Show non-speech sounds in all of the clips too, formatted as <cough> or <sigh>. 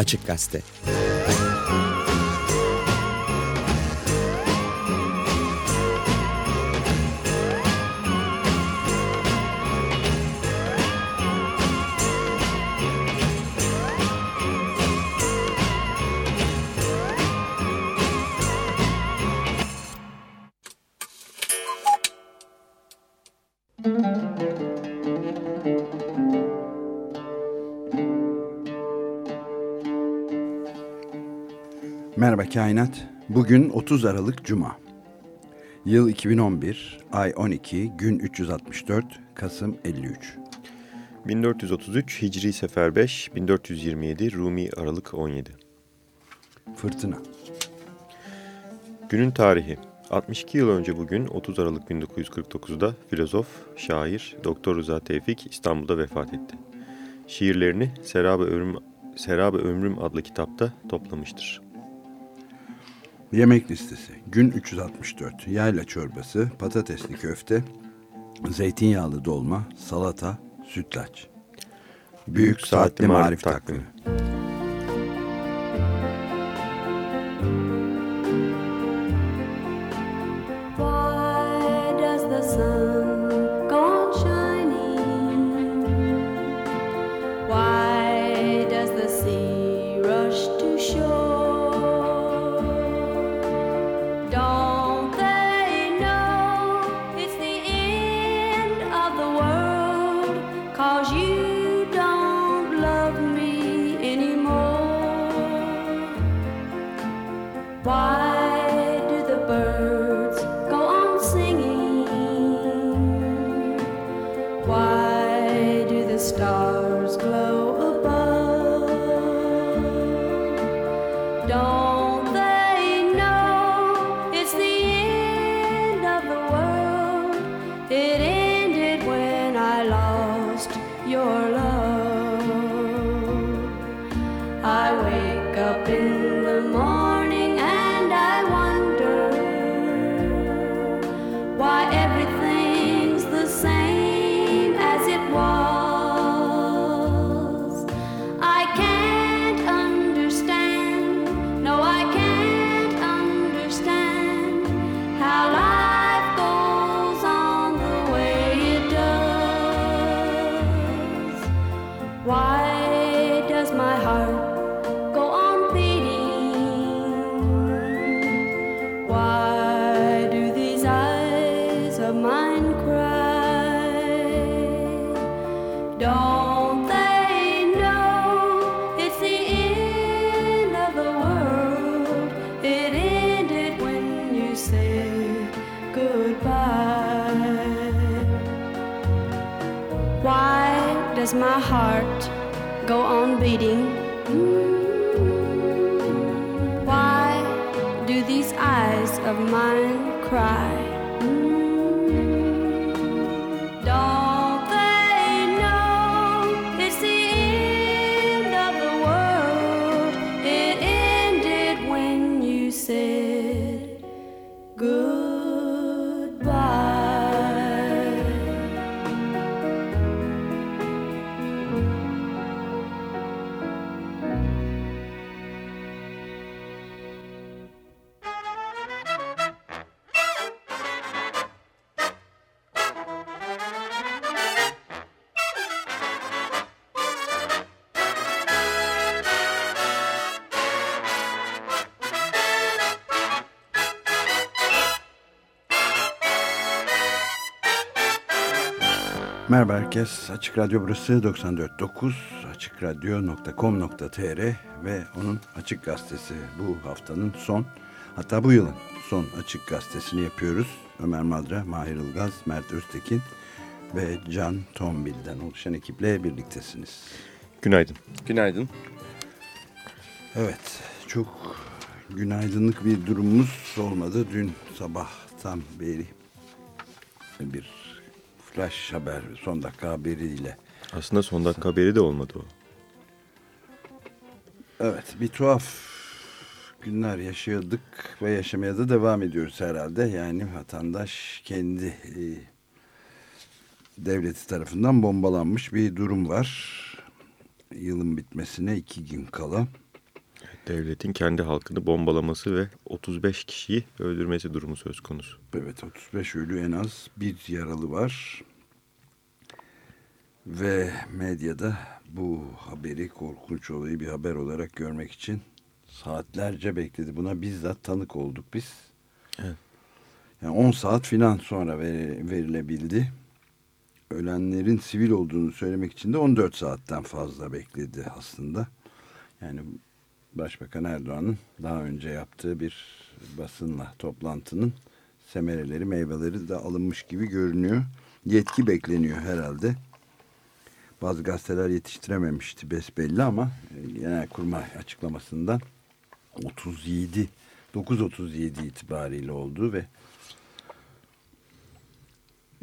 Açık Gazete Kainat. Bugün 30 Aralık Cuma. Yıl 2011, ay 12, gün 364, Kasım 53. 1433 Hicri Sefer 5, 1427 Rumi Aralık 17. Fırtına. Günün tarihi. 62 yıl önce bugün 30 Aralık 1949'da filozof, şair Doktor Rıza Tevfik İstanbul'da vefat etti. Şiirlerini Serab-ı Ömrüm, Serab Ömrüm adlı kitapta toplamıştır. Yemek listesi. Gün 364. Yayla çorbası, patatesli köfte, zeytinyağlı dolma, salata, sütlaç. Büyük Saatli Marif Takvimi. Why Merhaba herkes. Açık Radyo burası 94.9 açıkradyo.com.tr ve onun Açık Gazetesi bu haftanın son hatta bu yılın son Açık Gazetesini yapıyoruz. Ömer Madra, Mahir Ilgaz, Mert Öztekin ve Can Tombil'den oluşan ekiple birliktesiniz. Günaydın. Günaydın. Evet, çok günaydınlık bir durumumuz olmadı. Dün sabahtan beri bir flash haber, son dakika haberiyle. Aslında son dakika haberi de olmadı o. Evet, bir tuhaf günler yaşıyorduk ve yaşamaya da devam ediyoruz herhalde. Yani vatandaş kendi e, devleti tarafından bombalanmış bir durum var. yılın bitmesine iki gün kala. Devletin kendi halkını bombalaması ve 35 kişiyi öldürmesi durumu söz konusu. Evet 35 ölü en az bir yaralı var. Ve medyada bu haberi korkunç olayı bir haber olarak görmek için saatlerce bekledi. Buna bizzat tanık olduk biz. Evet. Yani 10 saat filan sonra ver- verilebildi. Ölenlerin sivil olduğunu söylemek için de 14 saatten fazla bekledi aslında. Yani Başbakan Erdoğan'ın daha önce yaptığı bir basınla toplantının semereleri, meyveleri de alınmış gibi görünüyor. Yetki bekleniyor herhalde. Bazı gazeteler yetiştirememişti besbelli ama e, Genelkurmay açıklamasından 37 9.37 itibariyle oldu ve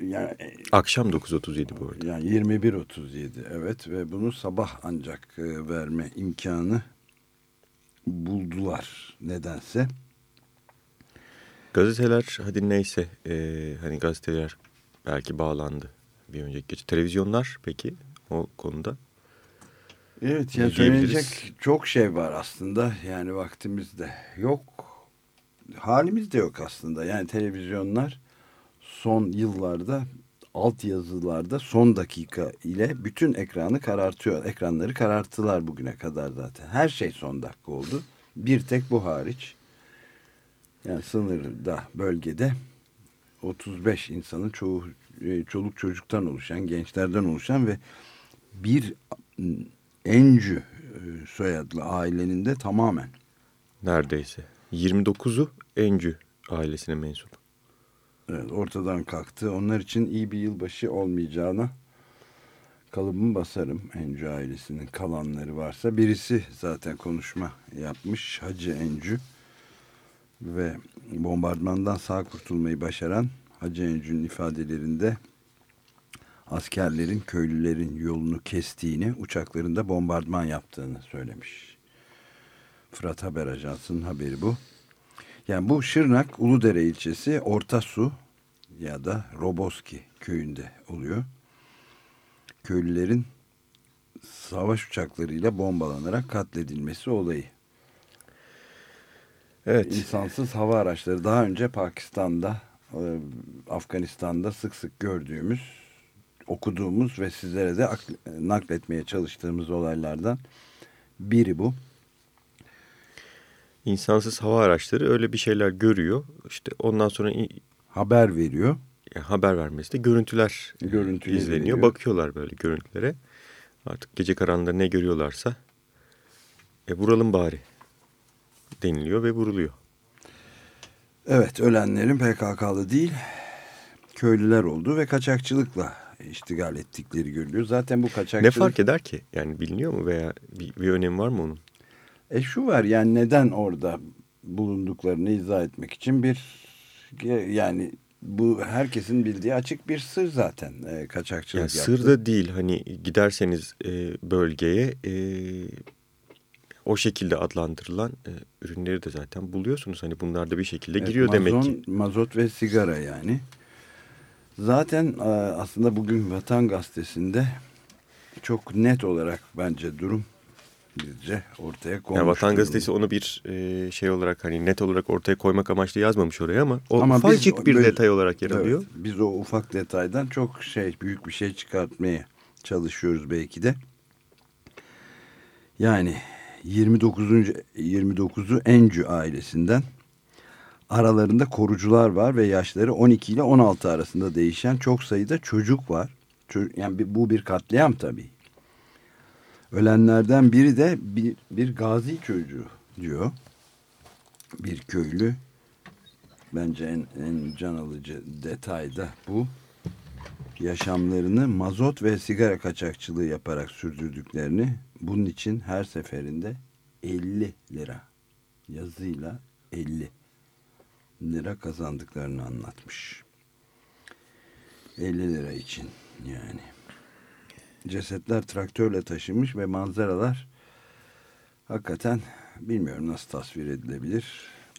yani, Akşam 9.37 bu arada. yani 21.37 evet ve bunu sabah ancak e, verme imkanı buldular nedense. Gazeteler hadi neyse e, hani gazeteler belki bağlandı bir önceki gece. Televizyonlar peki o konuda? Evet diyebiliriz? söyleyecek çok şey var aslında yani vaktimizde yok halimiz de yok aslında yani televizyonlar son yıllarda alt yazılarda son dakika ile bütün ekranı karartıyor ekranları kararttılar bugüne kadar zaten her şey son dakika oldu bir tek bu hariç yani sınırda bölgede 35 insanın çoğu e, çoluk çocuktan oluşan gençlerden oluşan ve bir Encü e, soyadlı ailenin de tamamen Neredeyse. 29'u Encü ailesine mensup. Evet, ortadan kalktı. Onlar için iyi bir yılbaşı olmayacağına kalıbımı basarım. Encü ailesinin kalanları varsa. Birisi zaten konuşma yapmış. Hacı Encü ve bombardımandan sağ kurtulmayı başaran Hacı Encü'nün ifadelerinde askerlerin köylülerin yolunu kestiğini, uçaklarında bombardıman yaptığını söylemiş. Fırat Haber Ajansı'nın haberi bu. Yani bu Şırnak Uludere ilçesi Ortasu ya da Roboski köyünde oluyor. Köylülerin savaş uçaklarıyla bombalanarak katledilmesi olayı. Evet. İnsansız hava araçları daha önce Pakistan'da, e, Afganistan'da sık sık gördüğümüz, okuduğumuz ve sizlere de akl- nakletmeye çalıştığımız olaylardan biri bu. İnsansız hava araçları öyle bir şeyler görüyor. İşte ondan sonra Haber veriyor. yani haber vermesi de görüntüler e, Görüntüleri izleniyor. veriyor. Bakıyorlar böyle görüntülere. Artık gece karanlığında ne görüyorlarsa e, vuralım bari deniliyor ve vuruluyor. Evet ölenlerin PKK'lı değil köylüler oldu ve kaçakçılıkla iştigal ettikleri görülüyor. Zaten bu kaçakçılık... Ne fark eder ki? Yani biliniyor mu veya bir, bir önemi var mı onun? E şu var yani neden orada bulunduklarını izah etmek için bir yani bu herkesin bildiği açık bir sır zaten e, kaçakçılık Yani sır da değil hani giderseniz e, bölgeye e, o şekilde adlandırılan e, ürünleri de zaten buluyorsunuz. Hani bunlar da bir şekilde Evet, giriyor demek mazon, ki. Mazot ve sigara yani. Zaten e, aslında bugün Vatan Gazetesi'nde çok net olarak bence durum bizce ortaya konmuş. Yani Vatan. Gazetesi onu bir e, şey olarak hani net olarak ortaya koymak amaçlı yazmamış oraya ama o Ama biz ufacık bir böyle- detay olarak yer alıyor. Evet, biz o ufak detaydan çok şey büyük bir şey çıkartmaya çalışıyoruz belki de. Yani 29. 29'u Encü ailesinden aralarında korucular var ve yaşları 12 ile 16 arasında değişen çok sayıda çocuk var. Yani bu bir katliam tabii. Ölenlerden biri de bir, bir gazi çocuğu diyor. Bir köylü bence en, en can alıcı detay da bu. Yaşamlarını mazot ve sigara kaçakçılığı yaparak sürdürdüklerini bunun için her seferinde 50 lira yazıyla 50 lira kazandıklarını anlatmış. 50 lira için yani. Cesetler traktörle taşınmış ve manzaralar hakikaten bilmiyorum nasıl tasvir edilebilir.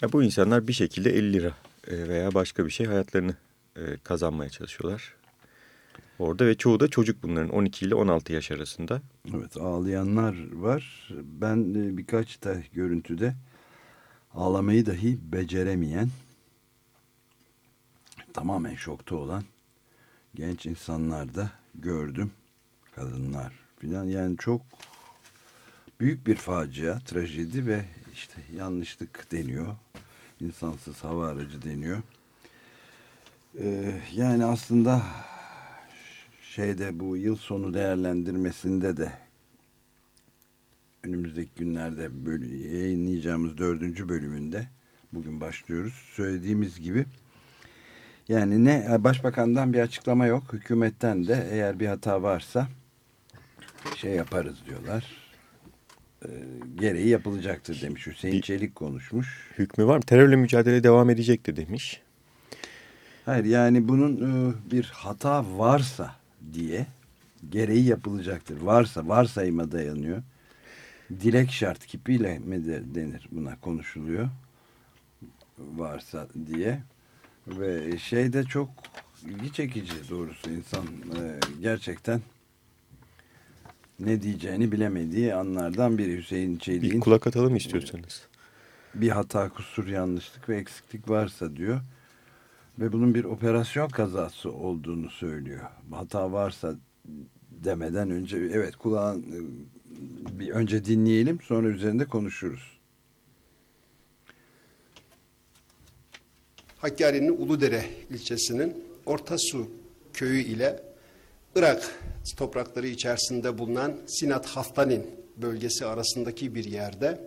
Ya bu insanlar bir şekilde 50 lira e, veya başka bir şey hayatlarını e, kazanmaya çalışıyorlar. orada ve çoğu da çocuk bunların 12 ile 16 yaş arasında. Evet ağlayanlar var. Ben e, birkaç da görüntüde ağlamayı dahi beceremeyen tamamen şokta olan genç insanlar da gördüm. Kadınlar filan yani çok büyük bir facia, trajedi ve işte yanlışlık deniyor. İnsansız hava aracı deniyor. Ee, yani aslında şeyde bu yıl sonu değerlendirmesinde de önümüzdeki günlerde böl- yayınlayacağımız dördüncü bölümünde bugün başlıyoruz. Söylediğimiz gibi yani ne başbakandan bir açıklama yok. Hükümetten de eğer bir hata varsa şey yaparız diyorlar. Ee, gereği yapılacaktır demiş. Hüseyin Bir- Çelik konuşmuş. Hükmü var mı? Terörle mücadele devam edecektir demiş. Hayır yani bunun e, bir hata varsa diye gereği yapılacaktır. Varsa varsayıma dayanıyor. Dilek şart kipiyle mi de denir buna konuşuluyor. Varsa diye. Ve şey de çok ilgi çekici doğrusu insan e, gerçekten ne diyeceğini bilemediği anlardan biri Hüseyin Bir Çelik'in kulak atalım istiyorsanız. bir hata, kusur, yanlışlık ve eksiklik varsa diyor. Ve bunun bir operasyon kazası olduğunu söylüyor. Hata varsa demeden önce evet kulağın e, bir önce dinleyelim sonra üzerinde konuşuruz. Hakkari'nin Uludere ilçesinin Ortasu köyü ile Irak toprakları içerisinde bulunan Sinat Haftanin bölgesi arasındaki bir yerde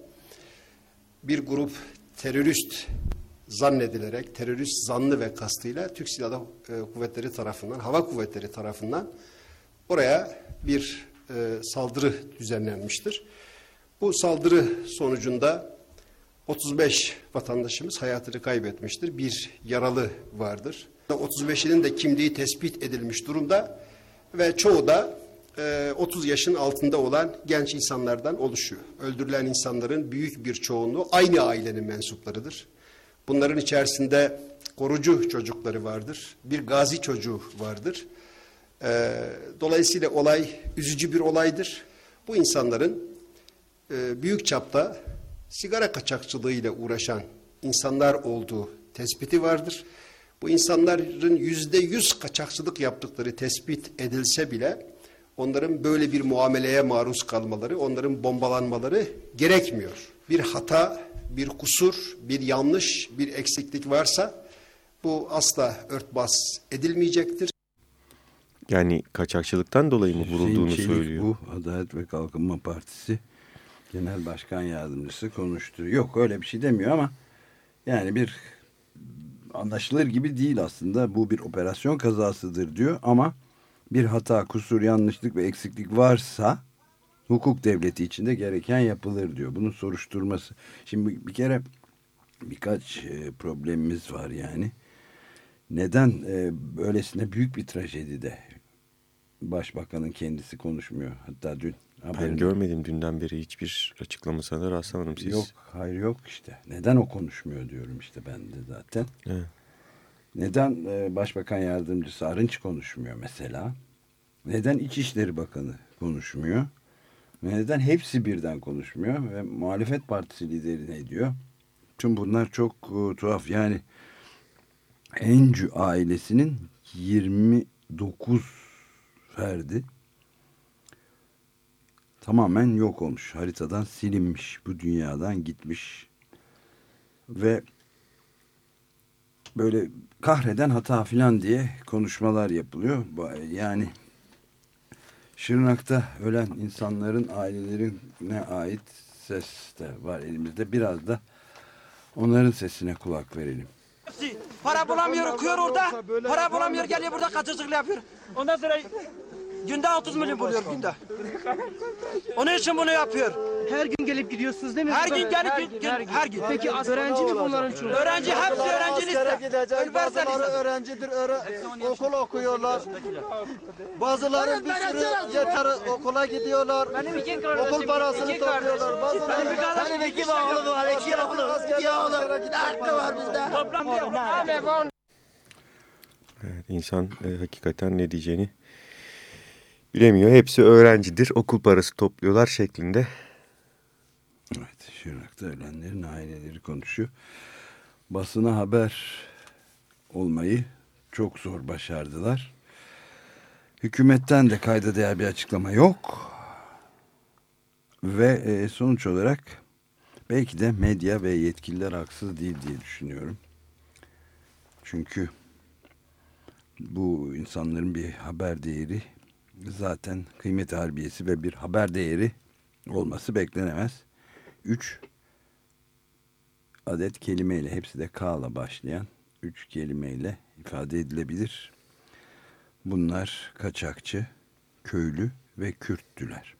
bir grup terörist zannedilerek, terörist zannı ve kastıyla Türk Silahlı e, Kuvvetleri tarafından, Hava Kuvvetleri tarafından oraya bir e, saldırı düzenlenmiştir. Bu saldırı sonucunda 35 vatandaşımız hayatını kaybetmiştir. Bir yaralı vardır. 35'inin de kimliği tespit edilmiş durumda ve çoğu da e, 30 yaşın altında olan genç insanlardan oluşuyor. Öldürülen insanların büyük bir çoğunluğu aynı ailenin mensuplarıdır. Bunların içerisinde korucu çocukları vardır. Bir gazi çocuğu vardır. E, dolayısıyla olay üzücü bir olaydır. Bu insanların e, büyük çapta sigara kaçakçılığıyla uğraşan insanlar olduğu tespiti vardır. Bu insanların yüzde yüz kaçakçılık yaptıkları tespit edilse bile onların böyle bir muameleye maruz kalmaları, onların bombalanmaları gerekmiyor. Bir hata, bir kusur, bir yanlış, bir eksiklik varsa bu asla örtbas edilmeyecektir. Yani kaçakçılıktan dolayı mı vurulduğunu Hüseyin Çelik söylüyor. Bu Adalet ve Kalkınma Partisi Genel Başkan Yardımcısı konuştu. Yok öyle bir şey demiyor ama yani bir anlaşılır gibi değil aslında. Bu bir operasyon kazasıdır diyor ama bir hata, kusur, yanlışlık ve eksiklik varsa hukuk devleti içinde gereken yapılır diyor. Bunun soruşturması. Şimdi bir kere birkaç e, problemimiz var yani. Neden e, böylesine büyük bir trajedide başbakanın kendisi konuşmuyor? Hatta dün Ben haberini- görmedim dünden beri hiçbir açıklamasına da rastlamadım siz. Yok hayır yok işte. Neden o konuşmuyor diyorum işte ben de zaten. Evet. Neden e, Başbakan Yardımcısı Arınç konuşmuyor mesela? Neden İçişleri Bakanı konuşmuyor? Ve Neden hepsi birden konuşmuyor? Ve muhalefet partisi lideri ne diyor? Tüm bunlar çok e, tuhaf. Yani Encü ailesinin 29 ferdi tamamen yok olmuş. Haritadan silinmiş. Bu dünyadan gitmiş. Ve böyle kahreden hata filan diye konuşmalar yapılıyor. Yani Şırnak'ta ölen insanların ailelerine ait ses de var elimizde. Biraz da onların sesine kulak verelim. Para bulamıyor okuyor orada. Para bulamıyor geliyor burada kaçıcılık yapıyor. Ondan sonra günde 30 milyon buluyor günde. <laughs> Onun için bunu yapıyor. Her gün gelip gidiyorsunuz değil mi? Her gün gelip gün, gün, her gün. Peki öğrenci mi bunların çoğu? Öğrenci hepsi öğrenci liste. Bazıları öğrencidir, öğre- okul okuyorlar. Bazıları bir sürü yeter okula gidiyorlar. Okul parasını topluyorlar. Bazıları benim iki oğlum var, iki oğlum, iki oğlum. Dert var bizde. Evet, insan e, hakikaten ne diyeceğini bilemiyor. Hepsi öğrencidir. Okul parası topluyorlar şeklinde. Evet, Şırnak'ta ölenlerin aileleri konuşuyor. Basına haber olmayı çok zor başardılar. Hükümetten de kayda değer bir açıklama yok. Ve e, sonuç olarak belki de medya ve yetkililer haksız değil diye düşünüyorum. Çünkü bu insanların bir haber değeri zaten kıymet harbiyesi ve bir haber değeri olması beklenemez. Üç adet kelimeyle hepsi de K ile başlayan üç kelimeyle ifade edilebilir. Bunlar kaçakçı, köylü ve Kürttüler.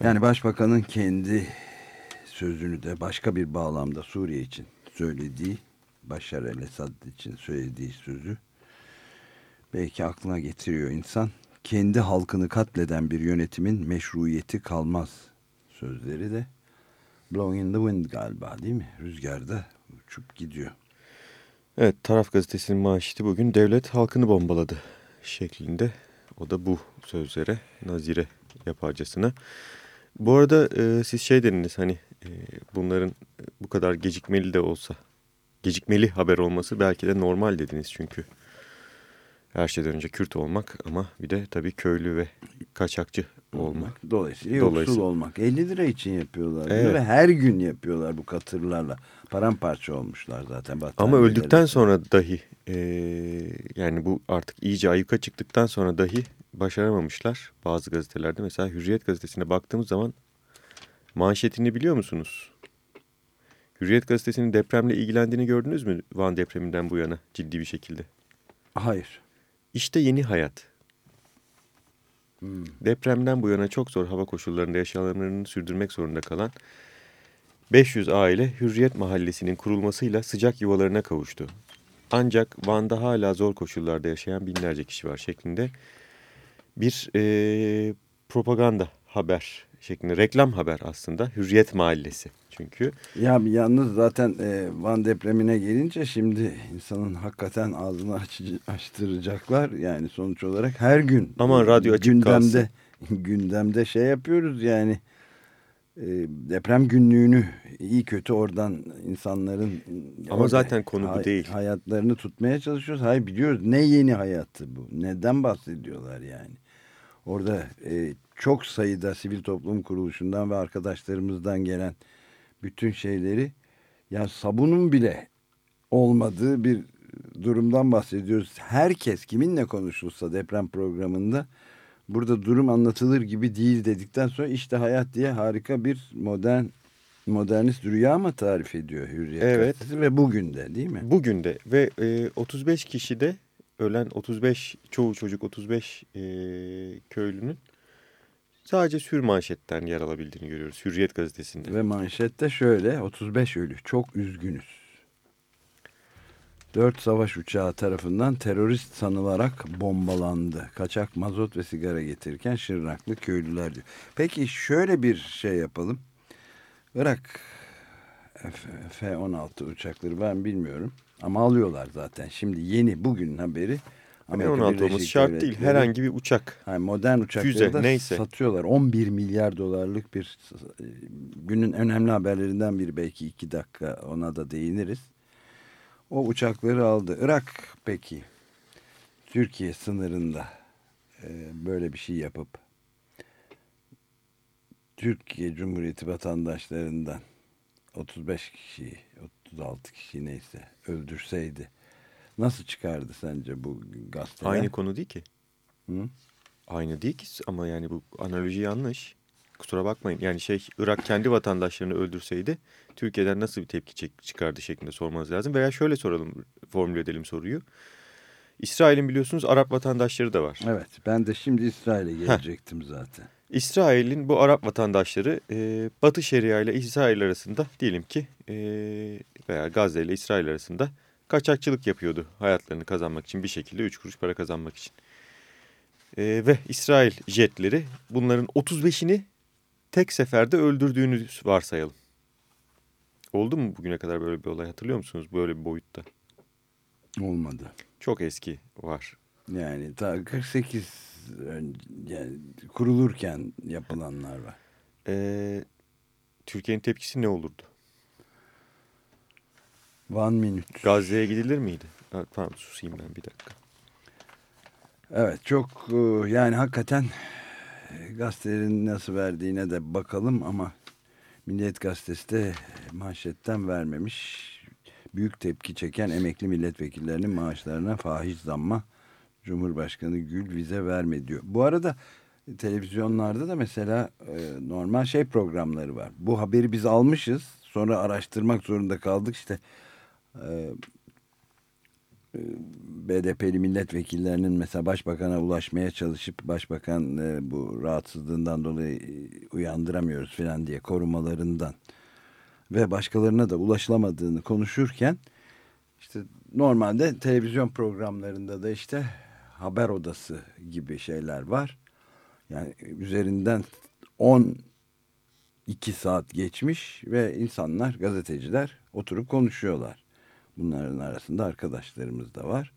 Yani başbakanın kendi sözünü de başka bir bağlamda Suriye için söylediği, Başar el-Esad için söylediği sözü belki aklına getiriyor insan. Kendi halkını katleden bir yönetimin meşruiyeti kalmaz sözleri de Blowing in the Wind galiba değil mi? Rüzgarda uçup gidiyor. Evet Taraf gazetesinin manşeti bugün devlet halkını bombaladı şeklinde. O da bu sözlere nazire yaparcasına. Bu arada e, siz şey dediniz hani e, bunların bu kadar gecikmeli de olsa gecikmeli haber olması belki de normal dediniz çünkü. Her şeyden önce Kürt olmak ama bir de tabii köylü ve kaçakçı olmak. Dolayısıyla yoksul Dolayısıyla. olmak. 50 lira için yapıyorlar. Evet. Ve her gün yapıyorlar bu katırlarla. Paramparça olmuşlar zaten. Ama öldükten sonra dahi e, yani bu artık iyice ayyuka çıktıktan sonra dahi başaramamışlar. Bazı gazetelerde mesela Hürriyet gazetesine baktığımız zaman manşetini biliyor musunuz? Hürriyet gazetesinin depremle ilgilendiğini gördünüz mü Van depreminden bu yana ciddi bir şekilde? Hayır. İşte yeni hayat. Hmm. Depremden bu yana çok zor hava koşullarında yaşamlarını sürdürmek zorunda kalan 500 aile Hürriyet Mahallesi'nin kurulmasıyla sıcak yuvalarına kavuştu. Ancak Van'da hala zor koşullarda yaşayan binlerce kişi var şeklinde bir eee, propaganda haber şeklinde reklam haber aslında Hürriyet Mahallesi. Çünkü Ya yalnız zaten e, Van depremine gelince şimdi insanın hakikaten ağzını açıcı, açtıracaklar. Yani sonuç olarak her gün Aman e, radyo açık gündemde <laughs> gündemde şey yapıyoruz yani e, deprem günlüğünü iyi kötü oradan insanların Ama orada zaten konu bu hay- değil. Hayatlarını tutmaya çalışıyoruz. Hayır biliyoruz ne yeni hayatı bu. Neden bahsediyorlar yani. Orada e, çok sayıda sivil toplum kuruluşundan ve arkadaşlarımızdan gelen bütün şeyleri ya sabunun bile olmadığı bir durumdan bahsediyoruz. Herkes kiminle konuşulsa deprem programında burada durum anlatılır gibi değil dedikten sonra işte hayat diye harika bir modern modernist rüya mı tarif ediyor Hürriyet Evet. gazetesi ve bugün de değil mi? bugün de ve e, 35 kişi de ölen 35 çoğu çocuk 35 e, köylünün sadece sür manşetten yer alabildiğini görüyoruz Hürriyet gazetesinde. Ve manşette şöyle 35 ölü çok üzgünüz. 4 savaş uçağı tarafından terörist sanılarak bombalandı. Kaçak mazot ve sigara getirirken Şırnaklı köylüler diyor. Peki şöyle bir şey yapalım. Irak F- F-16 uçakları ben bilmiyorum. Ama alıyorlar zaten. Şimdi yeni bugün haberi. Amerika 16 olması şart değil. Devletleri- Herhangi bir uçak. yani modern uçakları Füze, da neyse. satıyorlar. 11 milyar dolarlık bir e, günün önemli haberlerinden biri belki iki dakika ona da değiniriz. O uçakları aldı. Irak peki Türkiye sınırında e, böyle bir şey yapıp Türkiye Cumhuriyeti vatandaşlarından 35 kişiyi 36 kişi neyse öldürseydi nasıl çıkardı sence bu gazeteler? Aynı konu değil ki. Hı? Aynı değil ki ama yani bu analoji yanlış. Kusura bakmayın. Yani şey Irak kendi vatandaşlarını öldürseydi Türkiye'den nasıl bir tepki çıkardı şeklinde sormanız lazım. Veya şöyle soralım, formüle edelim soruyu. İsrail'in biliyorsunuz Arap vatandaşları da var. Evet ben de şimdi İsrail'e gelecektim zaten. İsrail'in bu Arap vatandaşları e, Batı Şeria ile İsrail arasında diyelim ki e, veya Gazze ile İsrail arasında kaçakçılık yapıyordu hayatlarını kazanmak için bir şekilde 3 kuruş para kazanmak için. E, ve İsrail jetleri bunların 35'ini tek seferde öldürdüğünü varsayalım. Oldu mu bugüne kadar böyle bir olay hatırlıyor musunuz böyle bir boyutta? Olmadı. Çok eski var. Yani ta 48 ön- yani kurulurken yapılanlar var. Ee, Türkiye'nin tepkisi ne olurdu? One minute. Gazze'ye gidilir miydi? Ha, tamam susayım ben bir dakika. Evet çok e, yani hakikaten e, gazetelerin nasıl verdiğine de bakalım ama Milliyet Gazetesi de manşetten vermemiş. Büyük tepki çeken emekli milletvekillerinin maaşlarına fahiş zamma Cumhurbaşkanı Gül vize verme diyor. Bu arada televizyonlarda da mesela e, normal şey programları var. Bu haberi biz almışız sonra araştırmak zorunda kaldık işte e, BDP'li milletvekillerinin mesela başbakana ulaşmaya çalışıp başbakan e, bu rahatsızlığından dolayı e, uyandıramıyoruz falan diye korumalarından ve başkalarına da ulaşılamadığını konuşurken işte normalde televizyon programlarında da işte haber odası gibi şeyler var. Yani üzerinden 12 saat geçmiş ve insanlar gazeteciler oturup konuşuyorlar. Bunların arasında arkadaşlarımız da var.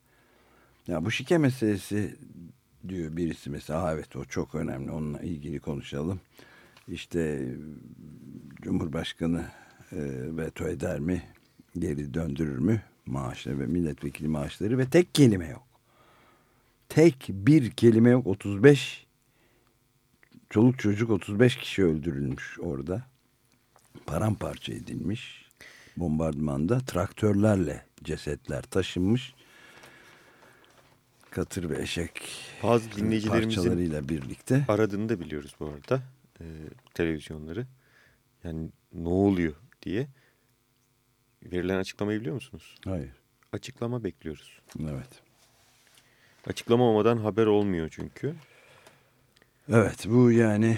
Ya bu şike meselesi diyor birisi mesela "Ha evet o çok önemli onunla ilgili konuşalım. İşte Cumhurbaşkanı e, veto eder mi geri döndürür mü maaşları ve milletvekili maaşları ve tek kelime yok. Tek bir kelime yok 35 çoluk çocuk 35 kişi öldürülmüş orada. Paramparça edilmiş bombardımanda traktörlerle cesetler taşınmış. Katır ve eşek Bazı dinleyicilerimizin parçalarıyla birlikte. aradığını da biliyoruz bu arada e, televizyonları. Yani ne oluyor diye. Verilen açıklamayı biliyor musunuz? Hayır. Açıklama bekliyoruz. Evet. Açıklama olmadan haber olmuyor çünkü. Evet bu yani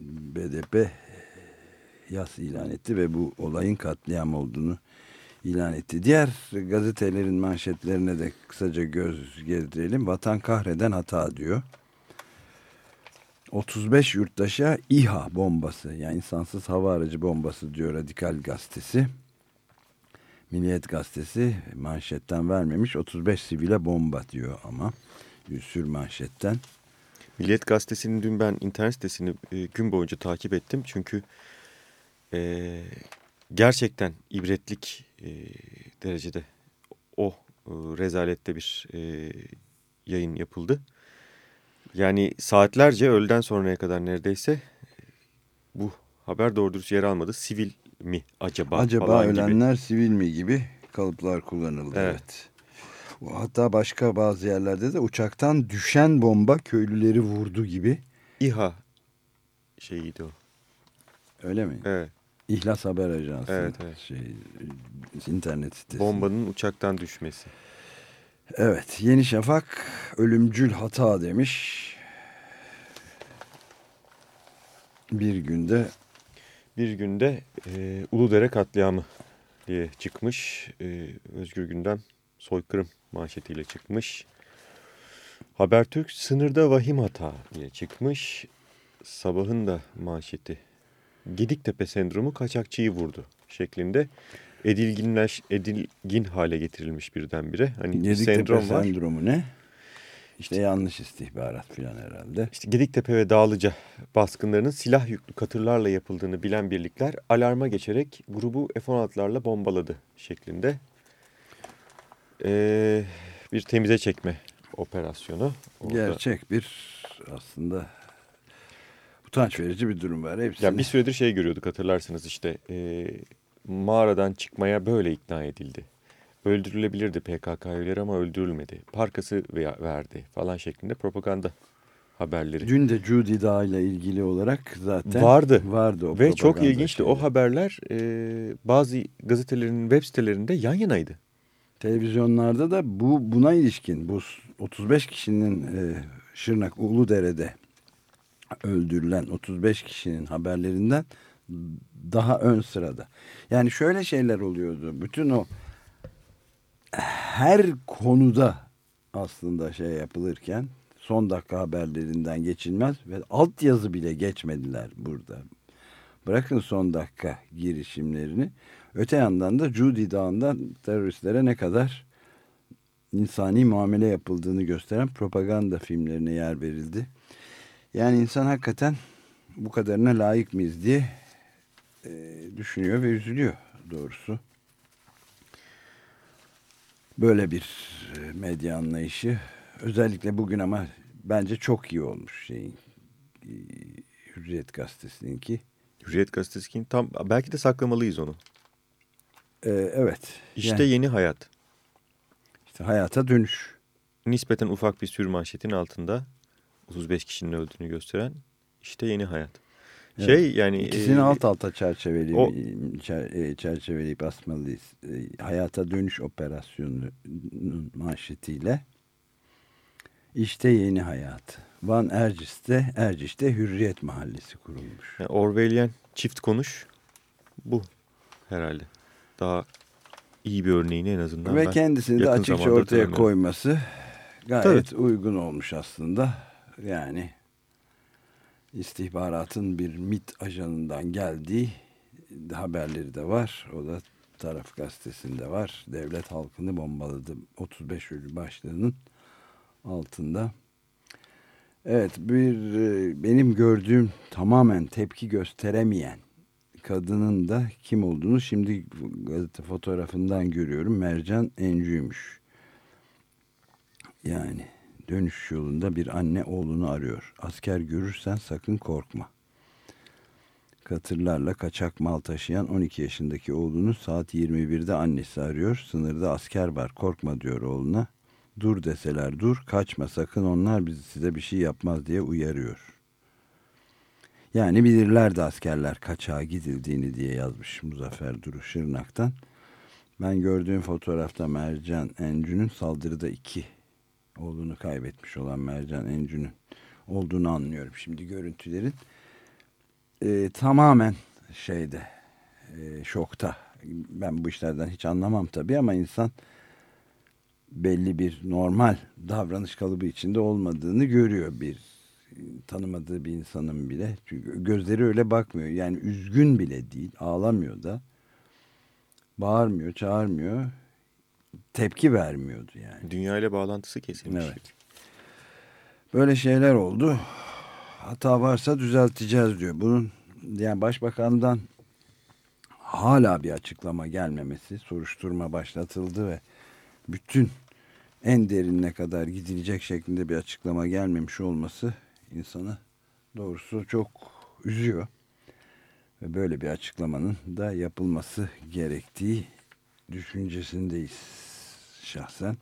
BDP yas ilan etti ve bu olayın katliam olduğunu ilan etti. Diğer gazetelerin manşetlerine de kısaca göz gezdirelim. Vatan kahreden hata diyor. 35 yurttaşa İHA bombası yani insansız hava aracı bombası diyor Radikal Gazetesi. Milliyet Gazetesi manşetten vermemiş 35 sivile bomba diyor ama sür manşetten. Milliyet Gazetesi'nin dün ben internet sitesini e, gün boyunca takip ettim. Çünkü e, gerçekten ibretlik e, derecede o e, rezalette bir e, yayın yapıldı. Yani saatlerce öğleden sonraya kadar neredeyse bu haber doğru dürüst yer almadı. Sivil mi acaba? Acaba falan gibi. ölenler sivil mi gibi kalıplar kullanıldı. Evet. Evet. Hatta başka bazı yerlerde de uçaktan düşen bomba köylüleri vurdu gibi. İHA şeyiydi o. Öyle mi? Evet. İhlas Haber Ajansı. Evet, evet. Şey, internet sitesi. Bombanın uçaktan düşmesi. Evet. Yeni Şafak ölümcül hata demiş. Bir günde Bir günde e, Uludere katliamı diye çıkmış. E, Özgür Gündem soykırım manşetiyle çıkmış. Habertürk sınırda vahim hata diye çıkmış. Sabahın da manşeti Gediktepe sendromu kaçakçıyı vurdu şeklinde edilginleş, edilgin hale getirilmiş birdenbire. Hani Gediktepe sendrom var. sendromu ne? İşte yanlış istihbarat falan herhalde. İşte Gediktepe ve Dağlıca baskınlarının silah yüklü katırlarla yapıldığını bilen birlikler alarma geçerek grubu F-16'larla bombaladı şeklinde ee, bir temize çekme operasyonu. Orada. Gerçek bir aslında utanç verici bir durum var. Hepsini Ya bir süredir şey görüyorduk hatırlarsınız işte ee, mağaradan çıkmaya böyle ikna edildi. Öldürülebilirdi PKK üyeleri ama öldürülmedi. Parkası ve- verdi falan şeklinde propaganda haberleri. Dün de Judy Dağı ile ilgili olarak zaten Vardı. vardı o Ve çok ilginçti. O şeyleri. haberler e, bazı gazetelerin web sitelerinde yan yanaydı. Televizyonlarda da bu buna ilişkin bu 35 kişinin e, Şırnak Uludere'de öldürülen 35 kişinin haberlerinden daha ön sırada. Yani şöyle şeyler oluyordu. Bütün o her konuda aslında şey yapılırken son dakika haberlerinden geçilmez ve altyazı bile geçmediler burada. Bırakın son dakika girişimlerini. Öte yandan da Cudi Dağı'ndan teröristlere ne kadar insani muamele yapıldığını gösteren propaganda filmlerine yer verildi. Yani insan hakikaten bu kadarına layık mıyız diye e, düşünüyor ve üzülüyor doğrusu. Böyle bir e, medya anlayışı özellikle bugün ama bence çok iyi olmuş şeyin e, Hürriyet Gazetesi'ninki. Hürriyet Gazetesi'nin tam belki de saklamalıyız onu. E, evet. İşte yani, yeni hayat. işte hayata dönüş. Nispeten ufak bir sür manşetin altında 35 kişinin öldüğünü gösteren işte yeni hayat. Evet. Şey yani İkisini e, alt alta çerçeveleyip, o- çer- e, çerçeveleyip asmalıyız. E, Hayata dönüş operasyonunun manşetiyle işte yeni hayat. Van Ercis'te, Erciş'te Hürriyet Mahallesi kurulmuş. yani Orwellian çift konuş bu herhalde. Daha iyi bir örneğini en azından Ve kendisini de açıkça ortaya tanımıyorum. koyması gayet uygun olmuş aslında. Yani istihbaratın bir MIT ajanından geldiği haberleri de var. O da taraf gazetesinde var. Devlet halkını bombaladı. 35 ölü başlığının altında. Evet bir e, benim gördüğüm tamamen tepki gösteremeyen kadının da kim olduğunu şimdi gazete fotoğrafından görüyorum. Mercan Encü'ymüş. Yani dönüş yolunda bir anne oğlunu arıyor. Asker görürsen sakın korkma. Katırlarla kaçak mal taşıyan 12 yaşındaki oğlunu saat 21'de annesi arıyor. Sınırda asker var korkma diyor oğluna. Dur deseler dur kaçma sakın onlar bizi size bir şey yapmaz diye uyarıyor. Yani bilirlerdi askerler kaçağa gidildiğini diye yazmış Muzaffer Duru Şırnak'tan. Ben gördüğüm fotoğrafta Mercan Encü'nün saldırıda iki oğlunu kaybetmiş olan Mercan Encü'nün olduğunu anlıyorum. Şimdi görüntülerin e, tamamen şeyde e, şokta. Ben bu işlerden hiç anlamam tabii ama insan belli bir normal davranış kalıbı içinde olmadığını görüyor bir tanımadığı bir insanın bile. Çünkü gözleri öyle bakmıyor. Yani üzgün bile değil. Ağlamıyor da. Bağırmıyor, çağırmıyor. Tepki vermiyordu yani. Dünya ile bağlantısı kesilmiş. Evet. Böyle şeyler oldu. Hata varsa düzelteceğiz diyor. Bunun yani başbakandan hala bir açıklama gelmemesi, soruşturma başlatıldı ve bütün en derinine kadar gidilecek şeklinde bir açıklama gelmemiş olması insanı doğrusu çok üzüyor. Ve böyle bir açıklamanın da yapılması gerektiği düşüncesindeyiz şahsen.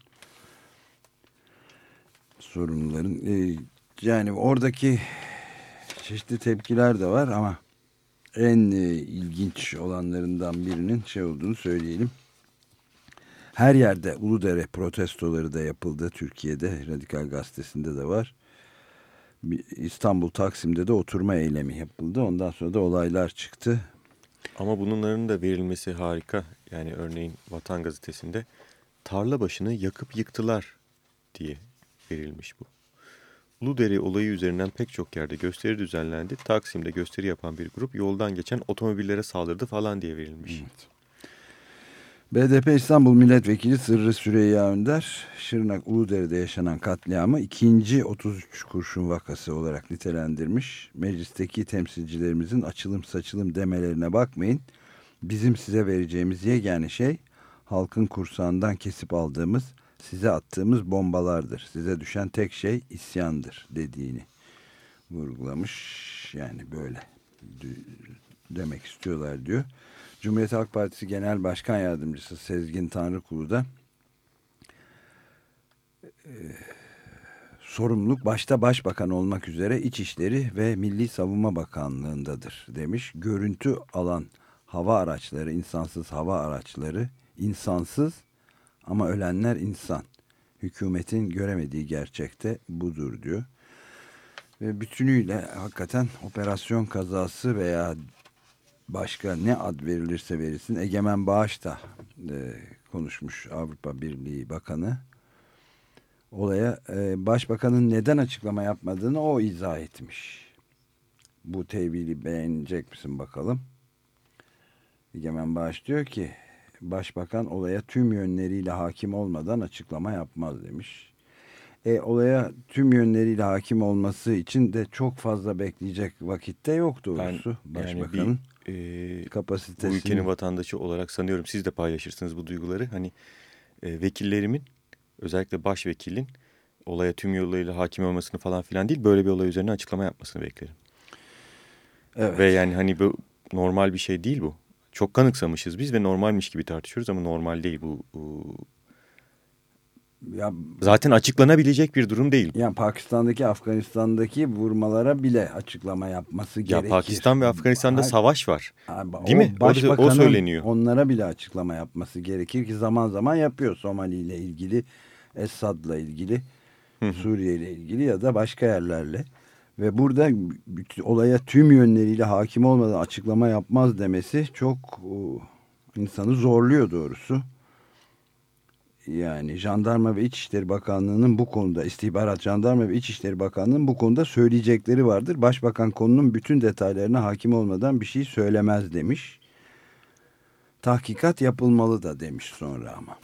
Sorunların e, yani oradaki çeşitli tepkiler de var ama en e, ilginç olanlarından birinin şey olduğunu söyleyelim. Her yerde Uludere protestoları da yapıldı. Türkiye'de Radikal Gazetesi'nde de var. İstanbul Taksim'de de oturma eylemi yapıldı. Ondan sonra da olaylar çıktı. Ama bunların da verilmesi harika. Yani örneğin Vatan Gazetesi'nde tarla başını yakıp yıktılar diye verilmiş bu. Uludere olayı üzerinden pek çok yerde gösteri düzenlendi. Taksim'de gösteri yapan bir grup yoldan geçen otomobillere saldırdı falan diye verilmiş. BDP İstanbul Milletvekili Sırrı Süreyya Önder, Şırnak Uludere'de yaşanan katliamı ikinci 33 kurşun vakası olarak nitelendirmiş. Meclisteki temsilcilerimizin açılım saçılım demelerine bakmayın. Bizim size vereceğimiz yegane şey halkın kursağından kesip aldığımız, size attığımız bombalardır. Size düşen tek şey isyandır dediğini vurgulamış. Yani böyle demek istiyorlar diyor. Cumhuriyet Halk Partisi Genel Başkan Yardımcısı Sezgin Tanrıkulu da e, sorumluluk başta başbakan olmak üzere İçişleri ve Milli Savunma Bakanlığındadır demiş. Görüntü alan hava araçları, insansız hava araçları insansız ama ölenler insan. Hükümetin göremediği gerçekte budur diyor. Ve bütünüyle hakikaten operasyon kazası veya başka ne ad verilirse verilsin Egemen Bağış da e, konuşmuş Avrupa Birliği Bakanı. Olaya e, başbakanın neden açıklama yapmadığını o izah etmiş. Bu tevhili beğenecek misin bakalım. Egemen Bağış diyor ki Başbakan olaya tüm yönleriyle hakim olmadan açıklama yapmaz demiş. E, olaya tüm yönleriyle hakim olması için de çok fazla bekleyecek vakitte yok doğrusu. Ben yani Başbakanın bir, e, bu kapasitesini. ülkenin vatandaşı olarak sanıyorum siz de paylaşırsınız bu duyguları. Hani e, vekillerimin özellikle başvekilin olaya tüm yollarıyla hakim olmasını falan filan değil böyle bir olay üzerine açıklama yapmasını beklerim. Evet. Ve yani hani bu normal bir şey değil bu. Çok kanıksamışız biz ve normalmiş gibi tartışıyoruz ama normal değil bu. bu ya, zaten açıklanabilecek bir durum değil. yani Pakistan'daki Afganistan'daki vurmalara bile açıklama yapması Ya gerekir. Pakistan ve Afganistan'da Hayır. savaş var. Abi, Değil o mi? O- o söyleniyor. onlara bile açıklama yapması gerekir ki zaman zaman yapıyor Somali ile ilgili, Esad'la ilgili, Suriye ile ilgili ya da başka yerlerle. Ve burada olaya tüm yönleriyle hakim olmadan açıklama yapmaz demesi çok o, insanı zorluyor doğrusu. Yani Jandarma ve İçişleri Bakanlığı'nın bu konuda istihbarat Jandarma ve İçişleri Bakanlığı'nın bu konuda söyleyecekleri vardır. Başbakan konunun bütün detaylarına hakim olmadan bir şey söylemez demiş. Tahkikat yapılmalı da demiş sonra ama.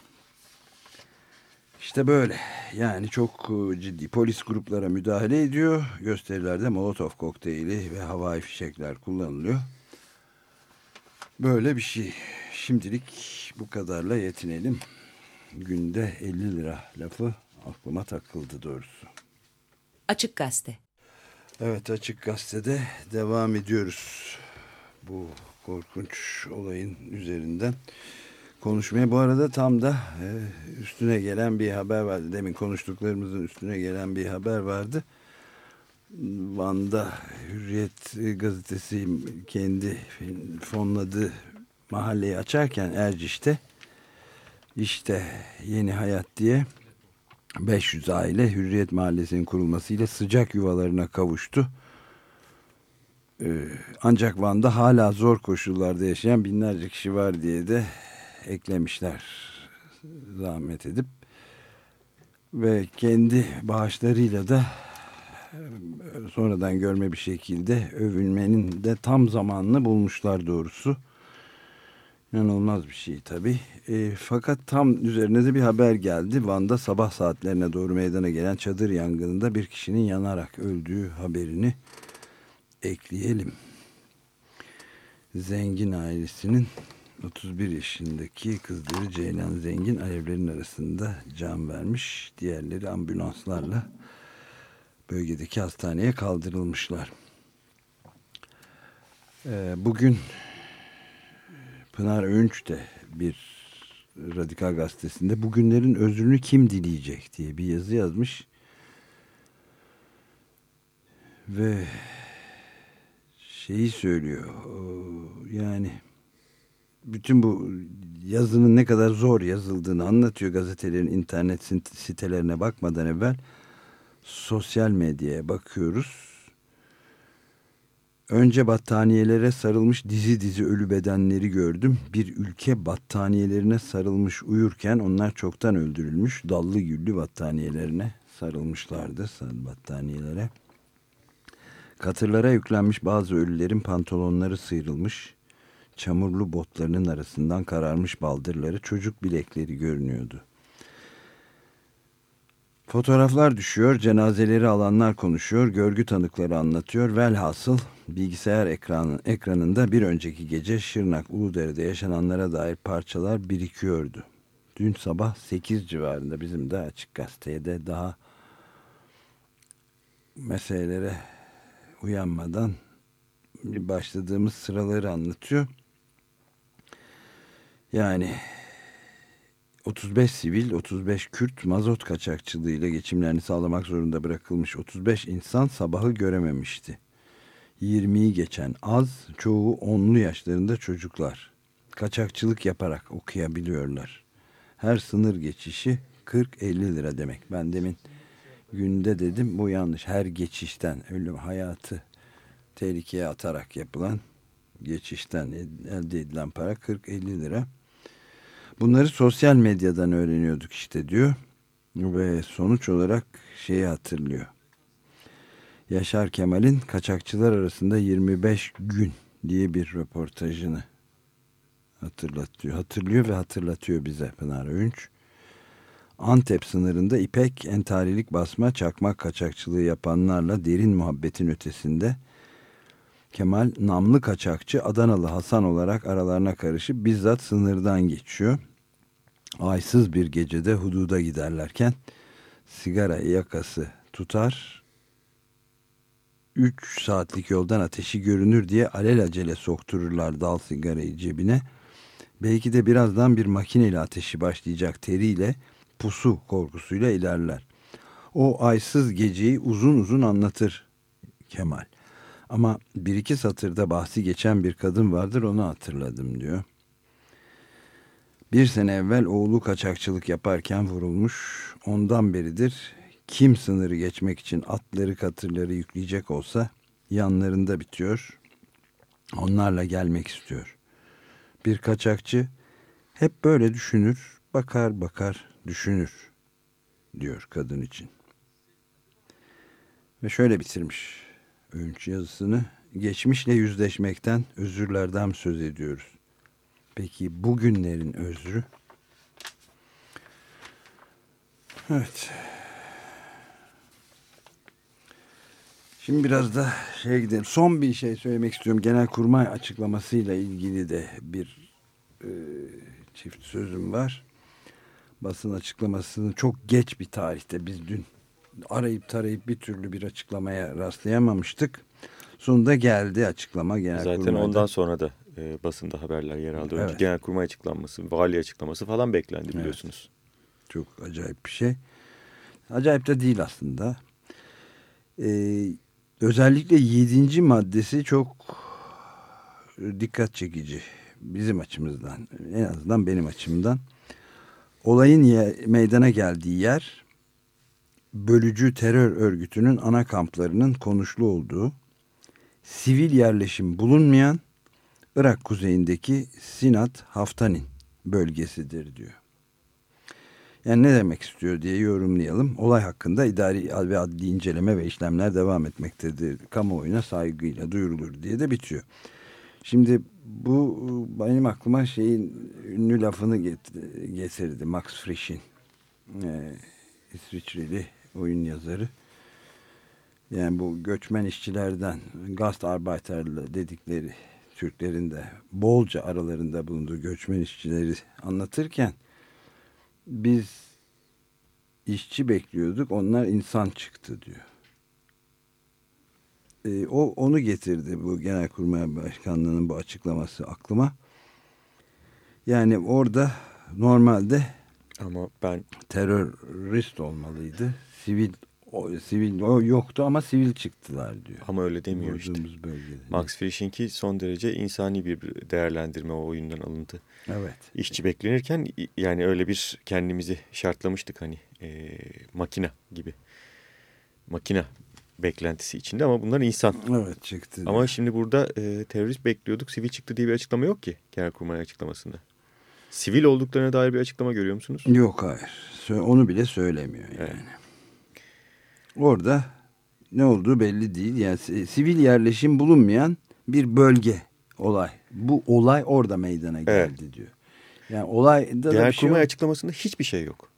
İşte böyle. Yani çok e, ciddi polis gruplara müdahale ediyor. Gösterilerde Molotov kokteyli ve havai fişekler kullanılıyor. Böyle bir şey. Şimdilik bu kadarla yetinelim. Günde 50 lira lafı aklıma takıldı doğrusu. Açık Gazete. Evet Açık Gazete'de devam ediyoruz. Bu korkunç olayın üzerinden konuşmaya. Bu arada tam da e, üstüne gelen bir haber vardı. Demin konuştuklarımızın üstüne gelen bir haber vardı. Van'da Hürriyet gazetesi kendi fonladığı mahalleyi açarken Erciş'te işte Yeni Hayat diye 500 aile Hürriyet Mahallesi'nin kurulmasıyla sıcak yuvalarına kavuştu. Ee, ancak Van'da hala zor koşullarda yaşayan binlerce kişi var diye de eklemişler zahmet edip ve kendi bağışlarıyla da sonradan görme bir şekilde övünmenin de tam zamanını bulmuşlar doğrusu. İnanılmaz bir şey tabii. E, fakat tam üzerine de bir haber geldi. Van'da sabah saatlerine doğru meydana gelen çadır yangınında bir kişinin yanarak öldüğü haberini ekleyelim. Zengin ailesinin 31 yaşındaki kızları Ceylan Zengin alevlerin arasında can vermiş. Diğerleri ambulanslarla bölgedeki hastaneye kaldırılmışlar. E, bugün Pınar Öğünç de bir Radikal Gazetesi'nde bugünlerin özrünü kim dileyecek diye bir yazı yazmış. Ve şeyi söylüyor. Yani bütün bu yazının ne kadar zor yazıldığını anlatıyor gazetelerin internet sitelerine bakmadan evvel sosyal medyaya bakıyoruz Önce battaniyelere sarılmış dizi dizi ölü bedenleri gördüm. Bir ülke battaniyelerine sarılmış uyurken onlar çoktan öldürülmüş. Dallı güllü battaniyelerine sarılmışlardı sarı battaniyelere. Katırlara yüklenmiş bazı ölülerin pantolonları sıyrılmış. Çamurlu botlarının arasından kararmış baldırları çocuk bilekleri görünüyordu. Fotoğraflar düşüyor, cenazeleri alanlar konuşuyor, görgü tanıkları anlatıyor. Velhasıl bilgisayar ekranı, ekranında bir önceki gece Şırnak Uludere'de yaşananlara dair parçalar birikiyordu. Dün sabah 8 civarında bizim de Açık Gazete'ye de daha meselelere uyanmadan başladığımız sıraları anlatıyor. Yani 35 sivil, 35 Kürt mazot kaçakçılığıyla geçimlerini sağlamak zorunda bırakılmış 35 insan sabahı görememişti. 20'yi geçen az, çoğu onlu yaşlarında çocuklar. Kaçakçılık yaparak okuyabiliyorlar. Her sınır geçişi 40-50 lira demek. Ben demin günde dedim bu yanlış. Her geçişten ölüm hayatı tehlikeye atarak yapılan geçişten elde edilen para 40-50 lira. Bunları sosyal medyadan öğreniyorduk işte diyor. Ve sonuç olarak şeyi hatırlıyor. Yaşar Kemal'in kaçakçılar arasında 25 gün diye bir röportajını hatırlatıyor. Hatırlıyor ve hatırlatıyor bize Pınar Öğünç. Antep sınırında ipek entarilik basma çakmak kaçakçılığı yapanlarla derin muhabbetin ötesinde Kemal namlı kaçakçı Adanalı Hasan olarak aralarına karışıp bizzat sınırdan geçiyor. Aysız bir gecede hududa giderlerken sigara yakası tutar. 3 saatlik yoldan ateşi görünür diye alelacele soktururlar dal sigarayı cebine. Belki de birazdan bir makineyle ateşi başlayacak teriyle pusu korkusuyla ilerler. O aysız geceyi uzun uzun anlatır Kemal. Ama bir iki satırda bahsi geçen bir kadın vardır onu hatırladım diyor. Bir sene evvel oğlu kaçakçılık yaparken vurulmuş. Ondan beridir kim sınırı geçmek için atları katırları yükleyecek olsa yanlarında bitiyor. Onlarla gelmek istiyor. Bir kaçakçı hep böyle düşünür, bakar bakar düşünür diyor kadın için. Ve şöyle bitirmiş Öğünç yazısını. Geçmişle yüzleşmekten, özürlerden söz ediyoruz. Peki bugünlerin özrü? Evet. Şimdi biraz da şey gidelim. Son bir şey söylemek istiyorum. Genelkurmay açıklamasıyla ilgili de bir e, çift sözüm var. Basın açıklamasını çok geç bir tarihte biz dün arayıp tarayıp bir türlü bir açıklamaya rastlayamamıştık. Sonunda geldi açıklama Genelkurmay'da. Zaten ondan sonra da e, basında haberler yer aldı. Önce Evet. genelkurmay açıklanması, vali açıklaması falan beklendi biliyorsunuz. Çok acayip bir şey. Acayip de değil aslında. Ee, özellikle yedinci maddesi çok dikkat çekici bizim açımızdan. En azından benim açımdan. Olayın ye- meydana geldiği yer bölücü terör örgütünün ana kamplarının konuşlu olduğu sivil yerleşim bulunmayan Irak kuzeyindeki Sinat Haftanin bölgesidir diyor. Yani ne demek istiyor diye yorumlayalım. Olay hakkında idari ve adli inceleme ve işlemler devam etmektedir. Kamuoyuna saygıyla duyurulur diye de bitiyor. Şimdi bu benim aklıma şeyin ünlü lafını get- getirdi. Max Frisch'in e, İsviçreli oyun yazarı. Yani bu göçmen işçilerden Gastarbeiterler dedikleri Türklerin de bolca aralarında bulunduğu göçmen işçileri anlatırken biz işçi bekliyorduk onlar insan çıktı diyor. E, o onu getirdi bu Genelkurmay Başkanlığı'nın bu açıklaması aklıma. Yani orada normalde Ama ben terörist olmalıydı. Sivil o, sivil o yoktu ama sivil çıktılar diyor. ama öyle demiyor işte. Vurduğumuz bölgede. Max Frisch'inki son derece insani bir değerlendirme o oyundan alıntı. Evet. İşçi beklenirken yani öyle bir kendimizi şartlamıştık hani e, makina gibi. Makina beklentisi içinde ama bunlar insan. Evet çıktı. Ama şimdi burada e, terörist bekliyorduk sivil çıktı diye bir açıklama yok ki Genelkurmay açıklamasında. Sivil olduklarına dair bir açıklama görüyor musunuz? Yok hayır. Onu bile söylemiyor yani. Evet. Orada ne olduğu belli değil. Yani si- sivil yerleşim bulunmayan bir bölge olay. Bu olay orada meydana geldi diyor. Yani olayda da bir şey yok. açıklamasında hiçbir şey yok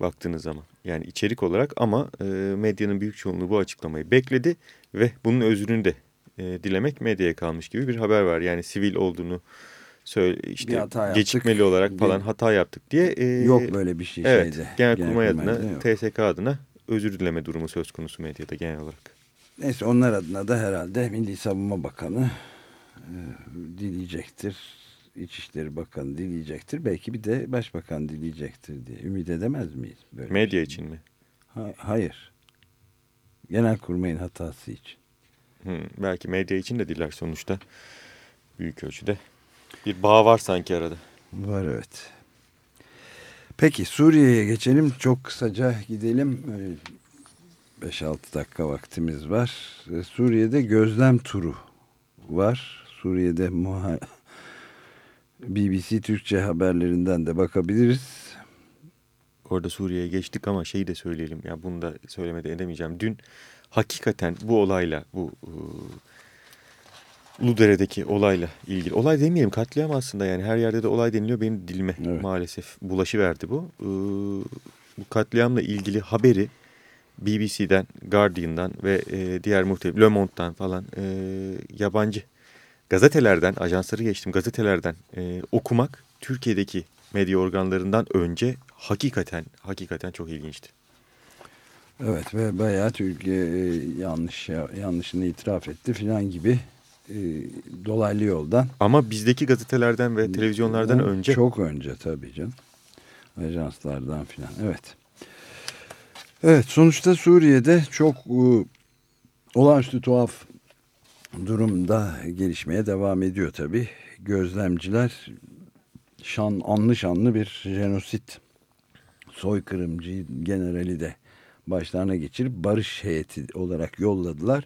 baktığınız zaman. Yani içerik olarak ama e, medyanın büyük çoğunluğu bu açıklamayı bekledi ve bunun özrünü de e, dilemek medyaya kalmış gibi bir haber var. Yani sivil olduğunu söyle işte gecikmeli olarak falan Bir- hata yaptık diye. e, Yok böyle bir şey Evet, şeyde. Genelkurmay adına, Genelkurmay'da yok. TSK adına özür dileme durumu söz konusu medyada genel olarak. Neyse onlar adına da herhalde Milli Savunma Bakanı e, dileyecektir. İçişleri Bakanı dileyecektir. Belki bir de Başbakan dileyecektir diye. Ümit edemez miyiz? Böyle Medya şey? için mi? Ha- hayır. Genelkurmay'ın hatası için. Hı, belki medya için de diler sonuçta büyük ölçüde. Bir bağ var sanki arada. Var evet. Peki Suriye'ye geçelim. Çok kısaca gidelim. Ee, 5-6 dakika vaktimiz var. Ee, Suriye'de gözlem turu var. Suriye'de muha BBC Türkçe haberlerinden de bakabiliriz. Orada Suriye'ye geçtik ama şeyi de söyleyelim. Ya bunu da söylemede edemeyeceğim. Dün hakikaten bu olayla bu e, Uludere'deki olayla ilgili. Olay demeyelim katliam aslında yani her yerde de olay deniliyor benim dilime Evet. maalesef bulaşıverdi bu. Ee, bu katliamla ilgili haberi BBC'den, Guardian'dan ve e, diğer muhtemelen Le Monde'dan falan e, yabancı gazetelerden, ajansları geçtim gazetelerden e, okumak Türkiye'deki medya organlarından önce hakikaten hakikaten çok ilginçti. Evet ve bayağı Türkiye e, yanlış yanlışını itiraf etti filan gibi e, dolaylı yoldan. Ama bizdeki gazetelerden ve televizyonlardan Çok- önce Çok önce tabii canım. Ajanslardan filan. Evet. Evet sonuçta Suriye'de çok e, olağanüstü tuhaf durumda gelişmeye devam ediyor tabii. Gözlemciler şan, anlı şanlı bir jenosit soykırımcı generali de başlarına geçirip barış heyeti olarak yolladılar.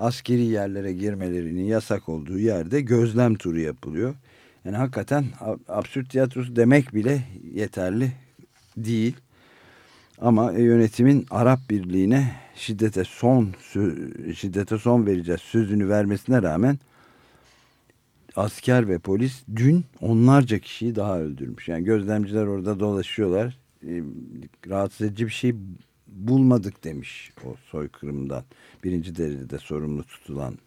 Askeri yerlere girmelerinin yasak olduğu yerde gözlem turu yapılıyor. Yani hakikaten absürt tiyatrosu demek bile yeterli değil. Ama e, yönetimin Arap Birliği'ne şiddete son şiddete son vereceğiz sözünü vermesine rağmen asker ve polis dün onlarca kişiyi daha öldürmüş. Yani gözlemciler orada dolaşıyorlar. E, rahatsız edici bir şey bulmadık demiş o soykırımdan. Birinci derecede sorumlu tutulan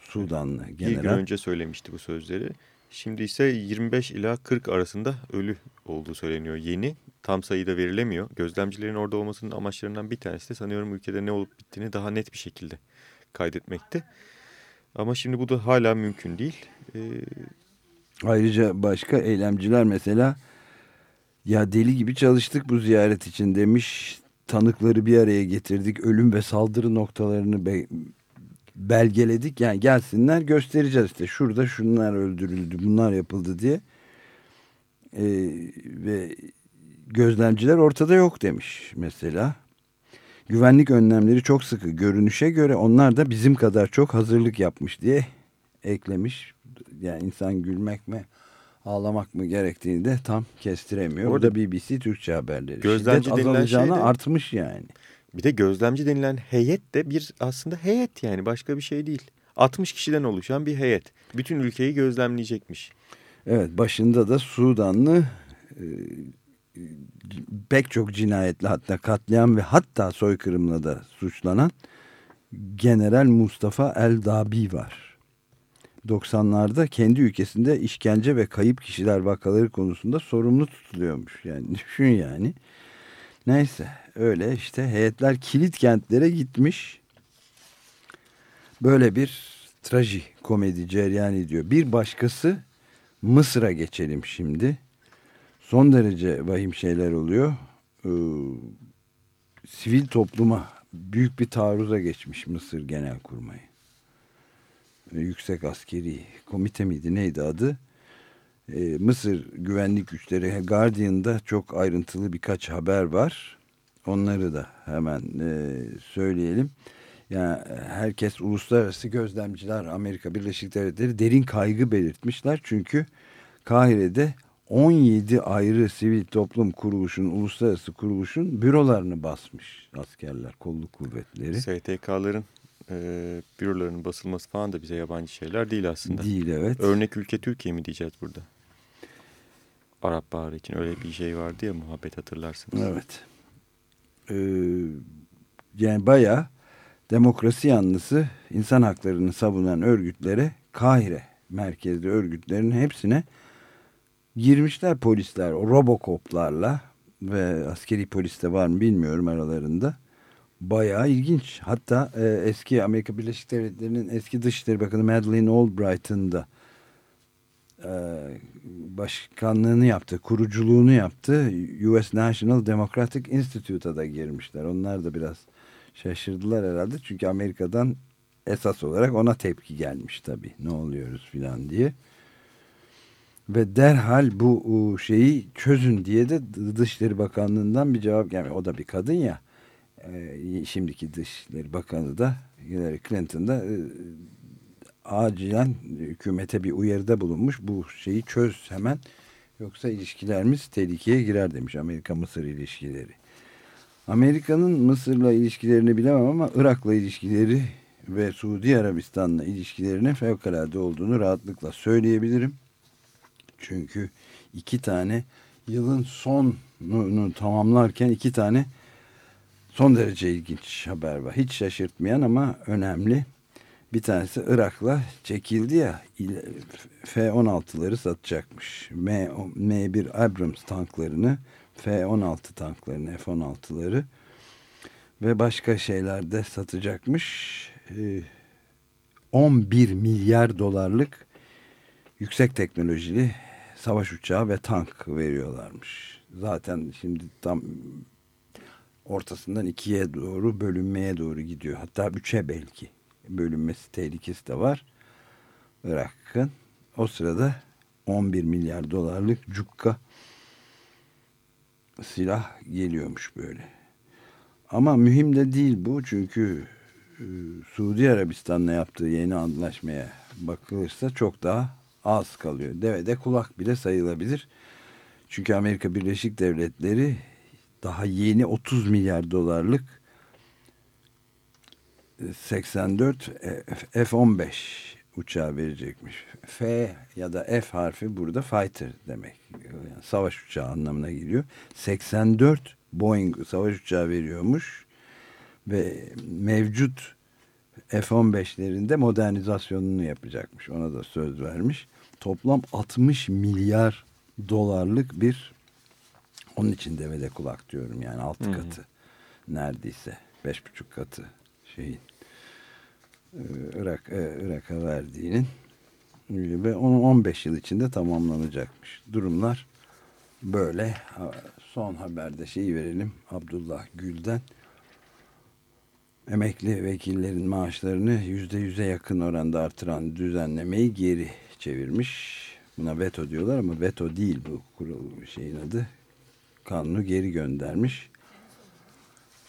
Sudanlı bir gün general. önce söylemişti bu sözleri. Şimdi ise 25 ila 40 arasında ölü olduğu söyleniyor yeni. Tam sayıda verilemiyor. Gözlemcilerin orada olmasının amaçlarından bir tanesi de sanıyorum ülkede ne olup bittiğini daha net bir şekilde kaydetmekti. Ama şimdi bu da hala mümkün değil. Ee, Ayrıca başka eylemciler mesela ya deli gibi çalıştık bu ziyaret için demiş. Tanıkları bir araya getirdik. Ölüm ve saldırı noktalarını be- belgeledik. Yani gelsinler göstereceğiz işte. Şurada şunlar öldürüldü, bunlar yapıldı diye. Ee, ve gözlemciler ortada yok demiş mesela. Güvenlik önlemleri çok sıkı. Görünüşe göre onlar da bizim kadar çok hazırlık yapmış diye eklemiş. Yani insan gülmek mi ağlamak mı gerektiğini de tam kestiremiyor. Orada BBC Türkçe haberleri. gözlemci Şiddet denilen azalacağına şey de- artmış yani. bir de gözlemci denilen heyet de bir aslında heyet yani başka bir şey değil. 60 kişiden oluşan bir heyet. Bütün ülkeyi gözlemleyecekmiş. Evet başında da Sudanlı e, pek çok cinayetle hatta katliam ve hatta soykırımla da suçlanan General Mustafa El Dabi var. 90'larda kendi ülkesinde işkence ve kayıp kişiler vakaları konusunda sorumlu tutuluyormuş. Yani <laughs> düşün yani. Neyse öyle işte heyetler kilit kentlere gitmiş. Böyle bir traji komedi cereyan ediyor. Bir başkası Mısır'a geçelim şimdi. Son derece vahim şeyler oluyor. Ee, sivil topluma büyük bir taarruza geçmiş Mısır Genelkurmayı. Ee, Yüksek Askeri Komite miydi neydi adı? Ee, Mısır güvenlik güçleri Guardian'da çok ayrıntılı birkaç haber var. Onları da hemen e, söyleyelim. Yani herkes uluslararası gözlemciler Amerika Birleşik Devletleri derin kaygı belirtmişler. Çünkü Kahire'de 17 ayrı sivil toplum kuruluşun, uluslararası kuruluşun bürolarını basmış askerler, kolluk kuvvetleri. STK'ların e, bürolarının basılması falan da bize yabancı şeyler değil aslında. Değil evet. Örnek ülke Türkiye mi diyeceğiz burada? Arap Baharı için öyle bir şey vardı ya muhabbet hatırlarsınız. Evet. Ee, yani bayağı demokrasi yanlısı insan haklarını savunan örgütlere Kahire merkezli örgütlerin hepsine girmişler polisler o robokoplarla ve askeri polis de var mı bilmiyorum aralarında. Bayağı ilginç. Hatta e, eski Amerika Birleşik Devletleri'nin eski Dışişleri Bakanı Madeleine Albright'ın da e, başkanlığını yaptı, kuruculuğunu yaptı. US National Democratic Institute'a da girmişler. Onlar da biraz şaşırdılar herhalde. Çünkü Amerika'dan esas olarak ona tepki gelmiş tabii. Ne oluyoruz filan diye. Ve derhal bu şeyi çözün diye de Dışişleri Bakanlığı'ndan bir cevap gelmiş. O da bir kadın ya. E, şimdiki Dışişleri Bakanı da Hillary Clinton da e, acilen hükümete bir uyarıda bulunmuş. Bu şeyi çöz hemen yoksa ilişkilerimiz tehlikeye girer demiş Amerika-Mısır ilişkileri. Amerika'nın Mısır'la ilişkilerini bilemem ama Irak'la ilişkileri ve Suudi Arabistan'la ilişkilerinin fevkalade olduğunu rahatlıkla söyleyebilirim. Çünkü iki tane yılın sonunu tamamlarken iki tane son derece ilginç haber var. Hiç şaşırtmayan ama önemli. Bir tanesi Irak'la çekildi ya F-16'ları satacakmış. M, M1 Abrams tanklarını F-16 tanklarını F-16'ları ve başka şeyler de satacakmış. 11 milyar dolarlık yüksek teknolojili savaş uçağı ve tank veriyorlarmış. Zaten şimdi tam ortasından ikiye doğru bölünmeye doğru gidiyor. Hatta üçe belki bölünmesi tehlikesi de var. Irak'ın o sırada 11 milyar dolarlık cukka silah geliyormuş böyle. Ama mühim de değil bu çünkü e, Suudi Arabistan'la yaptığı yeni anlaşmaya bakılırsa çok daha az kalıyor. Devede kulak bile sayılabilir. Çünkü Amerika Birleşik Devletleri daha yeni 30 milyar dolarlık 84 F-15 uçağı verecekmiş. F ya da F harfi burada fighter demek. Yani savaş uçağı anlamına geliyor. 84 Boeing savaş uçağı veriyormuş. Ve mevcut F-15'lerinde modernizasyonunu yapacakmış. Ona da söz vermiş. Toplam 60 milyar dolarlık bir onun için devede kulak diyorum yani altı hmm. katı neredeyse beş buçuk katı şeyin e, Irak e, Irak'a verdiğinin ve onun 15 yıl içinde tamamlanacakmış. Durumlar böyle. Son haberde şeyi verelim. Abdullah Gül'den emekli vekillerin maaşlarını yüzde yüze yakın oranda artıran düzenlemeyi geri çevirmiş. Buna veto diyorlar ama veto değil bu kurul şeyin adı. Kanunu geri göndermiş.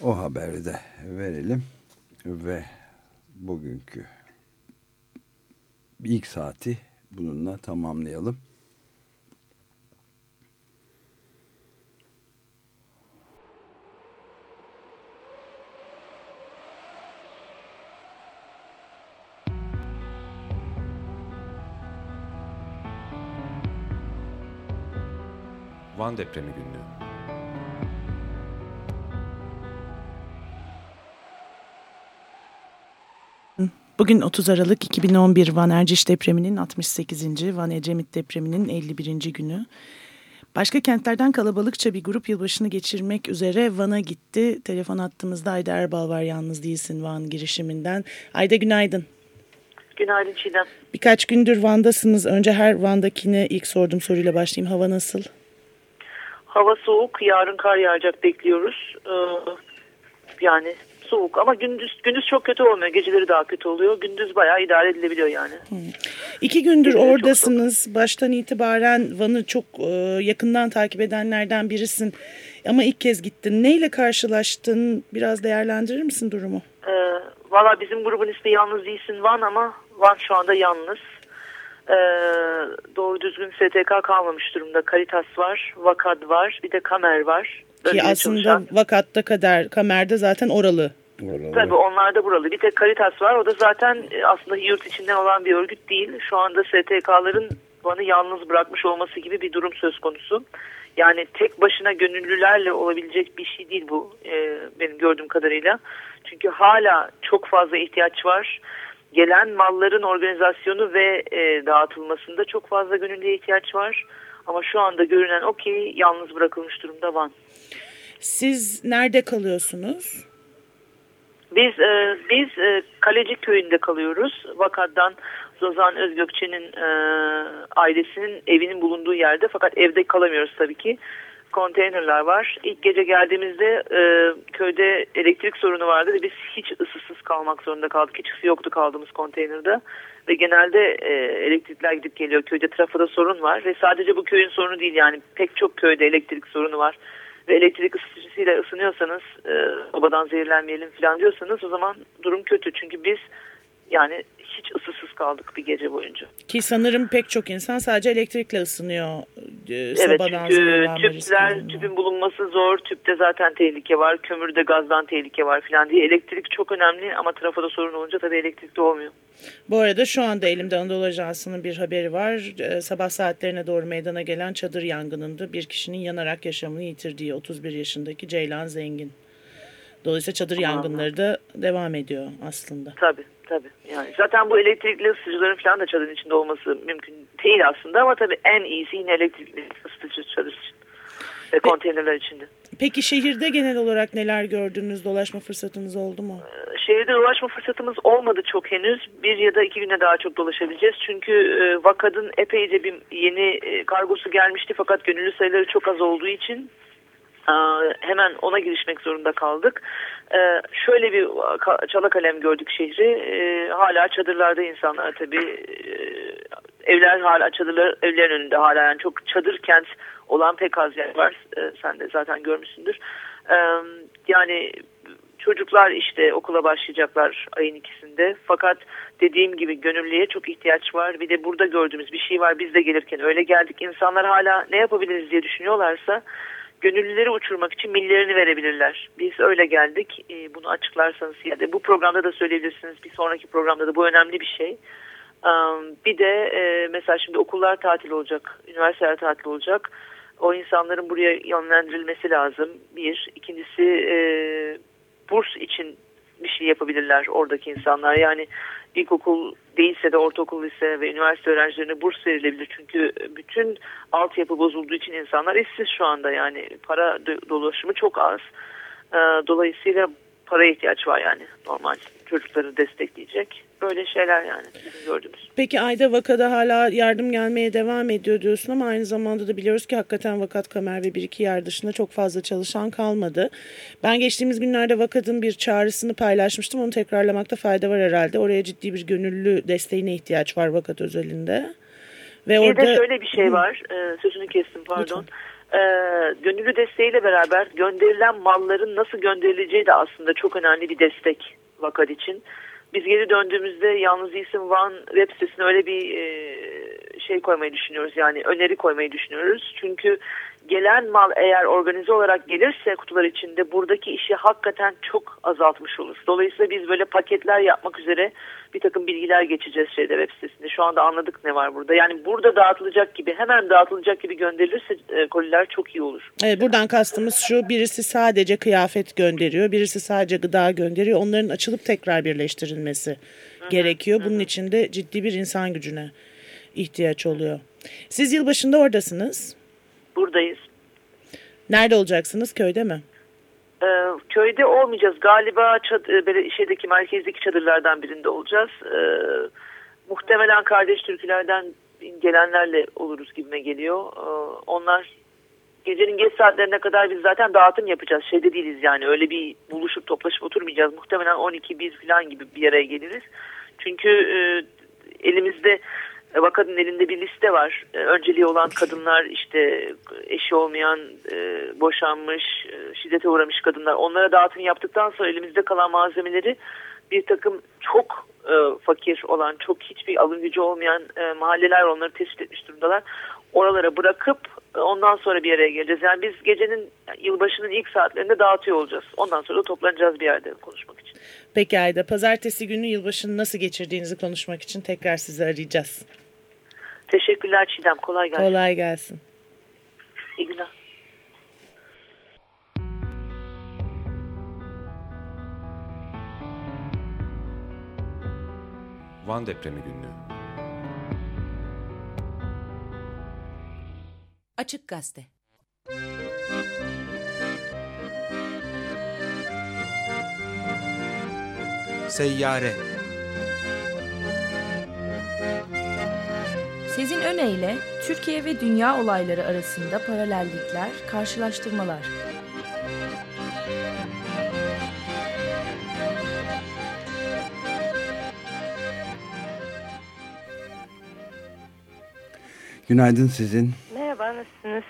O haberi de verelim ve bugünkü ilk saati bununla tamamlayalım. Van depremi günlüğü. Bugün 30 Aralık 2011 Van Erciş depreminin 68. Van Ecemit depreminin 51. günü. Başka kentlerden kalabalıkça bir grup yılbaşını geçirmek üzere Van'a gitti. Telefon attığımızda Ayda Erbal var yalnız değilsin Van girişiminden. Ayda günaydın. Günaydın Çiğdem. Birkaç gündür Van'dasınız. Önce her Van'dakine ilk sorduğum soruyla başlayayım. Hava nasıl? Hava soğuk. Yarın kar yağacak bekliyoruz. Ee, yani soğuk ama gündüz gündüz çok kötü olmuyor. Geceleri daha kötü oluyor. Gündüz bayağı idare edilebiliyor yani. Hmm. İki gündür Geceleri oradasınız. Baştan itibaren Van'ı çok e, yakından takip edenlerden birisin. Ama ilk kez gittin. Neyle karşılaştın? Biraz değerlendirir misin durumu? Ee, Valla bizim grubun ismi Yalnız Değilsin Van ama Van şu anda yalnız. Ee, doğru düzgün STK kalmamış durumda. Karitas var, Vakad var, bir de Kamer var. Ki aslında çalışan. Vakat'ta kadar Kamer'de zaten oralı. Oralı. Tabii onlar da buralı. Bir tek Caritas var. O da zaten e, aslında yurt içinden olan bir örgüt değil. Şu anda STK'ların Van'ı yalnız bırakmış olması gibi bir durum söz konusu. Yani tek başına gönüllülerle olabilecek bir şey değil bu e, benim gördüğüm kadarıyla. Çünkü hala çok fazla ihtiyaç var. Gelen malların organizasyonu ve e, dağıtılmasında çok fazla gönüllüye ihtiyaç var. Ama şu anda görünen o ki yalnız bırakılmış durumda Van. Siz nerede kalıyorsunuz? Biz e, biz e, Kaleci köyünde kalıyoruz. Vakad'dan Zozan Özgökçe'nin e, ailesinin evinin bulunduğu yerde fakat evde kalamıyoruz tabii ki. Konteynerler var. İlk gece geldiğimizde e, köyde elektrik sorunu vardı ve biz hiç ısısız kalmak zorunda kaldık. Hiç ısı yoktu kaldığımız konteynerde. Ve genelde e, elektrikler gidip geliyor. Köyde trafoda sorun var ve sadece bu köyün sorunu değil yani pek çok köyde elektrik sorunu var ve elektrik ısıtıcısıyla ısınıyorsanız e, sobadan zehirlenmeyelim falan diyorsanız o zaman durum kötü. Çünkü biz yani hiç ısısız kaldık bir gece boyunca. Ki sanırım pek çok insan sadece elektrikle ısınıyor e, Evet çünkü tüpler, tüpün bulunması zor. Tüpte zaten tehlike var. Kömürde gazdan tehlike var falan diye. Elektrik çok önemli ama trafoda sorun olunca tabii elektrik de olmuyor. Bu arada şu anda elimde Anadolu Ajansı'nın bir haberi var. Ee, sabah saatlerine doğru meydana gelen çadır yangınında bir kişinin yanarak yaşamını yitirdiği 31 yaşındaki Ceylan Zengin. Dolayısıyla çadır Aman yangınları da devam ediyor aslında. Tabii tabii. Yani zaten bu elektrikli ısıtıcıların falan da çadırın içinde olması mümkün değil aslında ama tabii en iyisi yine elektrikli ısıtıcı çadır için. Ve konteynerler içinde. Peki şehirde genel olarak neler gördünüz? Dolaşma fırsatınız oldu mu? Şehirde dolaşma fırsatımız olmadı çok henüz. Bir ya da iki güne daha çok dolaşabileceğiz. Çünkü e, Vakad'ın epeyce bir yeni e, kargosu gelmişti fakat gönüllü sayıları çok az olduğu için hemen ona girişmek zorunda kaldık. E, şöyle bir çala kalem gördük şehri. E, hala çadırlarda insanlar tabii. Evler hala çadırlar evlerin önünde hala yani çok çadır kent olan pek az yer var. Sen de zaten görmüşsündür. Yani çocuklar işte okula başlayacaklar ayın ikisinde. Fakat dediğim gibi gönüllüye çok ihtiyaç var. Bir de burada gördüğümüz bir şey var. Biz de gelirken öyle geldik. İnsanlar hala ne yapabiliriz diye düşünüyorlarsa gönüllüleri uçurmak için millerini verebilirler. Biz öyle geldik. E, bunu açıklarsanız ya da bu programda da söyleyebilirsiniz. Bir sonraki programda da bu önemli bir şey. Um, bir de e, mesela şimdi okullar tatil olacak, üniversiteler tatil olacak. O insanların buraya yönlendirilmesi lazım. Bir. İkincisi e, burs için bir şey yapabilirler oradaki insanlar. Yani ilkokul değilse de ortaokul lise ve üniversite öğrencilerine burs verilebilir. Çünkü bütün altyapı bozulduğu için insanlar işsiz şu anda. Yani para do- dolaşımı çok az. Ee, dolayısıyla para ihtiyaç var yani normal çocukları destekleyecek. Böyle şeyler yani bizim gördüğümüz. Peki Ayda Vaka'da hala yardım gelmeye devam ediyor diyorsun ama aynı zamanda da biliyoruz ki hakikaten Vakat Kamer ve bir iki yer dışında çok fazla çalışan kalmadı. Ben geçtiğimiz günlerde Vakat'ın bir çağrısını paylaşmıştım. Onu tekrarlamakta fayda var herhalde. Oraya ciddi bir gönüllü desteğine ihtiyaç var Vakat özelinde. Ve Bir orada de şöyle bir şey var. Ee, sözünü kestim pardon. Ee, gönüllü desteğiyle beraber gönderilen malların nasıl gönderileceği de aslında çok önemli bir destek vakat için. Biz geri döndüğümüzde Yalnız İsim Van web sitesine öyle bir e, şey koymayı düşünüyoruz. Yani öneri koymayı düşünüyoruz. Çünkü gelen mal eğer organize olarak gelirse kutular içinde buradaki işi hakikaten çok azaltmış olur. Dolayısıyla biz böyle paketler yapmak üzere bir takım bilgiler geçeceğiz şeyde web sitesinde. Şu anda anladık ne var burada. Yani burada dağıtılacak gibi hemen dağıtılacak gibi gönderilirse e, koliler çok iyi olur. Evet, buradan kastımız şu birisi sadece kıyafet gönderiyor, birisi sadece gıda gönderiyor. Onların açılıp tekrar birleştirilmesi gerekiyor. Bunun için de ciddi bir insan gücüne ihtiyaç oluyor. Siz yılbaşında oradasınız. Buradayız. Nerede olacaksınız? Köyde mi? Ee, köyde olmayacağız. Galiba çad- e, böyle şeydeki merkezdeki çadırlardan birinde olacağız. Ee, muhtemelen kardeş türkülerden gelenlerle oluruz gibime geliyor. Ee, onlar gecenin geç saatlerine kadar biz zaten dağıtım yapacağız. Şeyde değiliz yani öyle bir buluşup toplaşıp oturmayacağız. Muhtemelen 12-1 falan gibi bir araya geliriz. Çünkü e, elimizde Vakad'ın elinde bir liste var. E, önceliği olan kadınlar işte eşi olmayan, e, boşanmış, e, şiddete uğramış kadınlar. Onlara dağıtım yaptıktan sonra elimizde kalan malzemeleri bir takım çok e, fakir olan, çok hiçbir alım gücü olmayan e, mahalleler onları tespit etmiş durumdalar. Oralara bırakıp e, ondan sonra bir araya geleceğiz. Yani biz gecenin yılbaşının ilk saatlerinde dağıtıyor olacağız. Ondan sonra da toplanacağız bir yerde konuşmak için. Peki Ayda, pazartesi günü yılbaşını nasıl geçirdiğinizi konuşmak için tekrar sizi arayacağız. Teşekkürler Çiğdem. Kolay gelsin. Kolay gelsin. İyi günler. Van depremi günlüğü. Açık Gazete Seyyare Sezin Öne Türkiye ve dünya olayları arasında paralellikler, karşılaştırmalar. Günaydın sizin. Nasılsınız?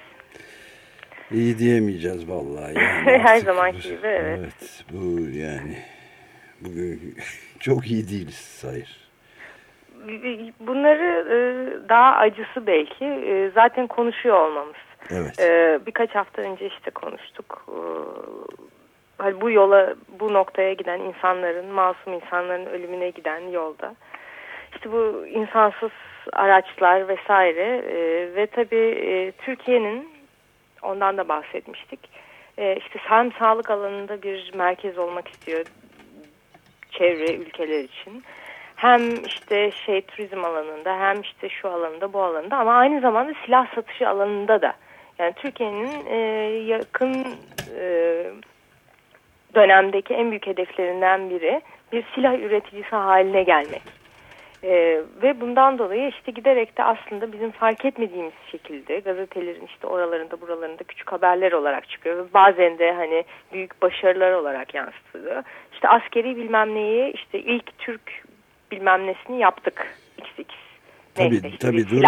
İyi diyemeyeceğiz vallahi. Yani <laughs> Her zamanki gibi, evet. Evet bu yani bugün <laughs> çok iyi değiliz hayır. bunları e, daha acısı belki e, zaten konuşuyor olmamız. Evet. E, birkaç hafta önce işte konuştuk. Hani bu yola, bu noktaya giden insanların, masum insanların ölümüne giden yolda. İşte bu insansız araçlar vesaire e, ve tabii e, Türkiye'nin ondan da bahsetmiştik. E, işte hem sağlık alanında bir merkez olmak istiyor çevre ülkeler için. Hem işte şey turizm alanında hem işte şu alanında bu alanında ama aynı zamanda silah satışı alanında da. Yani Türkiye'nin e, yakın e, dönemdeki en büyük hedeflerinden biri bir silah üreticisi haline gelmek. Ee, ve bundan dolayı işte giderek de aslında bizim fark etmediğimiz şekilde gazetelerin işte oralarında buralarında küçük haberler olarak çıkıyor. Ve bazen de hani büyük başarılar olarak yansıtılıyor. İşte askeri bilmem neyi işte ilk Türk bilmem nesini yaptık. XX. Tabii, Neyse, işte tabii dur,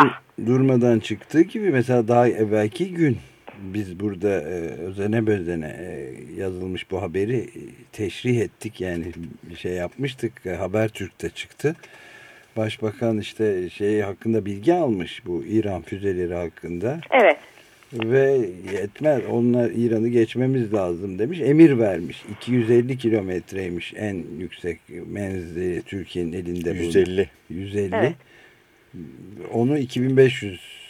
durmadan çıktığı gibi mesela daha evvelki gün biz burada e, özene bezene e, yazılmış bu haberi e, teşrih ettik yani bir şey yapmıştık. E, Habertürk'te çıktı. Başbakan işte şey hakkında bilgi almış bu İran füzeleri hakkında. Evet. Ve yetmez onlar İran'ı geçmemiz lazım demiş. Emir vermiş. 250 kilometreymiş en yüksek menzili Türkiye'nin elinde. 150. 150. Evet. Onu 2500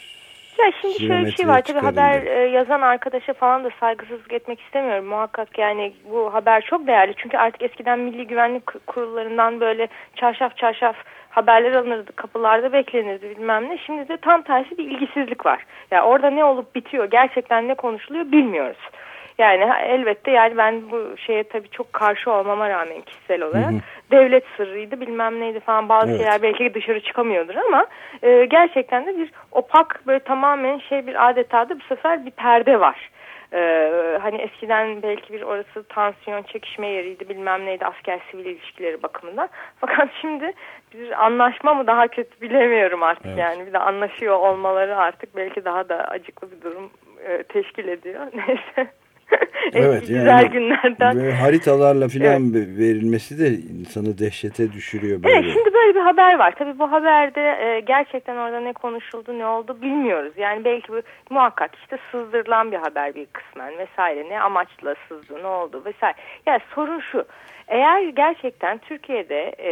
Ya şimdi şöyle bir şey var tabii haber e, yazan arkadaşa falan da saygısızlık etmek istemiyorum. Muhakkak yani bu haber çok değerli. Çünkü artık eskiden milli güvenlik kurullarından böyle çarşaf çarşaf haberler alınırdı. Kapılarda beklenirdi bilmem ne. Şimdi de tam tersi bir ilgisizlik var. Yani orada ne olup bitiyor gerçekten ne konuşuluyor bilmiyoruz. Yani elbette yani ben bu şeye tabii çok karşı olmama rağmen kişisel olarak devlet sırrıydı bilmem neydi falan bazı Evet. şeyler belki dışarı çıkamıyordur ama e, gerçekten de bir opak böyle tamamen şey bir adeta da bu sefer bir perde var. Ee, hani eskiden belki bir orası tansiyon çekişme yeriydi bilmem neydi asker sivil ilişkileri bakımından. <laughs> Fakat şimdi bir anlaşma mı daha kötü bilemiyorum artık Evet. yani bir de anlaşıyor olmaları artık belki daha da acıklı bir durum e, teşkil ediyor. <laughs> Neyse. <laughs> Evet Eski yani güzel günlerden. böyle haritalarla filan verilmesi de insanı dehşete düşürüyor böyle. Evet şimdi böyle bir haber var. Tabii bu haberde e, gerçekten orada ne konuşuldu ne oldu bilmiyoruz. Yani belki bu muhakkak işte sızdırılan bir haber bir kısmen vesaire. Ne amaçla sızdı ne oldu vesaire. Yani sorun şu. Eğer gerçekten Türkiye'de e,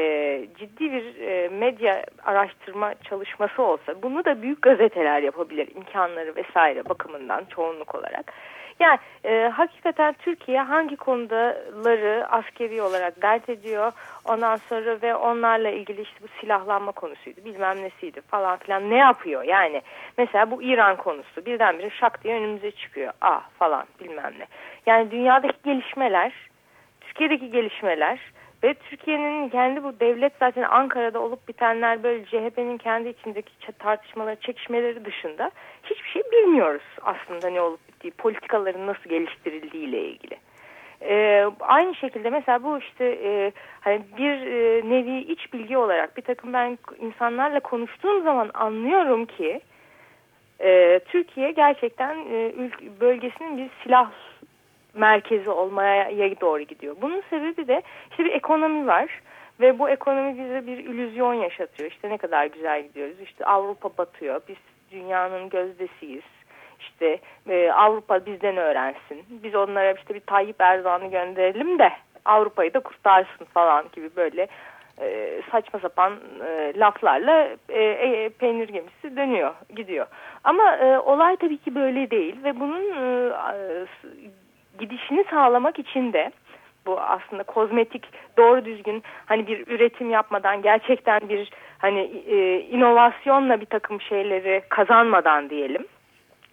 ciddi bir e, medya araştırma çalışması olsa bunu da büyük gazeteler yapabilir imkanları vesaire bakımından çoğunluk olarak. Yani e, hakikaten Türkiye hangi konudaları askeri olarak dert ediyor? Ondan sonra ve onlarla ilgili işte bu silahlanma konusuydu bilmem nesiydi falan filan. Ne yapıyor? Yani mesela bu İran konusu birdenbire şak diye önümüze çıkıyor. Ah falan bilmem ne. Yani dünyadaki gelişmeler Türkiye'deki gelişmeler ve Türkiye'nin kendi bu devlet zaten Ankara'da olup bitenler böyle CHP'nin kendi içindeki tartışmaları, çekişmeleri dışında hiçbir şey bilmiyoruz aslında ne olup bittiği, politikaların nasıl geliştirildiği ile ilgili. Ee, aynı şekilde mesela bu işte e, hani bir e, nevi iç bilgi olarak bir takım ben insanlarla konuştuğum zaman anlıyorum ki e, Türkiye gerçekten e, bölgesinin bir silah merkezi olmaya doğru gidiyor. Bunun sebebi de işte bir ekonomi var ve bu ekonomi bize bir illüzyon yaşatıyor. İşte ne kadar güzel gidiyoruz. İşte Avrupa batıyor. Biz dünyanın gözdesiyiz. İşte e, Avrupa bizden öğrensin. Biz onlara işte bir Tayyip Erdoğan'ı gönderelim de Avrupa'yı da kurtarsın falan gibi böyle e, saçma sapan e, laflarla e, e, peynir gemisi dönüyor, gidiyor. Ama e, olay tabii ki böyle değil ve bunun e, gidişini sağlamak için de bu aslında kozmetik doğru düzgün hani bir üretim yapmadan gerçekten bir hani e, inovasyonla bir takım şeyleri kazanmadan diyelim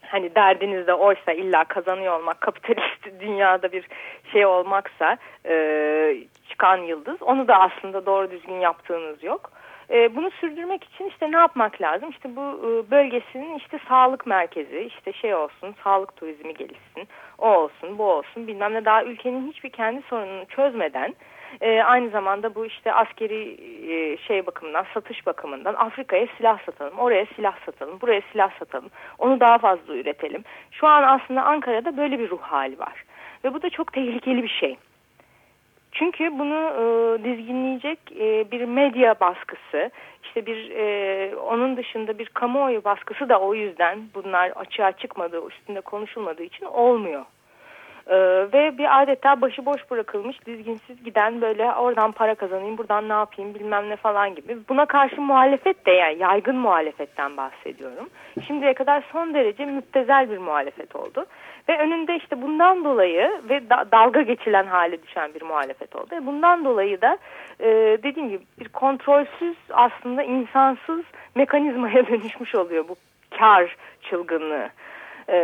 hani derdiniz de oysa illa kazanıyor olmak kapitalist <laughs> dünyada bir şey olmaksa e, çıkan yıldız onu da aslında doğru düzgün yaptığınız yok. E, bunu sürdürmek için işte ne yapmak lazım? İşte bu e, bölgesinin işte sağlık merkezi, işte şey olsun, sağlık turizmi gelişsin, o olsun, bu olsun bilmem ne daha ülkenin hiçbir kendi sorununu çözmeden e, aynı zamanda bu işte askeri e, şey bakımından, satış bakımından Afrika'ya silah satalım, oraya silah satalım, buraya silah satalım, onu daha fazla üretelim. Şu an aslında Ankara'da böyle bir ruh hali var ve bu da çok tehlikeli bir şey. Çünkü bunu e, dizginleyecek e, bir medya baskısı, işte bir e, onun dışında bir kamuoyu baskısı da o yüzden bunlar açığa çıkmadığı, üstünde konuşulmadığı için olmuyor. Ee, ve bir adeta başıboş bırakılmış dizginsiz giden böyle oradan para kazanayım buradan ne yapayım bilmem ne falan gibi. Buna karşı muhalefet de yani yaygın muhalefetten bahsediyorum. Şimdiye kadar son derece müptezel bir muhalefet oldu. Ve önünde işte bundan dolayı ve da, dalga geçilen hale düşen bir muhalefet oldu. E bundan dolayı da e, dediğim gibi bir kontrolsüz aslında insansız mekanizmaya <laughs> dönüşmüş oluyor bu kar çılgınlığı. Ee,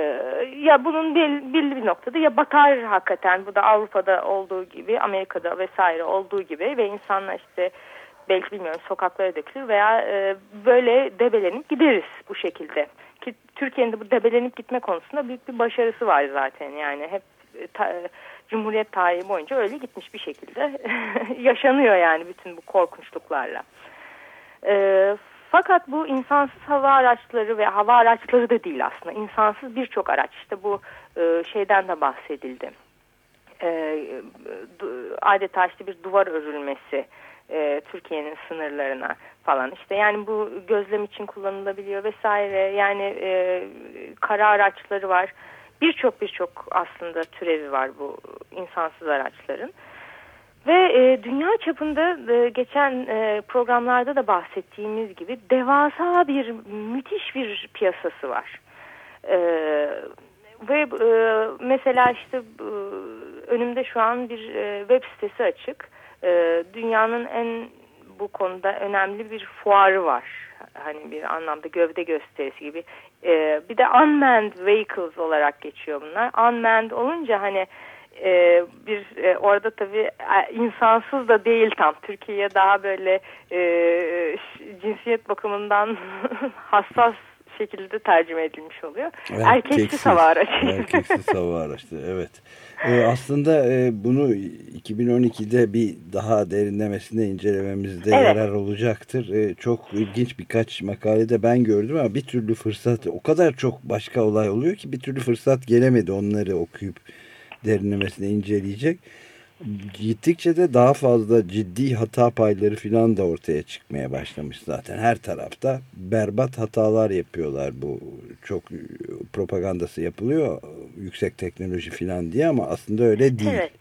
ya bunun belli, belli bir noktada ya batar hakikaten bu da Avrupa'da olduğu gibi Amerika'da vesaire olduğu gibi ve insanlar işte belki bilmiyorum sokaklara dökülür veya e, böyle debelenip gideriz bu şekilde. Ki Türkiye'nin de bu debelenip gitme konusunda büyük bir başarısı var zaten yani hep ta, Cumhuriyet tarihi boyunca öyle gitmiş bir şekilde <laughs> yaşanıyor yani bütün bu korkunçluklarla. E, fakat bu insansız hava araçları ve hava araçları da değil aslında. insansız birçok araç. İşte bu e, şeyden de bahsedildi. E, adeta işte bir duvar örülmesi e, Türkiye'nin sınırlarına falan. İşte yani bu gözlem için kullanılabiliyor vesaire. Yani e, kara araçları var. Birçok birçok aslında türevi var bu insansız araçların. Ve e, dünya çapında e, geçen e, programlarda da bahsettiğimiz gibi devasa bir müthiş bir piyasası var. E, ve e, mesela işte e, önümde şu an bir e, web sitesi açık. E, dünyanın en bu konuda önemli bir fuarı var. Hani bir anlamda gövde gösterisi gibi. E, bir de unmanned vehicles olarak geçiyor bunlar. Unmanned olunca hani e, bir e, orada tabii e, insansız da değil tam Türkiye'ye daha böyle e, cinsiyet bakımından <laughs> hassas şekilde tercüme edilmiş oluyor. Erkeksiz, erkeksiz hava aracı. Erkeksiz hava araçları evet. Ee, aslında e, bunu 2012'de bir daha derinlemesine incelememizde evet. yarar olacaktır. Ee, çok ilginç birkaç makalede ben gördüm ama bir türlü fırsat o kadar çok başka olay oluyor ki bir türlü fırsat gelemedi onları okuyup derinlemesine inceleyecek. Gittikçe de daha fazla ciddi hata payları filan da ortaya çıkmaya başlamış zaten. Her tarafta berbat hatalar yapıyorlar bu. Çok propagandası yapılıyor yüksek teknoloji filan diye ama aslında öyle değil. Evet.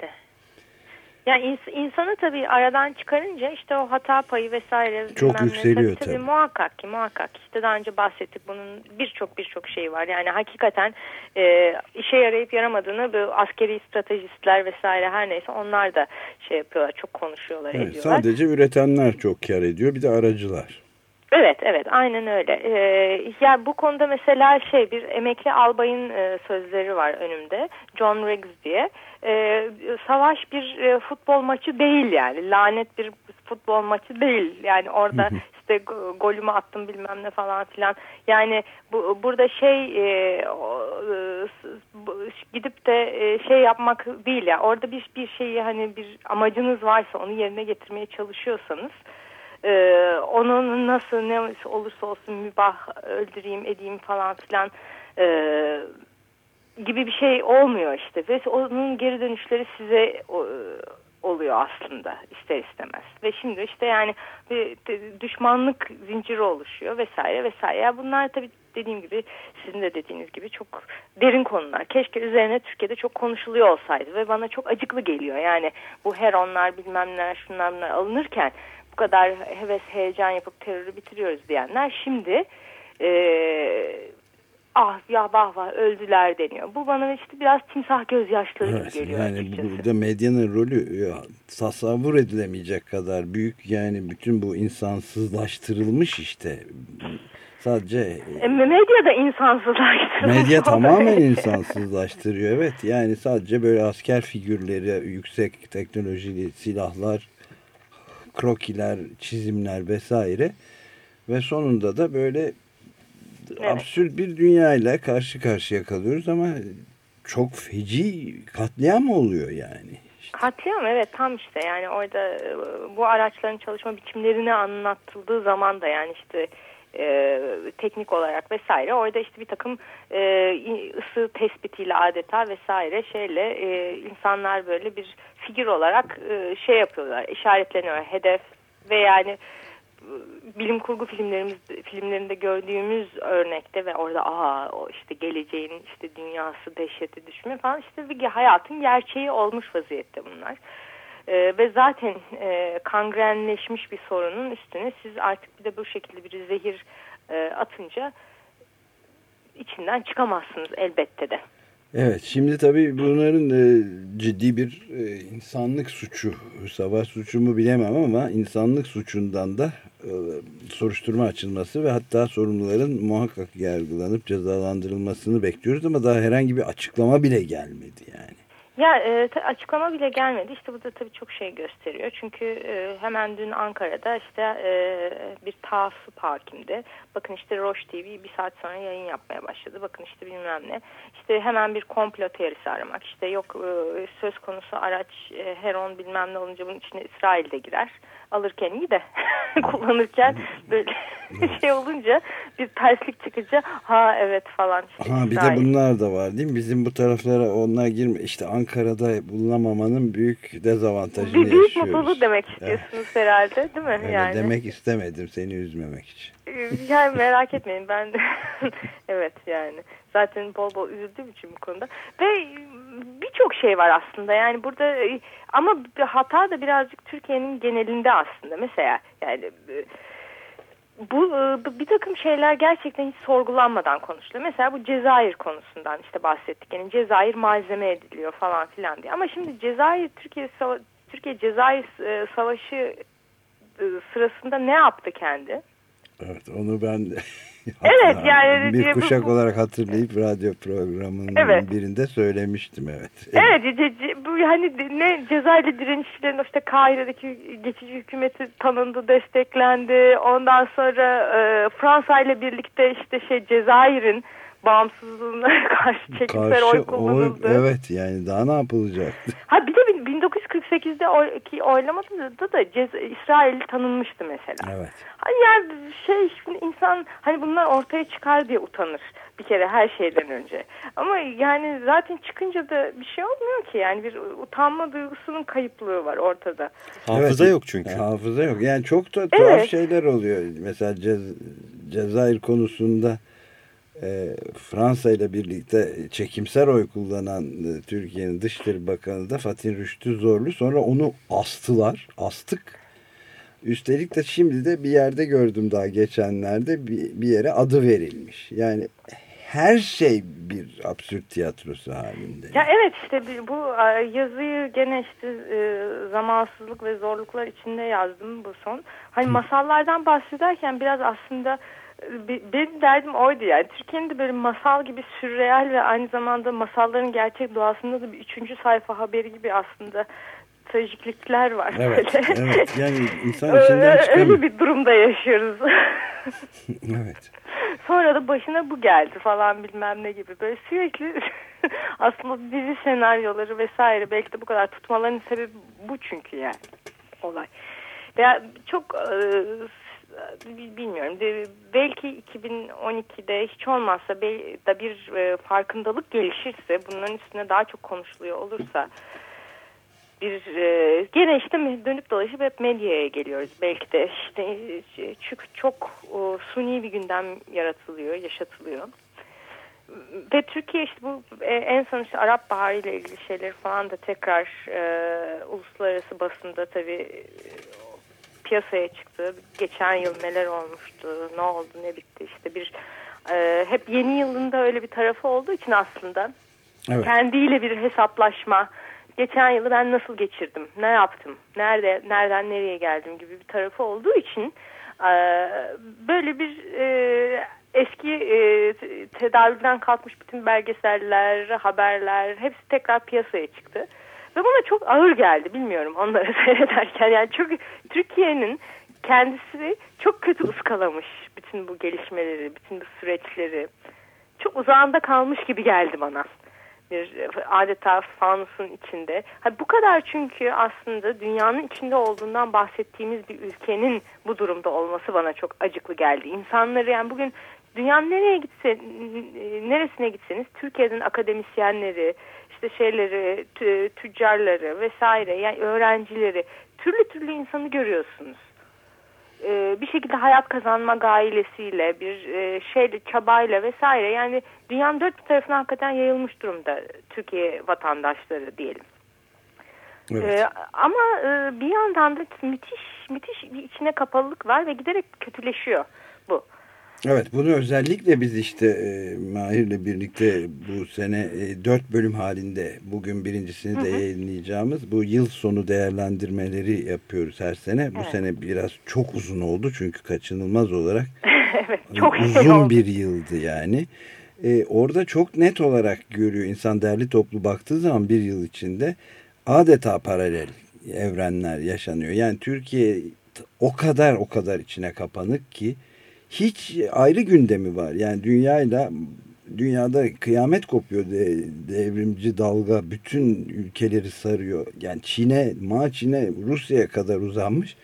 Yani ins insanı tabii aradan çıkarınca işte o hata payı vesaire çok yükseliyor tabii, tabii. Muhakkak ki muhakkak işte daha önce bahsettik bunun birçok birçok şey var. Yani hakikaten e, işe yarayıp yaramadığını bu askeri stratejistler vesaire her neyse onlar da şey yapıyorlar çok konuşuyorlar evet, ediyorlar. Sadece üretenler çok kar ediyor bir de aracılar. Evet evet aynen öyle. Ee, yani bu konuda mesela şey bir emekli albayın e, sözleri var önümde. John Riggs diye. Ee, savaş bir e, futbol maçı değil yani. Lanet bir futbol maçı değil. Yani orada işte golümü attım bilmem ne falan filan. Yani bu burada şey e, o, e, gidip de e, şey yapmak değil ya. Yani. Orada bir bir şeyi hani bir amacınız varsa onu yerine getirmeye çalışıyorsanız e, onun nasıl ne olursa olsun mübah öldüreyim edeyim falan filan e, gibi bir şey olmuyor işte ve onun geri dönüşleri size o, oluyor aslında ister istemez ve şimdi işte yani bir düşmanlık zinciri oluşuyor vesaire vesaire bunlar tabii dediğim gibi sizin de dediğiniz gibi çok derin konular. Keşke üzerine Türkiye'de çok konuşuluyor olsaydı ve bana çok acıklı geliyor. Yani bu heronlar bilmem neler şunlar bunlar alınırken bu kadar heves heyecan yapıp terörü bitiriyoruz diyenler şimdi e, ah ya vah vah öldüler deniyor. Bu bana işte biraz timsah gözyaşları evet, gibi geliyor yani açıkçası. Burada medyanın rolü ya, tasavvur edilemeyecek kadar büyük yani bütün bu insansızlaştırılmış işte sadece e, medya da insansızlaştırıyor. Medya <laughs> tamamen insansızlaştırıyor evet yani sadece böyle asker figürleri yüksek teknolojili silahlar krokiler, çizimler vesaire ve sonunda da böyle evet. absürt bir dünyayla karşı karşıya kalıyoruz ama çok feci katliam oluyor yani. İşte. Katliam evet tam işte yani orada e, bu araçların çalışma biçimlerini anlatıldığı zaman da yani işte e, teknik olarak vesaire. Orada işte bir takım e, ısı tespitiyle adeta vesaire şeyle e, insanlar böyle bir figür olarak e, şey yapıyorlar işaretleniyor hedef ve yani bilim kurgu filmlerimiz filmlerinde gördüğümüz örnekte ve orada aa o işte geleceğin işte dünyası dehşeti düşme falan. İşte bir hayatın gerçeği olmuş vaziyette bunlar. Ee, ve zaten e, kangrenleşmiş bir sorunun üstüne siz artık bir de bu şekilde bir zehir e, atınca içinden çıkamazsınız elbette de. Evet şimdi tabii bunların e, ciddi bir e, insanlık suçu, savaş suçu mu bilemem ama insanlık suçundan da e, soruşturma açılması ve hatta sorumluların muhakkak yargılanıp cezalandırılmasını bekliyoruz ama daha herhangi bir açıklama bile gelmedi yani. Ya e, açıklama bile gelmedi. İşte bu da tabii çok şey gösteriyor. Çünkü e, hemen dün Ankara'da işte e, bir taassüp hakimdi. Bakın işte Roche TV bir saat sonra yayın yapmaya başladı. Bakın işte bilmem ne. İşte hemen bir komplo teorisi aramak. İşte yok e, söz konusu araç e, Heron bilmem ne olunca bunun içine İsrail'de girer alırken iyi de <laughs> kullanırken böyle <laughs> şey olunca bir terslik çıkınca ha evet falan. Işte ha bir de bunlar da var değil mi? Bizim bu taraflara onlar girme işte Ankara'da bulunamamanın büyük dezavantajını bir büyük yaşıyoruz. mutluluğu demek istiyorsunuz evet. herhalde değil mi? Öyle yani. demek istemedim seni üzmemek için. Yani merak etmeyin ben de <laughs> evet yani zaten bol bol üzüldüğüm için bu konuda ve birçok şey var aslında yani burada ama hata da birazcık Türkiye'nin genelinde aslında mesela yani bu bir takım şeyler gerçekten hiç sorgulanmadan konuşuluyor. Mesela bu Cezayir konusundan işte bahsettik. Yani Cezayir malzeme ediliyor falan filan diye. Ama şimdi Cezayir Türkiye Türkiye Cezayir Savaşı sırasında ne yaptı kendi? Evet onu ben <laughs> evet yani bir kuşak bu, olarak hatırlayıp radyo programının evet. birinde söylemiştim evet. <laughs> Evet, evet bu hani ne Cezayirli direnişçilerin işte Kahire'deki geçici hükümeti tanındı, desteklendi. Ondan sonra e, Fransa ile birlikte işte şey Cezayir'in bağımsızlığına <laughs> karşı çekimsel oy kullanıldı. Oy, evet yani daha ne yapılacaktı? <laughs> Ha bir de 1948'de oy, ki oylamada da, da Cez İsrail tanınmıştı mesela. Evet. Hani yani şey insan hani bunlar ortaya çıkar diye utanır bir kere her şeyden önce. Ama yani zaten çıkınca da bir şey olmuyor ki yani bir utanma duygusunun kayıplığı var ortada. Hafıza evet, yok çünkü. Yani hafıza yok. Yani çok da tuhaf evet. şeyler oluyor. Mesela Cez Cezayir konusunda e, Fransa ile birlikte çekimser oy kullanan e, Türkiye'nin Dışişleri Bakanı da Fatih Rüştü Zorlu. Sonra onu astılar. Astık. Üstelik de şimdi de bir yerde gördüm daha geçenlerde bir, bir yere adı verilmiş. Yani her şey bir absürt tiyatrosu halinde. Ya evet işte bu yazıyı gene işte e, zamansızlık ve zorluklar içinde yazdım bu son. Hani masallardan bahsederken biraz aslında benim derdim oydu yani. Türkiye'nin de böyle masal gibi sürreal ve aynı zamanda masalların gerçek doğasında da bir üçüncü sayfa haberi gibi aslında trajiklikler var. Evet, böyle. evet. <laughs> Yani insan içinden çıkamıyor. Öyle bir durumda yaşıyoruz. <laughs> evet. Sonra da başına bu geldi falan bilmem ne gibi. Böyle sürekli <laughs> aslında dizi senaryoları vesaire belki de bu kadar tutmalarının sebebi bu çünkü yani olay. Veya çok bilmiyorum. Belki 2012'de hiç olmazsa da bir e, farkındalık gelişirse, bunların üstüne daha çok konuşuluyor olursa bir e, gene işte dönüp dolaşıp hep medyaya geliyoruz. Belki de işte çünkü çok suni bir gündem yaratılıyor, yaşatılıyor. Ve Türkiye işte bu e, en son işte Arap Baharı ile ilgili şeyleri falan da tekrar e, uluslararası basında tabii piyasaya çıktı. Geçen yıl neler olmuştu, ne oldu, ne bitti işte bir e, hep yeni yılında öyle bir tarafı olduğu için aslında evet. kendiyle bir hesaplaşma. Geçen yılı ben nasıl geçirdim, ne yaptım, nerede, nereden nereye geldim gibi bir tarafı olduğu için e, böyle bir e, eski e, tedavülden kalkmış bütün belgeseller, haberler hepsi tekrar piyasaya çıktı. Ve bana çok ağır geldi bilmiyorum onları <laughs> seyrederken. Yani çok Türkiye'nin kendisi çok kötü ıskalamış bütün bu gelişmeleri, bütün bu süreçleri. Çok uzağında kalmış gibi geldi bana. bir adeta fanusun içinde. Ha, bu kadar çünkü aslında dünyanın içinde olduğundan bahsettiğimiz bir ülkenin bu durumda olması bana çok acıklı geldi. İnsanları yani bugün dünyanın nereye gitse, neresine gitseniz Türkiye'nin akademisyenleri, işte şeyleri, tü, tüccarları vesaire yani öğrencileri türlü türlü insanı görüyorsunuz. Ee, bir şekilde hayat kazanma gailesiyle, bir e, şeyle, çabayla vesaire yani dünyanın dört bir tarafına hakikaten yayılmış durumda Türkiye vatandaşları diyelim. Evet. Ee, ama e, bir yandan da müthiş müthiş bir içine kapalılık var ve giderek kötüleşiyor bu. Evet bunu özellikle biz işte e, Mahir'le birlikte bu sene e, dört bölüm halinde bugün birincisini Hı de yayınlayacağımız bu yıl sonu değerlendirmeleri yapıyoruz her sene. Bu Evet. sene biraz çok uzun oldu çünkü kaçınılmaz olarak <laughs> evet çok şey uzun oldu. bir yıldı yani. E, orada çok net olarak görüyor insan derli toplu baktığı zaman bir yıl içinde adeta paralel evrenler yaşanıyor. Yani Türkiye o kadar o kadar içine kapanık ki hiç ayrı gündemi var. Yani dünyayla dünyada kıyamet kopuyor de, devrimci dalga bütün ülkeleri sarıyor. Yani Çin'e, Ma Çin'e, Rusya'ya kadar uzanmış.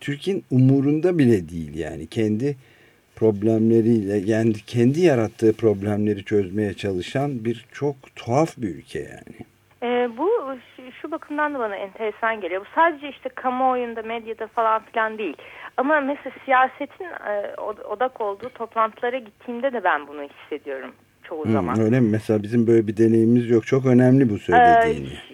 Türkiye'nin umurunda bile değil yani kendi problemleriyle yani kendi yarattığı problemleri çözmeye çalışan bir çok tuhaf bir ülke yani. Ee, bu şu, bakımdan da bana enteresan geliyor. Bu sadece işte kamuoyunda, medyada falan filan değil. Ama mesela siyasetin e, od- odak olduğu toplantılara gittiğimde de ben bunu hissediyorum çoğu Hı, zaman. öyle mi? Mesela bizim böyle bir deneyimimiz yok. Çok önemli bu söylediğini. Ee, e,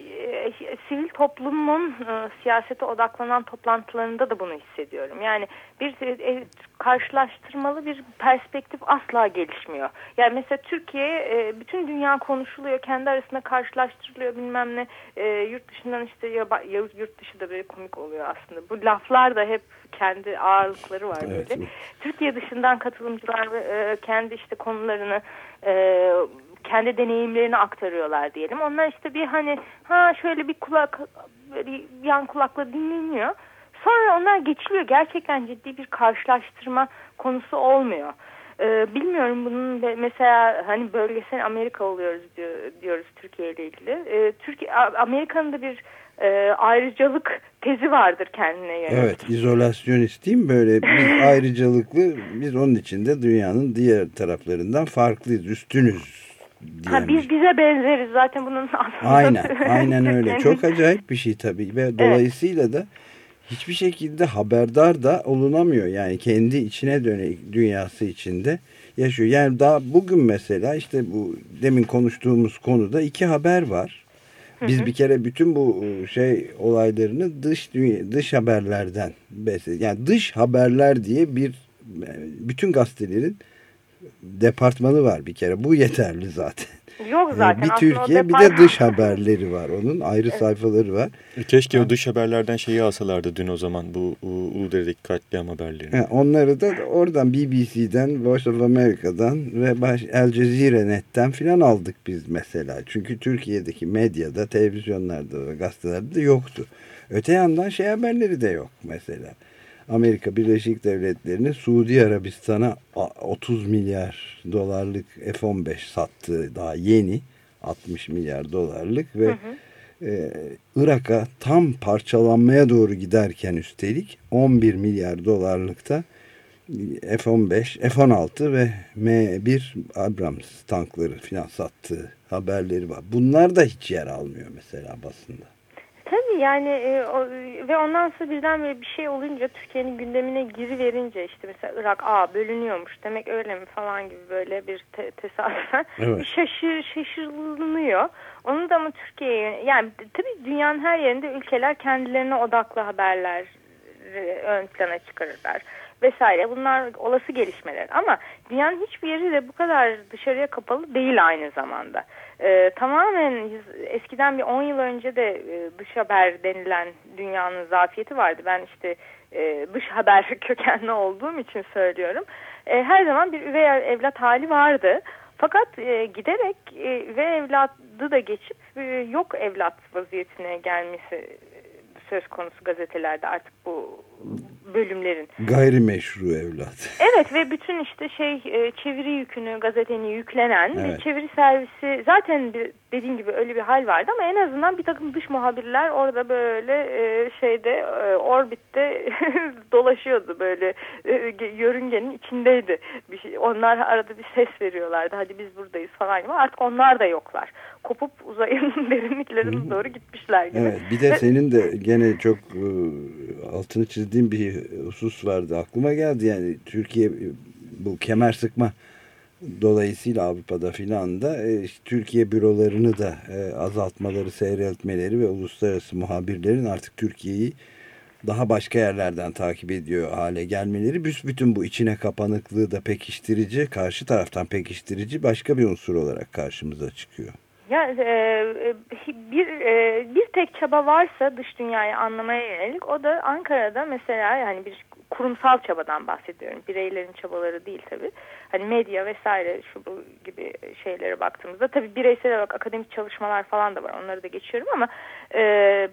toplumun e, siyasete odaklanan toplantılarında da bunu hissediyorum. Yani bir e, karşılaştırmalı bir perspektif asla gelişmiyor. Yani mesela Türkiye e, bütün dünya konuşuluyor, kendi arasında karşılaştırılıyor bilmem ne. E, yurt dışından işte yaba, ya- yurt dışı da böyle komik oluyor aslında. Bu laflar da hep kendi ağırlıkları var Evet, böyle. Türkiye dışından katılımcılar e, kendi işte konularını e, kendi deneyimlerini aktarıyorlar diyelim. Onlar işte bir hani ha şöyle bir kulak böyle yan kulakla dinleniyor. Sonra onlar geçiliyor. Gerçekten ciddi bir karşılaştırma konusu olmuyor. Ee, bilmiyorum bunun mesela hani bölgesel Amerika oluyoruz diyor, diyoruz Türkiye ile ilgili. Ee, Türkiye Amerika'nın da bir e, ayrıcalık tezi vardır kendine yönelik. Evet, izolasyonist değil mi? Böyle biz <laughs> ayrıcalıklı, biz onun içinde dünyanın diğer taraflarından farklıyız, üstünüz Ha, biz bize benzeriz zaten bunun <laughs> aslında. Aynen, aynen öyle. Çok acayip bir şey tabii ve dolayısıyla da hiçbir şekilde haberdar da olunamıyor. Yani kendi içine dönük dünyası içinde yaşıyor. Yani daha bugün mesela işte bu demin konuştuğumuz konuda iki haber var. Biz Hı hı. bir kere bütün bu e, şey olaylarını dış dünya, dış haberlerden besledik. Yani dış haberler diye bir e, bütün gazetelerin departmanı var bir kere. Bu yeterli zaten. Yok zaten. Bir Aslında Türkiye bir de dış haberleri var onun. Ayrı sayfaları var. Keşke o dış haberlerden şeyi alsalardı dün o zaman bu Uludere'deki katliam haberlerini. Ha, onları da oradan BBC'den, Voice of America'dan ve baş, El Cezire Net'ten filan aldık biz mesela. Çünkü Türkiye'deki medyada, televizyonlarda ve gazetelerde de yoktu. Öte yandan şey haberleri de yok mesela. Amerika Birleşik Devletleri'nin Suudi Arabistan'a a- 30 milyar dolarlık F-15 sattığı daha yeni 60 milyar dolarlık ve e, Irak'a tam parçalanmaya doğru giderken üstelik 11 milyar dolarlıkta F-15, F-16 ve M1 Abrams tankları filan sattığı haberleri var. Bunlar da hiç yer almıyor mesela basında. Tabii yani e, o, ve ondan sonra birdenbire bir şey olunca Türkiye'nin gündemine giriverince işte mesela Irak aa bölünüyormuş demek öyle mi falan gibi böyle bir te tesadüfen <laughs> Evet. şaşır, şaşırılıyor. Onu da ama Türkiye'ye yani tabii dünyanın her yerinde ülkeler kendilerine odaklı haberler ön plana çıkarırlar vesaire. Bunlar olası gelişmeler ama dünyanın hiçbir yeri de bu kadar dışarıya kapalı değil aynı zamanda. Ee, tamamen eskiden bir 10 yıl önce de e, dış haber denilen dünyanın zafiyeti vardı. Ben işte e, dış haber <laughs> kökenli olduğum için söylüyorum. E, her zaman bir üvey evlat hali vardı. Fakat e, giderek e, üvey evladı da geçip e, yok evlat vaziyetine gelmesi e, söz konusu gazetelerde artık bu bölümlerin. Gayrimeşru evlat. Evet ve bütün işte şey e, çeviri yükünü gazetenin yüklenen Evet. ve çeviri servisi zaten bir, dediğim gibi öyle bir hal vardı ama en azından bir takım dış muhabirler orada böyle e, şeyde e, orbitte <laughs> dolaşıyordu böyle yörüngenin içindeydi. Bir şey, onlar arada bir ses veriyorlardı hadi biz buradayız falan ama artık onlar da yoklar. Kopup uzayın <laughs> derinliklerine doğru gitmişler gibi. Evet bir de senin de gene çok altını çizdiğin bir husus vardı. Aklıma geldi yani Türkiye bu kemer sıkma dolayısıyla Avrupa'da filan da e, Türkiye bürolarını da e, azaltmaları, seyreltmeleri ve uluslararası muhabirlerin artık Türkiye'yi daha başka yerlerden takip ediyor hale gelmeleri büsbütün bu içine kapanıklığı da pekiştirici, karşı taraftan pekiştirici başka bir unsur olarak karşımıza çıkıyor. Ya e, e, bir e, bir tek çaba varsa dış dünyayı anlamaya yönelik o da Ankara'da mesela yani bir kurumsal çabadan bahsediyorum. Bireylerin çabaları değil tabii. Hani medya vesaire şu bu gibi şeylere baktığımızda tabii bireysel olarak akademik çalışmalar falan da var. Onları da geçiyorum ama e,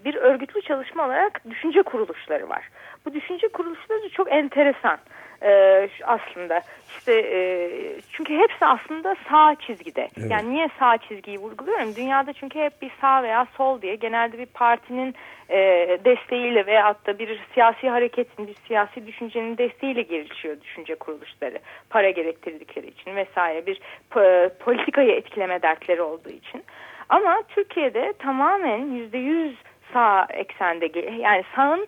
bir örgütlü çalışma olarak düşünce kuruluşları var. Bu düşünce kuruluşları da çok enteresan e, aslında. İşte e, çünkü hepsi aslında sağ çizgide. Evet. Yani niye sağ çizgiyi vurguluyorum? Dünyada çünkü hep bir sağ veya sol diye genelde bir partinin e, desteğiyle veyahut da bir siyasi hareketin, bir siyasi düşüncenin desteğiyle gelişiyor düşünce kuruluşları. Para gerektirdikleri için vesaire bir po- politikayı etkileme dertleri olduğu için. Ama Türkiye'de tamamen yüzde yüz sağ eksende yani sağın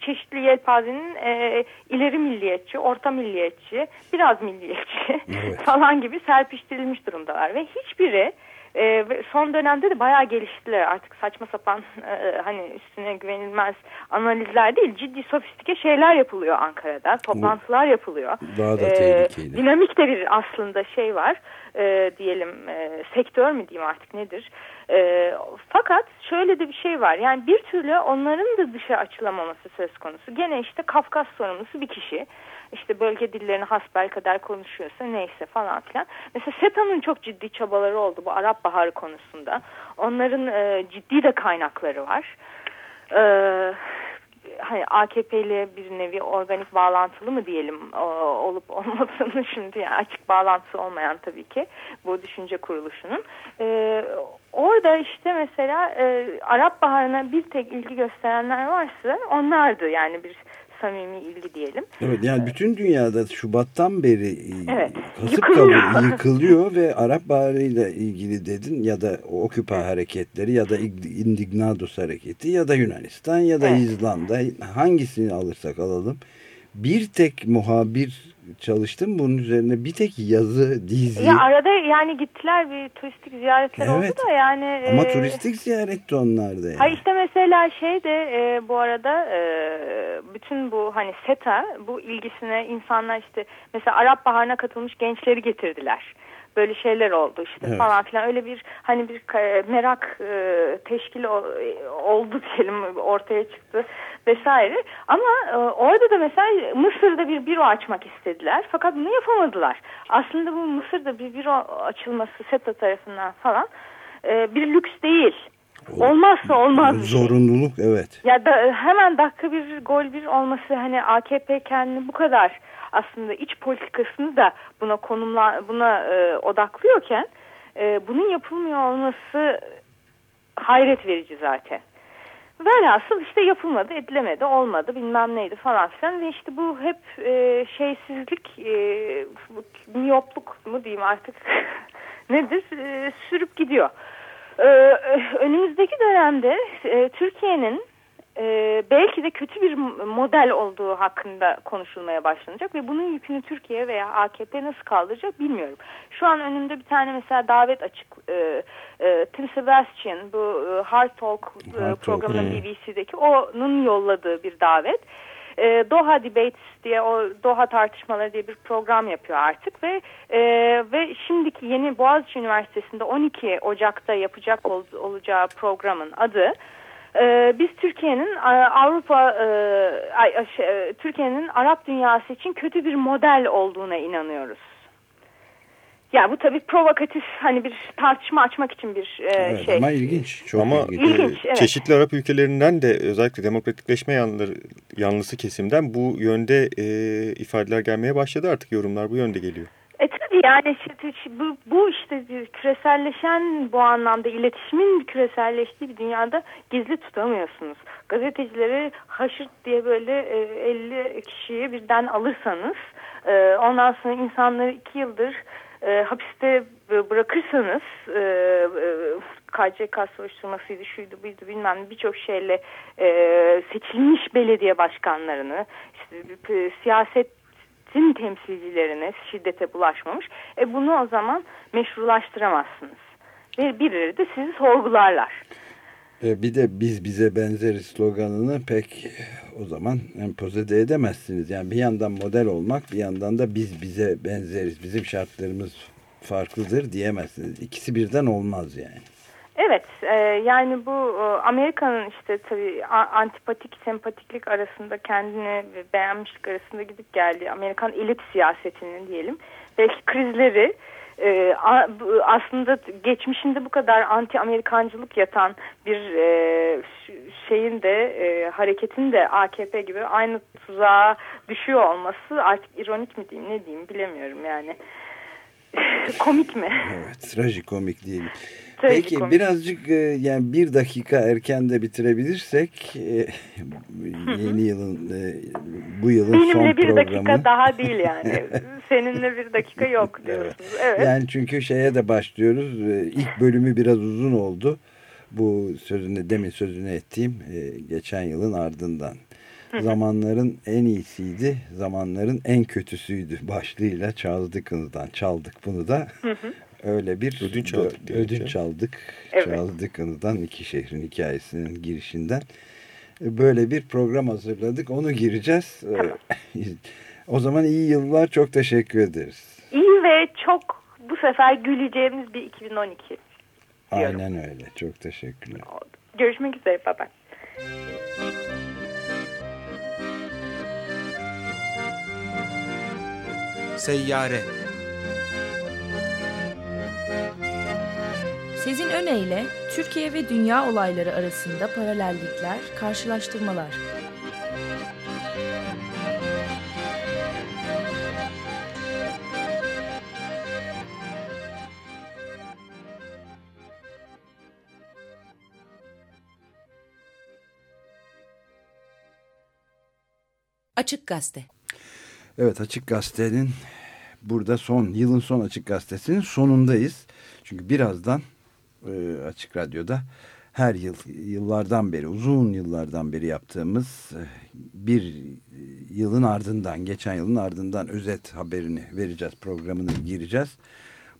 çeşitli yelpazenin e, ileri milliyetçi, orta milliyetçi, biraz milliyetçi <laughs> falan gibi serpiştirilmiş durumdalar ve hiçbiri e, son dönemde de bayağı geliştiler. Artık saçma sapan e, hani üstüne güvenilmez analizler değil ciddi sofistike şeyler yapılıyor Ankara'da. Toplantılar yapılıyor. Daha da E, tehlikeli. dinamik de bir aslında şey var. E, diyelim e, sektör mü diyeyim artık nedir? E, fakat şöyle de bir şey var. Yani bir türlü onların da dışa açılamaması söz konusu. Gene işte Kafkas sorumlusu bir kişi işte bölge dillerini hasbelkader konuşuyorsa neyse falan filan. Mesela SETA'nın çok ciddi çabaları oldu bu Arap Baharı konusunda. Onların e, ciddi de kaynakları var. Ee, hani AKP bir nevi organik bağlantılı mı diyelim o- olup olmadığını <laughs> şimdi yani açık bağlantısı olmayan tabii ki bu düşünce kuruluşunun. Ee, orada işte mesela e, Arap Baharı'na bir tek ilgi gösterenler varsa onlardı yani bir samimi ilgi diyelim. Evet yani bütün dünyada Şubat'tan beri e, Evet, kasıp yıkılıyor. kavuruyor, yıkılıyor ve Arap Baharı ile ilgili dedin ya da Occupy hareketleri ya da Indignados hareketi ya da Yunanistan ya da Evet. İzlanda hangisini alırsak alalım bir tek muhabir çalıştım bunun üzerine bir tek yazı dizi Ya arada yani gittiler bir turistik ziyaretler Evet. oldu da yani. ama e, turistik ziyaretti onlar da yani. Ha işte mesela şey de e, bu arada e, bütün bu hani SETA bu ilgisine insanlar işte mesela Arap Baharı'na katılmış gençleri getirdiler. Böyle şeyler oldu işte Evet. falan filan öyle bir hani bir merak e, teşkil oldu diyelim ortaya çıktı vesaire. Ama e, orada da mesela Mısır'da bir büro açmak istediler fakat bunu yapamadılar. Aslında bu Mısır'da bir büro açılması SETA tarafından falan e, bir lüks değil. Olmazsa olmaz. şey. Zorunluluk evet. Ya da hemen dakika bir gol bir olması hani AKP kendini bu kadar aslında iç politikasını da buna konumla buna e, odaklıyorken e, bunun yapılmıyor olması hayret verici zaten. Velhasıl işte yapılmadı, edilemedi, olmadı bilmem neydi falan filan ve işte bu hep e, şeysizlik, e, miyopluk mu diyeyim artık <laughs> nedir e, sürüp gidiyor. E, önümüzdeki dönemde e, Türkiye'nin e, belki de kötü bir model olduğu hakkında konuşulmaya başlanacak ve bunun yükünü Türkiye veya AKP nasıl kaldıracak bilmiyorum. Şu an önümde bir tane mesela davet açık. E, e, Tim Sebastian bu e, Hard Talk e, Hard Talk, programının. BBC'deki onun yolladığı bir davet. E, Doha Debates diye o Doha tartışmaları diye bir program yapıyor artık ve e, ve şimdiki yeni Boğaziçi Üniversitesi'nde 12 Ocak'ta yapacak ol, olacağı programın adı ee, biz Türkiye'nin e, Avrupa e, ay, ay, şey, e, Türkiye'nin Arap dünyası için kötü bir model olduğuna inanıyoruz. Ya bu tabii provokatif hani bir tartışma açmak için bir e, Evet, şey. ama ilginç. Çok Ama ilginç. İlginç, e, evet. çeşitli Arap ülkelerinden de özellikle demokratikleşme yanlıları, yanlısı kesimden bu yönde e, ifadeler gelmeye başladı artık yorumlar bu yönde geliyor. Yani işte, bu, bu işte küreselleşen bu anlamda iletişimin küreselleştiği bir dünyada gizli tutamıyorsunuz. Gazetecileri haşırt diye böyle e, 50 kişiyi birden alırsanız e, ondan sonra insanları iki yıldır e, hapiste bırakırsanız e, e, KCK soruşturmasıydı şuydu buydu bilmem birçok şeyle e, seçilmiş belediye başkanlarını işte siyaset sin temsilcilerine şiddete bulaşmamış. E bunu o zaman meşrulaştıramazsınız. Ve birileri de sizi sorgularlar. E, Bir de biz bize benzeriz sloganını pek o zaman empoze de edemezsiniz. Yani bir yandan model olmak bir yandan da biz bize benzeriz. Bizim şartlarımız farklıdır diyemezsiniz. İkisi birden olmaz yani. Evet e, yani bu e, Amerika'nın işte tabii antipatik sempatiklik arasında kendini beğenmişlik arasında gidip geldiği Amerikan elit siyasetinin diyelim belki krizleri e, aslında geçmişinde bu kadar anti Amerikancılık yatan bir e, şeyin de e, hareketin de AKP gibi aynı tuzağa düşüyor olması artık ironik mi diyeyim ne diyeyim bilemiyorum yani <laughs> komik mi? Evet trajikomik diyelim. Peki birazcık e, yani bir dakika erken de bitirebilirsek e, <laughs> yeni yılın e, bu yılın son Benimle bir programı. dakika daha değil yani. <laughs> Seninle bir dakika yok diyorsunuz. Evet. Yani çünkü şeye de başlıyoruz. İlk bölümü biraz uzun oldu. Bu sözünü demin sözünü ettiğim geçen yılın ardından. Zamanların en iyisiydi, zamanların en kötüsüydü başlığıyla Charles Dickens'dan çaldık bunu da. Hı hı. Öyle bir Ödünç aldık ödünç çaldık. Evet. Charles Dickens'dan iki şehrin hikayesinin girişinden. E, Böyle bir program hazırladık. Onu gireceğiz. E, <laughs> O zaman iyi yıllar. Çok teşekkür ederiz. İyi ve çok bu sefer güleceğimiz bir 2012. Aynen öyle. Çok teşekkürler. Görüşmek üzere. Bye bye. Seyyare Sezin Öne Türkiye ve dünya olayları arasında paralellikler, karşılaştırmalar. Açık Gazete. Evet Açık Gazete'nin burada son yılın son Açık Gazetesi'nin sonundayız. Çünkü birazdan e, Açık Radyo'da her yıl yıllardan beri uzun yıllardan beri yaptığımız e, bir yılın ardından geçen yılın ardından özet haberini vereceğiz programına gireceğiz.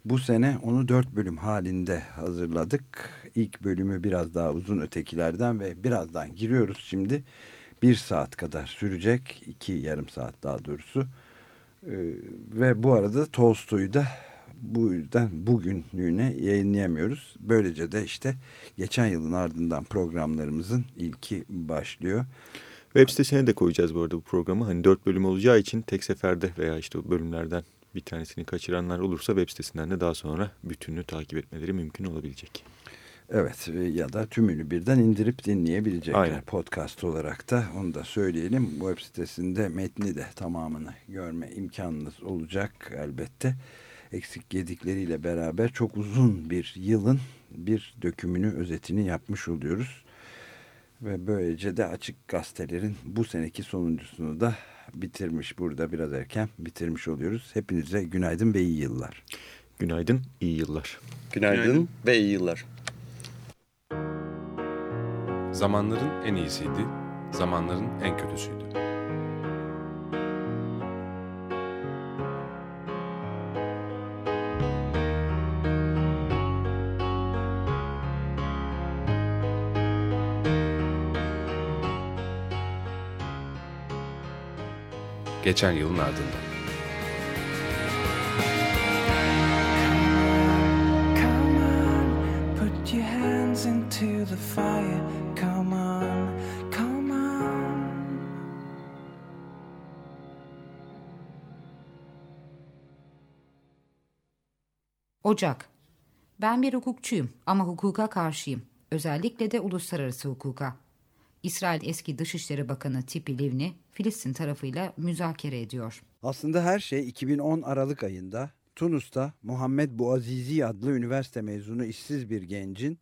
Bu sene onu dört bölüm halinde hazırladık. İlk bölümü biraz daha uzun ötekilerden ve birazdan giriyoruz şimdi. Bir saat kadar sürecek. iki yarım saat daha doğrusu. Ee, ve bu arada Tolstoy'u da bu yüzden bugünlüğüne yayınlayamıyoruz. Böylece de işte geçen yılın ardından programlarımızın ilki başlıyor. Web sitesine de koyacağız bu arada bu programı. Hani dört bölüm olacağı için tek seferde veya işte bölümlerden bir tanesini kaçıranlar olursa web sitesinden de daha sonra bütününü takip etmeleri mümkün olabilecek. Evet e, ya da tümünü birden indirip dinleyebilecekler Aynen. podcast olarak da onu da söyleyelim. Bu web sitesinde metni de tamamını görme imkanınız olacak elbette. Eksik gedikleriyle beraber çok uzun bir yılın bir dökümünü özetini yapmış oluyoruz. Ve böylece de açık gazetelerin bu seneki sonuncusunu da bitirmiş burada biraz erken bitirmiş oluyoruz. Hepinize günaydın ve iyi yıllar. Günaydın, iyi yıllar. Günaydın ve iyi yıllar. Zamanların en iyisiydi, zamanların en kötüsüydü. Geçen yılın ardından. Ocak. Ben bir hukukçuyum ama hukuka karşıyım. Özellikle de uluslararası hukuka. İsrail eski Dışişleri Bakanı Tipi Livni, Filistin tarafıyla müzakere ediyor. Aslında her şey 2010 Aralık ayında Tunus'ta Muhammed Bouazizi adlı üniversite mezunu işsiz bir gencin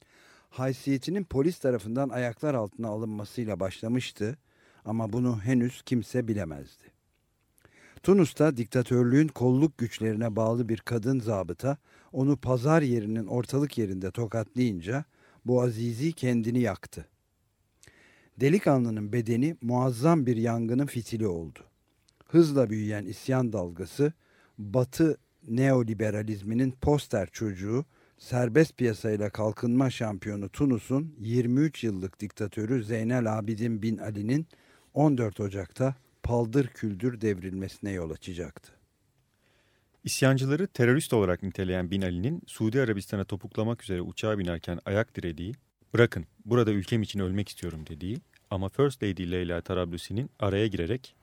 haysiyetinin polis tarafından ayaklar altına alınmasıyla başlamıştı ama bunu henüz kimse bilemezdi. Tunus'ta diktatörlüğün kolluk güçlerine bağlı bir kadın zabıta onu pazar yerinin ortalık yerinde tokatlayınca Boazizi kendini yaktı. Delikanlının bedeni muazzam bir yangının fitili oldu. Hızla büyüyen isyan dalgası Batı neoliberalizminin poster çocuğu serbest piyasayla kalkınma şampiyonu Tunus'un 23 yıllık diktatörü Zeynel Abidin bin Ali'nin 14 Ocak'ta paldır küldür devrilmesine yol açacaktı. İsyancıları terörist olarak niteleyen Bin Ali'nin Suudi Arabistan'a topuklamak üzere uçağa binerken ayak dirediği, bırakın burada ülkem için ölmek istiyorum dediği ama First Lady Leyla Tarablusi'nin araya girerek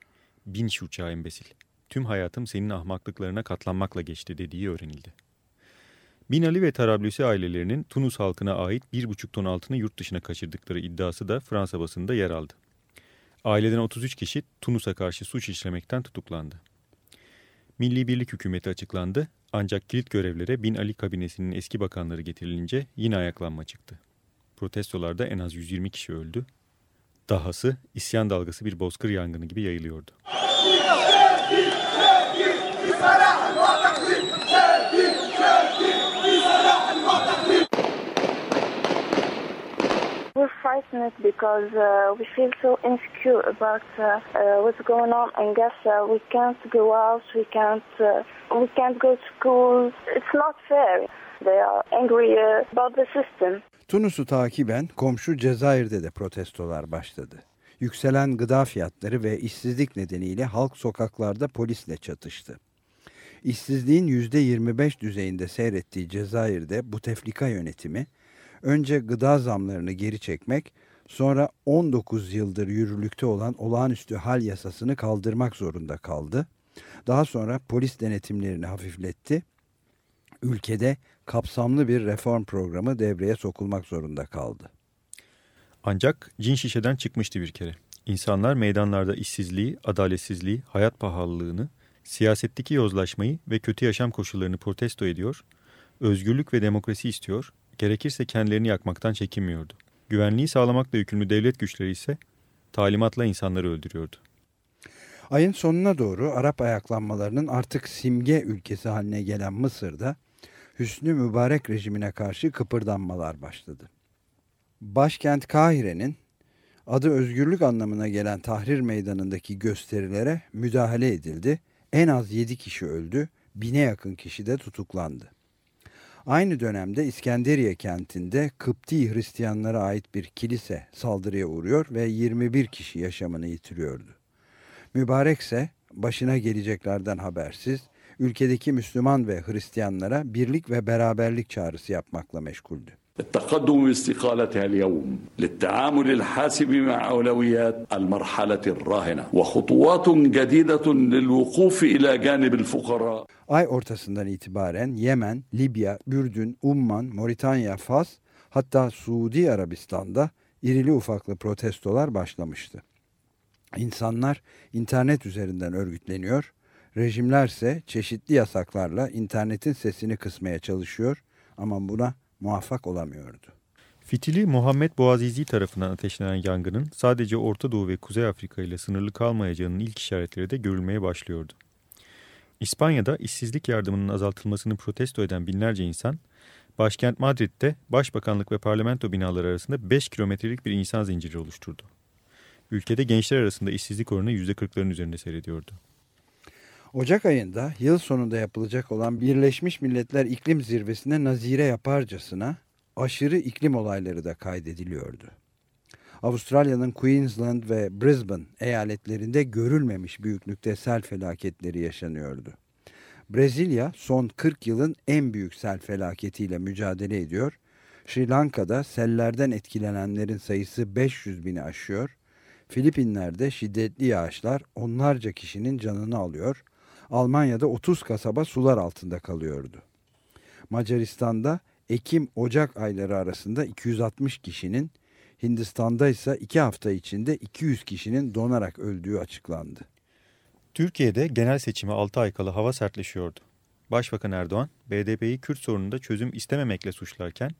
bin şu uçağa embesil, tüm hayatım senin ahmaklıklarına katlanmakla geçti dediği öğrenildi. Bin Ali ve Tarablusi ailelerinin Tunus halkına ait 1,5 ton altını yurt dışına kaçırdıkları iddiası da Fransa basında yer aldı. Aileden 33 kişi Tunus'a karşı suç işlemekten tutuklandı. Milli Birlik Hükümeti açıklandı ancak kilit görevlere Bin Ali kabinesinin eski bakanları getirilince yine ayaklanma çıktı. Protestolarda en az 120 kişi öldü. Dahası isyan dalgası bir bozkır yangını gibi yayılıyordu. We're frightened because uh, we feel so insecure about uh, uh, what's going on in Gaza. We can't go out. We can't. Uh, we can't go to school. It's not fair. They are angry uh, about the system. Tunus'u takiben komşu Cezayir'de de protestolar başladı. Yükselen gıda fiyatları ve işsizlik nedeniyle halk sokaklarda polisle çatıştı. İşsizliğin %25 düzeyinde seyrettiği Cezayir'de bu teflika yönetimi önce gıda zamlarını geri çekmek, sonra 19 yıldır yürürlükte olan olağanüstü hal yasasını kaldırmak zorunda kaldı. Daha sonra polis denetimlerini hafifletti. Ülkede kapsamlı bir reform programı devreye sokulmak zorunda kaldı. Ancak cin şişeden çıkmıştı bir kere. İnsanlar meydanlarda işsizliği, adaletsizliği, hayat pahalılığını, siyasetteki yozlaşmayı ve kötü yaşam koşullarını protesto ediyor, özgürlük ve demokrasi istiyor, gerekirse kendilerini yakmaktan çekinmiyordu. Güvenliği sağlamakla yükümlü devlet güçleri ise talimatla insanları öldürüyordu. Ayın sonuna doğru Arap ayaklanmalarının artık simge ülkesi haline gelen Mısır'da Hüsnü Mübarek rejimine karşı kıpırdanmalar başladı. Başkent Kahire'nin adı özgürlük anlamına gelen Tahrir Meydanı'ndaki gösterilere müdahale edildi. En az 7 kişi öldü, bine yakın kişi de tutuklandı. Aynı dönemde İskenderiye kentinde Kıpti Hristiyanlara ait bir kilise saldırıya uğruyor ve 21 kişi yaşamını yitiriyordu. Mübarek ise başına geleceklerden habersiz ülkedeki Müslüman ve Hristiyanlara birlik ve beraberlik çağrısı yapmakla meşguldü. التقدم باستقالتها اليوم للتعامل الحاسم مع أولويات المرحلة الراهنة وخطوات جديدة للوقوف إلى جانب الفقراء Ay ortasından itibaren Yemen, Libya, Ürdün, Umman, Moritanya, Fas hatta Suudi Arabistan'da irili ufaklı protestolar başlamıştı. İnsanlar internet üzerinden örgütleniyor, rejimlerse çeşitli yasaklarla internetin sesini kısmaya çalışıyor ama buna muvaffak olamıyordu. Fitili Muhammed Boazizi tarafından ateşlenen yangının sadece Orta Doğu ve Kuzey Afrika ile sınırlı kalmayacağının ilk işaretleri de görülmeye başlıyordu. İspanya'da işsizlik yardımının azaltılmasını protesto eden binlerce insan, başkent Madrid'de başbakanlık ve parlamento binaları arasında 5 kilometrelik bir insan zinciri oluşturdu. Ülkede gençler arasında işsizlik oranı %40'ların üzerinde seyrediyordu. Ocak ayında yıl sonunda yapılacak olan Birleşmiş Milletler İklim Zirvesi'ne nazire yaparcasına aşırı iklim olayları da kaydediliyordu. Avustralya'nın Queensland ve Brisbane eyaletlerinde görülmemiş büyüklükte sel felaketleri yaşanıyordu. Brezilya son 40 yılın en büyük sel felaketiyle mücadele ediyor. Sri Lanka'da sellerden etkilenenlerin sayısı 500 bini aşıyor. Filipinler'de şiddetli yağışlar onlarca kişinin canını alıyor. Almanya'da 30 kasaba sular altında kalıyordu. Macaristan'da Ekim-Ocak ayları arasında 260 kişinin, Hindistan'da ise 2 hafta içinde 200 kişinin donarak öldüğü açıklandı. Türkiye'de genel seçime 6 ay kala hava sertleşiyordu. Başbakan Erdoğan, BDP'yi Kürt sorununda çözüm istememekle suçlarken,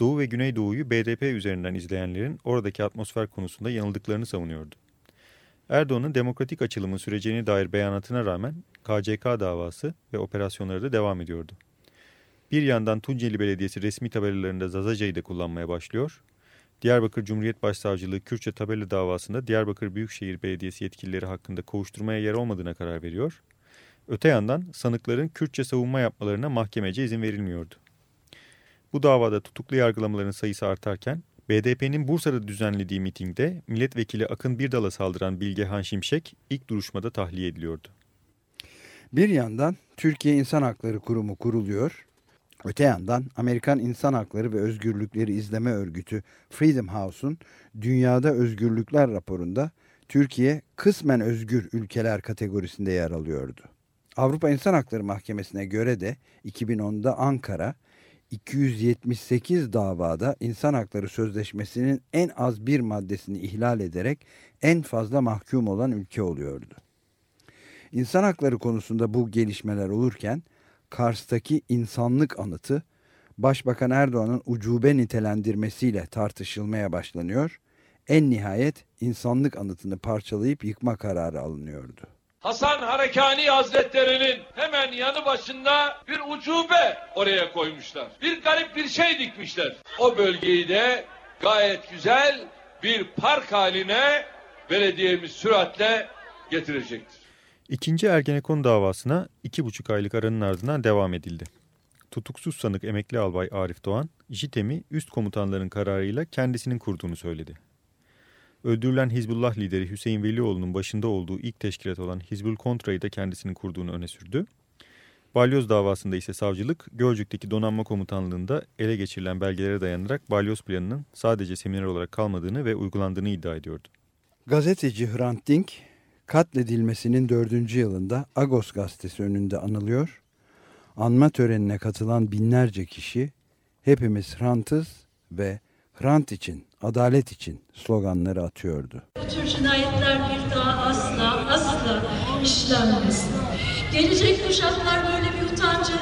Doğu ve Güneydoğu'yu BDP üzerinden izleyenlerin oradaki atmosfer konusunda yanıldıklarını savunuyordu. Erdoğan'ın demokratik açılımın süreceğine dair beyanatına rağmen KCK davası ve operasyonları da devam ediyordu. Bir yandan Tunceli Belediyesi resmi tabelalarında Zazaca'yı da kullanmaya başlıyor. Diyarbakır Cumhuriyet Başsavcılığı Kürtçe tabela davasında Diyarbakır Büyükşehir Belediyesi yetkilileri hakkında kovuşturmaya yer olmadığına karar veriyor. Öte yandan sanıkların Kürtçe savunma yapmalarına mahkemece izin verilmiyordu. Bu davada tutuklu yargılamaların sayısı artarken BDP'nin Bursa'da düzenlediği mitingde milletvekili Akın Birdal'a saldıran Bilgehan Şimşek ilk duruşmada tahliye ediliyordu. Bir yandan Türkiye İnsan Hakları Kurumu kuruluyor. Öte yandan Amerikan İnsan Hakları ve Özgürlükleri İzleme Örgütü Freedom House'un Dünyada Özgürlükler raporunda Türkiye kısmen özgür ülkeler kategorisinde yer alıyordu. Avrupa İnsan Hakları Mahkemesi'ne göre de 2010'da Ankara 278 davada insan hakları sözleşmesinin en az bir maddesini ihlal ederek en fazla mahkum olan ülke oluyordu. İnsan hakları konusunda bu gelişmeler olurken Kars'taki insanlık anıtı Başbakan Erdoğan'ın ucube nitelendirmesiyle tartışılmaya başlanıyor. En nihayet insanlık anıtını parçalayıp yıkma kararı alınıyordu. Hasan Harekani Hazretleri'nin hemen yanı başında bir ucube oraya koymuşlar. Bir garip bir şey dikmişler. O bölgeyi de gayet güzel bir park haline belediyemiz süratle getirecektir. İkinci Ergenekon davasına iki buçuk aylık aranın ardından devam edildi. Tutuksuz sanık emekli albay Arif Doğan, JITEM'i üst komutanların kararıyla kendisinin kurduğunu söyledi. Öldürülen Hizbullah lideri Hüseyin Velioğlu'nun başında olduğu ilk teşkilat olan Hizbul Kontra'yı da kendisinin kurduğunu öne sürdü. Balyoz davasında ise savcılık, Gölcük'teki donanma komutanlığında ele geçirilen belgelere dayanarak Balyoz planının sadece seminer olarak kalmadığını ve uygulandığını iddia ediyordu. Gazeteci Hrant Dink, katledilmesinin dördüncü yılında Agos gazetesi önünde anılıyor. Anma törenine katılan binlerce kişi, hepimiz Hrant'ız ve Hrant için, adalet için sloganları atıyordu. Bu tür cinayetler bir daha asla asla işlenmesin. Gelecek kuşaklar böyle bir utancı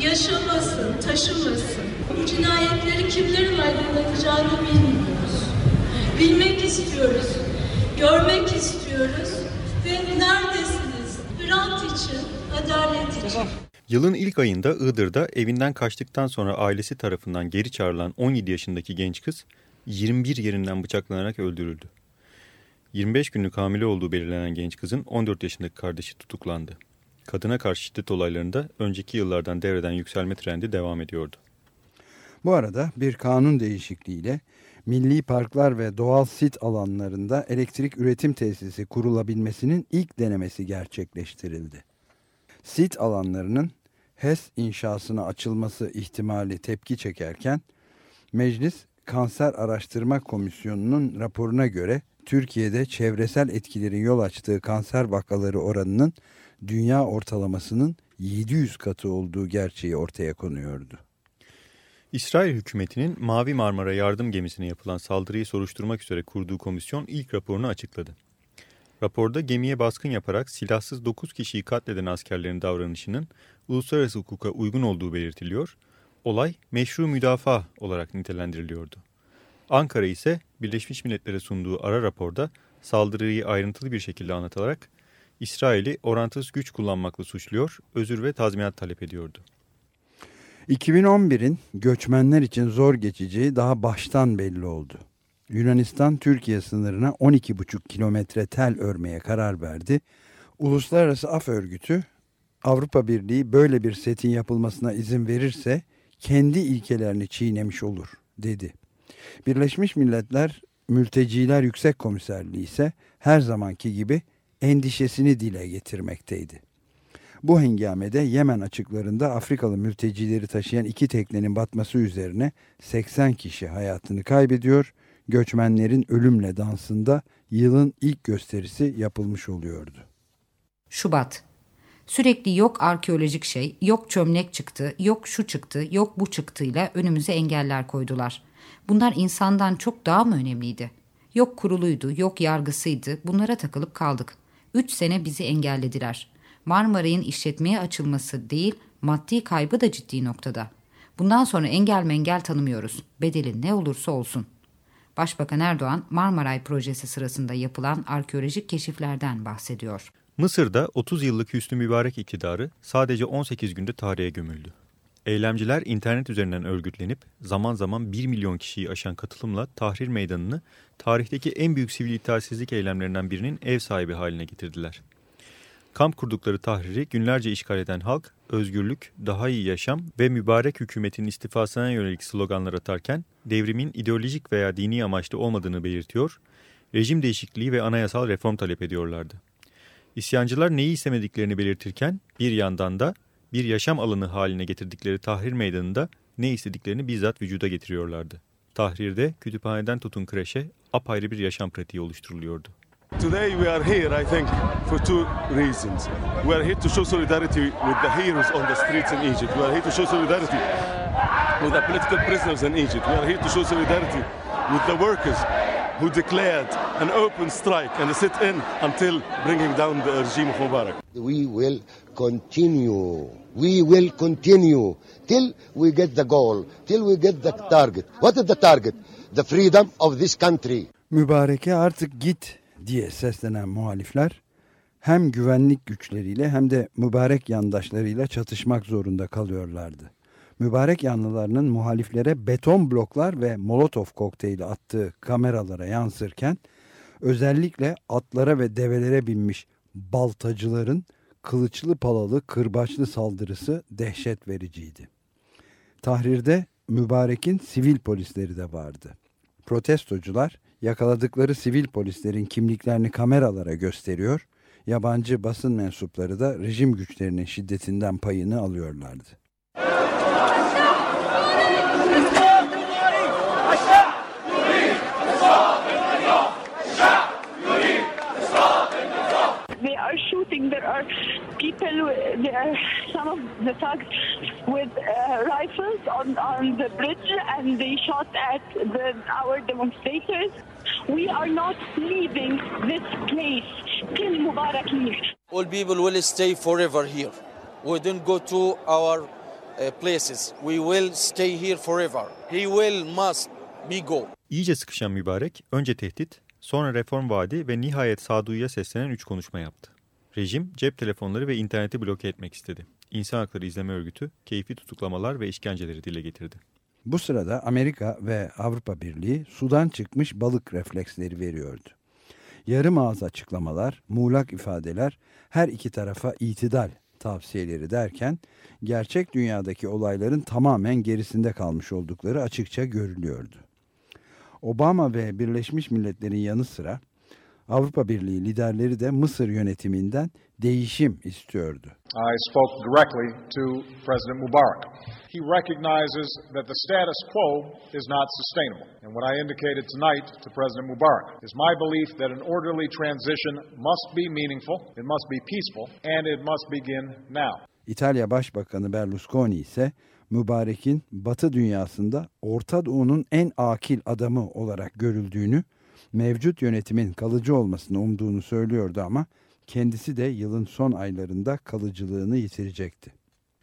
yaşamasın, taşımasın. Bu cinayetleri kimlerin aydınlatacağını bilmiyoruz. Bilmek istiyoruz, görmek istiyoruz ve neredesiniz? Hrant için, adalet için. Yılın ilk ayında Iğdır'da evinden kaçtıktan sonra ailesi tarafından geri çağrılan 17 yaşındaki genç kız 21 yerinden bıçaklanarak öldürüldü. 25 günlük hamile olduğu belirlenen genç kızın 14 yaşındaki kardeşi tutuklandı. Kadına karşı şiddet olaylarında önceki yıllardan devreden yükselme trendi devam ediyordu. Bu arada bir kanun değişikliğiyle milli parklar ve doğal sit alanlarında elektrik üretim tesisi kurulabilmesinin ilk denemesi gerçekleştirildi. Sit alanlarının HES inşasına açılması ihtimali tepki çekerken meclis Kanser Araştırma Komisyonu'nun raporuna göre Türkiye'de çevresel etkilerin yol açtığı kanser vakaları oranının dünya ortalamasının 700 katı olduğu gerçeği ortaya konuyordu. İsrail hükümetinin Mavi Marmara yardım gemisine yapılan saldırıyı soruşturmak üzere kurduğu komisyon ilk raporunu açıkladı. Raporda gemiye baskın yaparak silahsız 9 kişiyi katleden askerlerin davranışının uluslararası hukuka uygun olduğu belirtiliyor, olay meşru müdafaa olarak nitelendiriliyordu. Ankara ise Birleşmiş Milletler'e sunduğu ara raporda saldırıyı ayrıntılı bir şekilde anlatarak İsrail'i orantısız güç kullanmakla suçluyor, özür ve tazminat talep ediyordu. 2011'in göçmenler için zor geçeceği daha baştan belli oldu. Yunanistan Türkiye sınırına 12,5 kilometre tel örmeye karar verdi. Uluslararası Af Örgütü Avrupa Birliği böyle bir setin yapılmasına izin verirse kendi ilkelerini çiğnemiş olur dedi. Birleşmiş Milletler Mülteciler Yüksek Komiserliği ise her zamanki gibi endişesini dile getirmekteydi. Bu hengamede Yemen açıklarında Afrikalı mültecileri taşıyan iki teknenin batması üzerine 80 kişi hayatını kaybediyor. Göçmenlerin ölümle dansında yılın ilk gösterisi yapılmış oluyordu. Şubat Sürekli yok arkeolojik şey, yok çömlek çıktı, yok şu çıktı, yok bu çıktıyla önümüze engeller koydular. Bunlar insandan çok daha mı önemliydi? Yok kuruluydu, yok yargısıydı, bunlara takılıp kaldık. Üç sene bizi engellediler. Marmaray'ın işletmeye açılması değil, maddi kaybı da ciddi noktada. Bundan sonra engel mengel tanımıyoruz. Bedeli ne olursa olsun. Başbakan Erdoğan Marmaray projesi sırasında yapılan arkeolojik keşiflerden bahsediyor. Mısır'da 30 yıllık Hüsnü Mübarek iktidarı sadece 18 günde tarihe gömüldü. Eylemciler internet üzerinden örgütlenip zaman zaman 1 milyon kişiyi aşan katılımla Tahrir Meydanı'nı tarihteki en büyük sivil itaatsizlik eylemlerinden birinin ev sahibi haline getirdiler. Kamp kurdukları Tahrir'i günlerce işgal eden halk, özgürlük, daha iyi yaşam ve mübarek hükümetin istifasına yönelik sloganlar atarken devrimin ideolojik veya dini amaçlı olmadığını belirtiyor, rejim değişikliği ve anayasal reform talep ediyorlardı. İsyancılar neyi istemediklerini belirtirken bir yandan da bir yaşam alanı haline getirdikleri Tahrir Meydanı'nda ne istediklerini bizzat vücuda getiriyorlardı. Tahrir'de kütüphaneden tutun kreşe apayrı bir yaşam pratiği oluşturuluyordu. Today we are here, I think, for two reasons. We are here to show solidarity with the heroes on the streets in Egypt. We are here to show solidarity with the political prisoners in Egypt. We are here to show solidarity with the workers who declared an open strike and a sit-in until bringing down the regime of Mubarak. We will continue. We will continue till we get the goal, till we get the target. What is the target? The freedom of this country. Mübareke artık git diye seslenen muhalifler hem güvenlik güçleriyle hem de mübarek yandaşlarıyla çatışmak zorunda kalıyorlardı. Mübarek yanlılarının muhaliflere beton bloklar ve molotov kokteyli attığı kameralara yansırken özellikle atlara ve develere binmiş baltacıların kılıçlı palalı kırbaçlı saldırısı dehşet vericiydi. Tahrirde mübarekin sivil polisleri de vardı. Protestocular yakaladıkları sivil polislerin kimliklerini kameralara gösteriyor, yabancı basın mensupları da rejim güçlerinin şiddetinden payını alıyorlardı. They are shooting. There are people. There are some of the thugs with uh, rifles on, on the bridge, and they shot at the, our demonstrators. We are not leaving this place till Mubarak leaves. All people will stay forever here. We don't go to our uh, places. We will stay here forever. He will, must be go. İyice sıkışan mübarek önce tehdit, sonra reform vaadi ve nihayet sağduyuya seslenen üç konuşma yaptı. Rejim cep telefonları ve interneti bloke etmek istedi. İnsan Hakları İzleme Örgütü keyfi tutuklamalar ve işkenceleri dile getirdi. Bu sırada Amerika ve Avrupa Birliği sudan çıkmış balık refleksleri veriyordu. Yarım ağız açıklamalar, muğlak ifadeler her iki tarafa itidal tavsiyeleri derken gerçek dünyadaki olayların tamamen gerisinde kalmış oldukları açıkça görülüyordu. Obama ve Birleşmiş Milletler'in yanı sıra Avrupa Birliği liderleri de Mısır yönetiminden değişim istiyordu. I spoke directly to President Mubarak. He recognizes that the status quo is not sustainable. And what I indicated tonight to President Mubarak is my belief that an orderly transition must be meaningful, it must be peaceful, and it must begin now. İtalya Başbakanı Berlusconi ise Mübarek'in Batı dünyasında Orta Doğu'nun en akil adamı olarak görüldüğünü, mevcut yönetimin kalıcı olmasını umduğunu söylüyordu ama kendisi de yılın son aylarında kalıcılığını yitirecekti.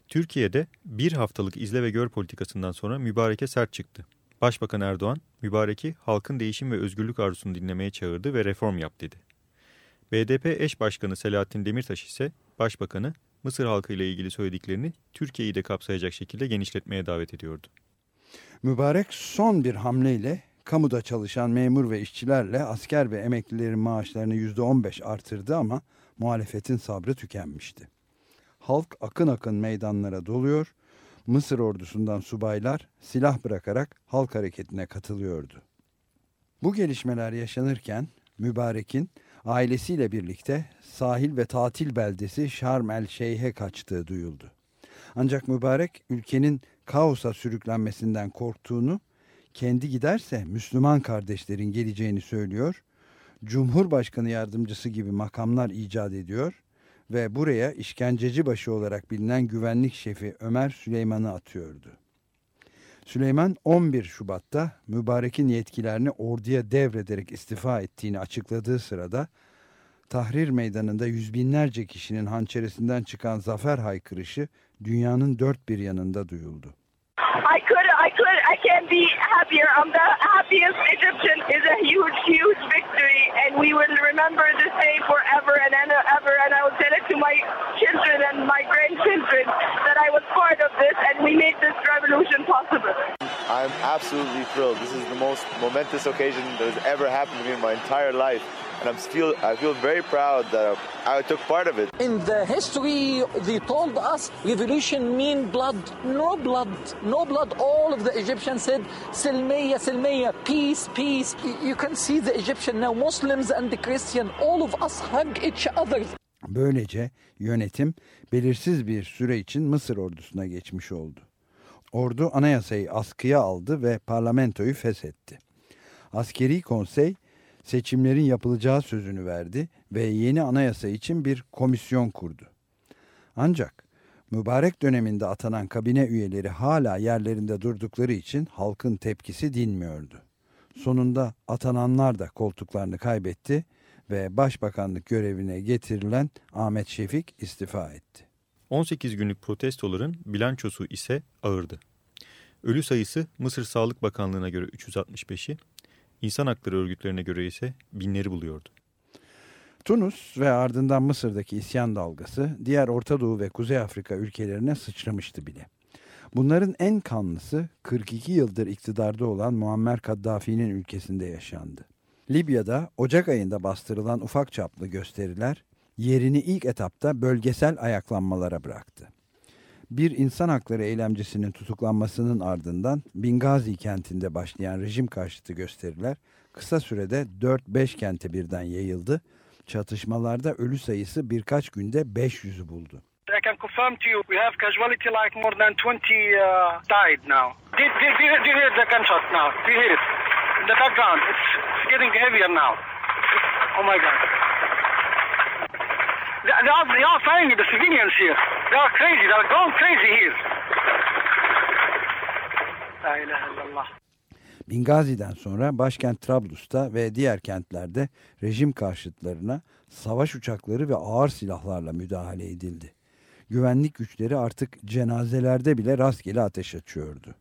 Türkiye'de bir haftalık izle ve gör politikasından sonra Mübarek'e sert çıktı. Başbakan Erdoğan, Mübarek'i halkın değişim ve özgürlük arzusunu dinlemeye çağırdı ve reform yap dedi. BDP eş başkanı Selahattin Demirtaş ise başbakanı Mısır halkıyla ilgili söylediklerini Türkiye'yi de kapsayacak şekilde genişletmeye davet ediyordu. Mübarek son bir hamleyle kamuda çalışan memur ve işçilerle asker ve emeklilerin maaşlarını %15 artırdı ama muhalefetin sabrı tükenmişti. Halk akın akın meydanlara doluyor, Mısır ordusundan subaylar silah bırakarak halk hareketine katılıyordu. Bu gelişmeler yaşanırken Mübarek'in ailesiyle birlikte sahil ve tatil beldesi Şarm el Şeyh'e kaçtığı duyuldu. Ancak Mübarek ülkenin kaosa sürüklenmesinden korktuğunu, kendi giderse Müslüman kardeşlerin geleceğini söylüyor, Cumhurbaşkanı yardımcısı gibi makamlar icat ediyor ve buraya işkenceci başı olarak bilinen güvenlik şefi Ömer Süleyman'ı atıyordu. Süleyman 11 Şubat'ta mübarekin yetkilerini orduya devrederek istifa ettiğini açıkladığı sırada Tahrir Meydanı'nda yüz binlerce kişinin hançeresinden çıkan zafer haykırışı dünyanın dört bir yanında duyuldu. I be happier. I'm the happiest Egyptian. It's a huge, huge victory, and we will remember this day forever and ever. And I will tell it to my children and my grandchildren that I was part of this, and we made this revolution possible. I'm absolutely thrilled. This is the most momentous occasion that has ever happened to me in my entire life. And I'm feel, I feel very proud that I took part of it. In the history, they told us revolution mean blood. No blood. No blood. All of the Egyptians said, Silmiya, Silmiya, peace, peace. You can see the Egyptian now, Muslims and the Christian, all of us hug each other. Böylece yönetim belirsiz bir süre için Mısır ordusuna geçmiş oldu. Ordu anayasayı askıya aldı ve parlamentoyu feshetti. Askeri konsey seçimlerin yapılacağı sözünü verdi ve yeni anayasa için bir komisyon kurdu. Ancak mübarek döneminde atanan kabine üyeleri hala yerlerinde durdukları için halkın tepkisi dinmiyordu. Sonunda atananlar da koltuklarını kaybetti ve başbakanlık görevine getirilen Ahmet Şefik istifa etti. 18 günlük protestoların bilançosu ise ağırdı. Ölü sayısı Mısır Sağlık Bakanlığı'na göre 365'i, İnsan hakları örgütlerine göre ise binleri buluyordu. Tunus ve ardından Mısır'daki isyan dalgası diğer Orta Doğu ve Kuzey Afrika ülkelerine sıçramıştı bile. Bunların en kanlısı 42 yıldır iktidarda olan Muammer Kaddafi'nin ülkesinde yaşandı. Libya'da Ocak ayında bastırılan ufak çaplı gösteriler yerini ilk etapta bölgesel ayaklanmalara bıraktı. Bir insan hakları eylemcisinin tutuklanmasının ardından Bingazi kentinde başlayan rejim karşıtı gösteriler kısa sürede 4-5 kente birden yayıldı. Çatışmalarda ölü sayısı birkaç günde 500'ü buldu. I can confirm to you we have casualty like more than 20 uh, died now. Do, do, do, do you hear the gunshot now? Do you hear it? In the background, it's getting heavier now. Oh my God. They, are, they are firing the civilians here. They are crazy. They are going crazy here. Bingazi'den sonra başkent Trablus'ta ve diğer kentlerde rejim karşıtlarına savaş uçakları ve ağır silahlarla müdahale edildi. Güvenlik güçleri artık cenazelerde bile rastgele ateş açıyordu.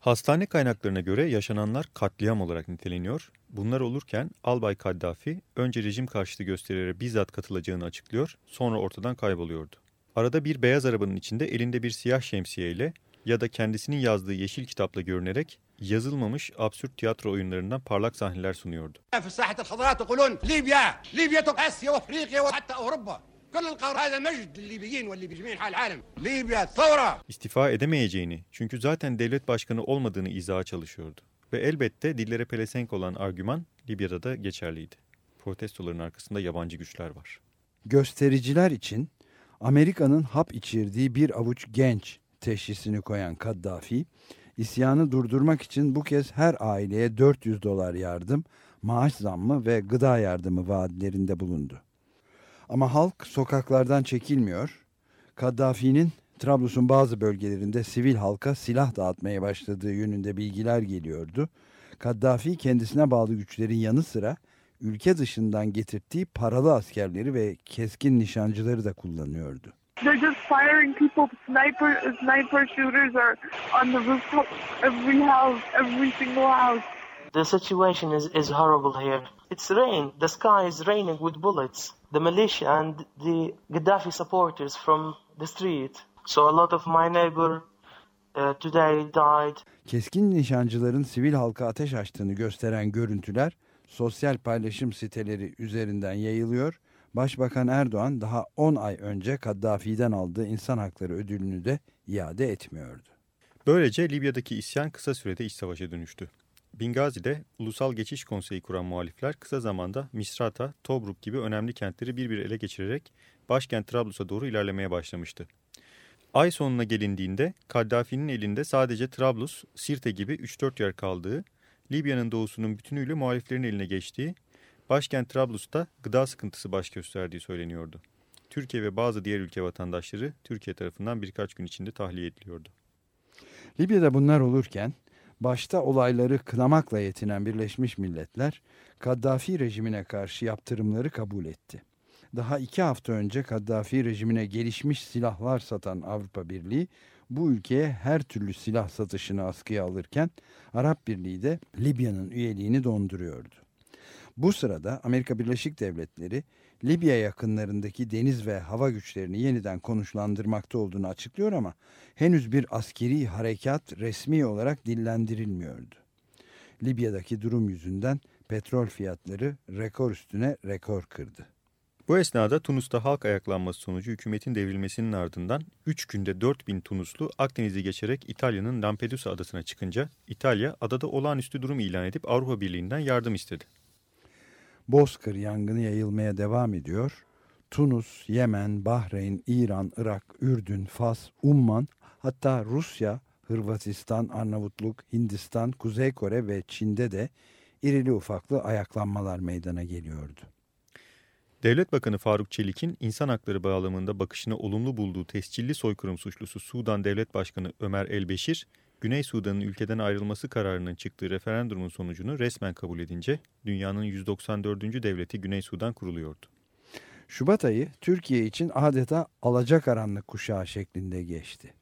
Hastane kaynaklarına göre yaşananlar katliam olarak niteleniyor. Bunlar olurken Albay Kaddafi önce rejim karşıtı gösterilere bizzat katılacağını açıklıyor, sonra ortadan kayboluyordu. Arada bir beyaz arabanın içinde elinde bir siyah şemsiyeyle ya da kendisinin yazdığı yeşil kitapla görünerek yazılmamış absürt tiyatro oyunlarından parlak sahneler sunuyordu. في الساحة الخضراء تقولون ليبيا ليبيا آسيا وافريقيا وحتى اوروبا كل القارة هذا مجد للليبيين واللي بيجمعين حال العالم ليبيا ثورة İstifa edemeyeceğini çünkü zaten devlet başkanı olmadığını izaha çalışıyordu. Ve elbette dillere pelesenk olan argüman Libya'da da geçerliydi. Protestoların arkasında yabancı güçler var. Göstericiler için Amerika'nın hap içirdiği bir avuç genç teşhisini koyan Kaddafi, isyanı durdurmak için bu kez her aileye 400 dolar yardım, maaş zammı ve gıda yardımı vaatlerinde bulundu. Ama halk sokaklardan çekilmiyor. Kaddafi'nin Trablus'un bazı bölgelerinde sivil halka silah dağıtmaya başladığı yönünde bilgiler geliyordu. Kaddafi kendisine bağlı güçlerin yanı sıra ülke dışından getirdiği paralı askerleri ve keskin nişancıları da kullanıyordu. They're just firing people. Sniper sniper shooters are on the rooftop. Every house, every single house. The situation is, is horrible here. It's rain. The sky is raining with bullets. The militia and the Gaddafi supporters from the street. So a lot of my neighbor uh, today died. Keskin nişancıların sivil halka ateş açtığını gösteren görüntüler sosyal paylaşım siteleri üzerinden yayılıyor. Başbakan Erdoğan daha 10 ay önce Kaddafi'den aldığı insan hakları ödülünü de iade etmiyordu. Böylece Libya'daki isyan kısa sürede iç savaşa dönüştü. Bingazi'de Ulusal Geçiş Konseyi kuran muhalifler kısa zamanda Misrata, Tobruk gibi önemli kentleri bir bir ele geçirerek başkent Trablus'a doğru ilerlemeye başlamıştı. Ay sonuna gelindiğinde Kaddafi'nin elinde sadece Trablus, Sirte gibi 3-4 yer kaldığı, Libya'nın doğusunun bütünüyle muhaliflerin eline geçtiği, başkent Trablus'ta gıda sıkıntısı baş gösterdiği söyleniyordu. Türkiye ve bazı diğer ülke vatandaşları Türkiye tarafından birkaç gün içinde tahliye ediliyordu. Libya'da bunlar olurken başta olayları kınamakla yetinen Birleşmiş Milletler Kaddafi rejimine karşı yaptırımları kabul etti. Daha iki hafta önce Kaddafi rejimine gelişmiş silahlar satan Avrupa Birliği bu ülkeye her türlü silah satışını askıya alırken Arap Birliği de Libya'nın üyeliğini donduruyordu. Bu sırada Amerika Birleşik Devletleri Libya yakınlarındaki deniz ve hava güçlerini yeniden konuşlandırmakta olduğunu açıklıyor ama henüz bir askeri harekat resmi olarak dillendirilmiyordu. Libya'daki durum yüzünden petrol fiyatları rekor üstüne rekor kırdı. Bu esnada Tunus'ta halk ayaklanması sonucu hükümetin devrilmesinin ardından 3 günde 4000 Tunuslu Akdeniz'i geçerek İtalya'nın Lampedusa adasına çıkınca İtalya adada olağanüstü durum ilan edip Avrupa Birliği'nden yardım istedi. Bozkır yangını yayılmaya devam ediyor. Tunus, Yemen, Bahreyn, İran, Irak, Ürdün, Fas, Umman hatta Rusya, Hırvatistan, Arnavutluk, Hindistan, Kuzey Kore ve Çin'de de irili ufaklı ayaklanmalar meydana geliyordu. Devlet Bakanı Faruk Çelik'in insan hakları bağlamında bakışını olumlu bulduğu tescilli soykırım suçlusu Sudan Devlet Başkanı Ömer Elbeşir, Güney Sudan'ın ülkeden ayrılması kararının çıktığı referandumun sonucunu resmen kabul edince dünyanın 194. devleti Güney Sudan kuruluyordu. Şubat ayı Türkiye için adeta alacakaranlık kuşağı şeklinde geçti.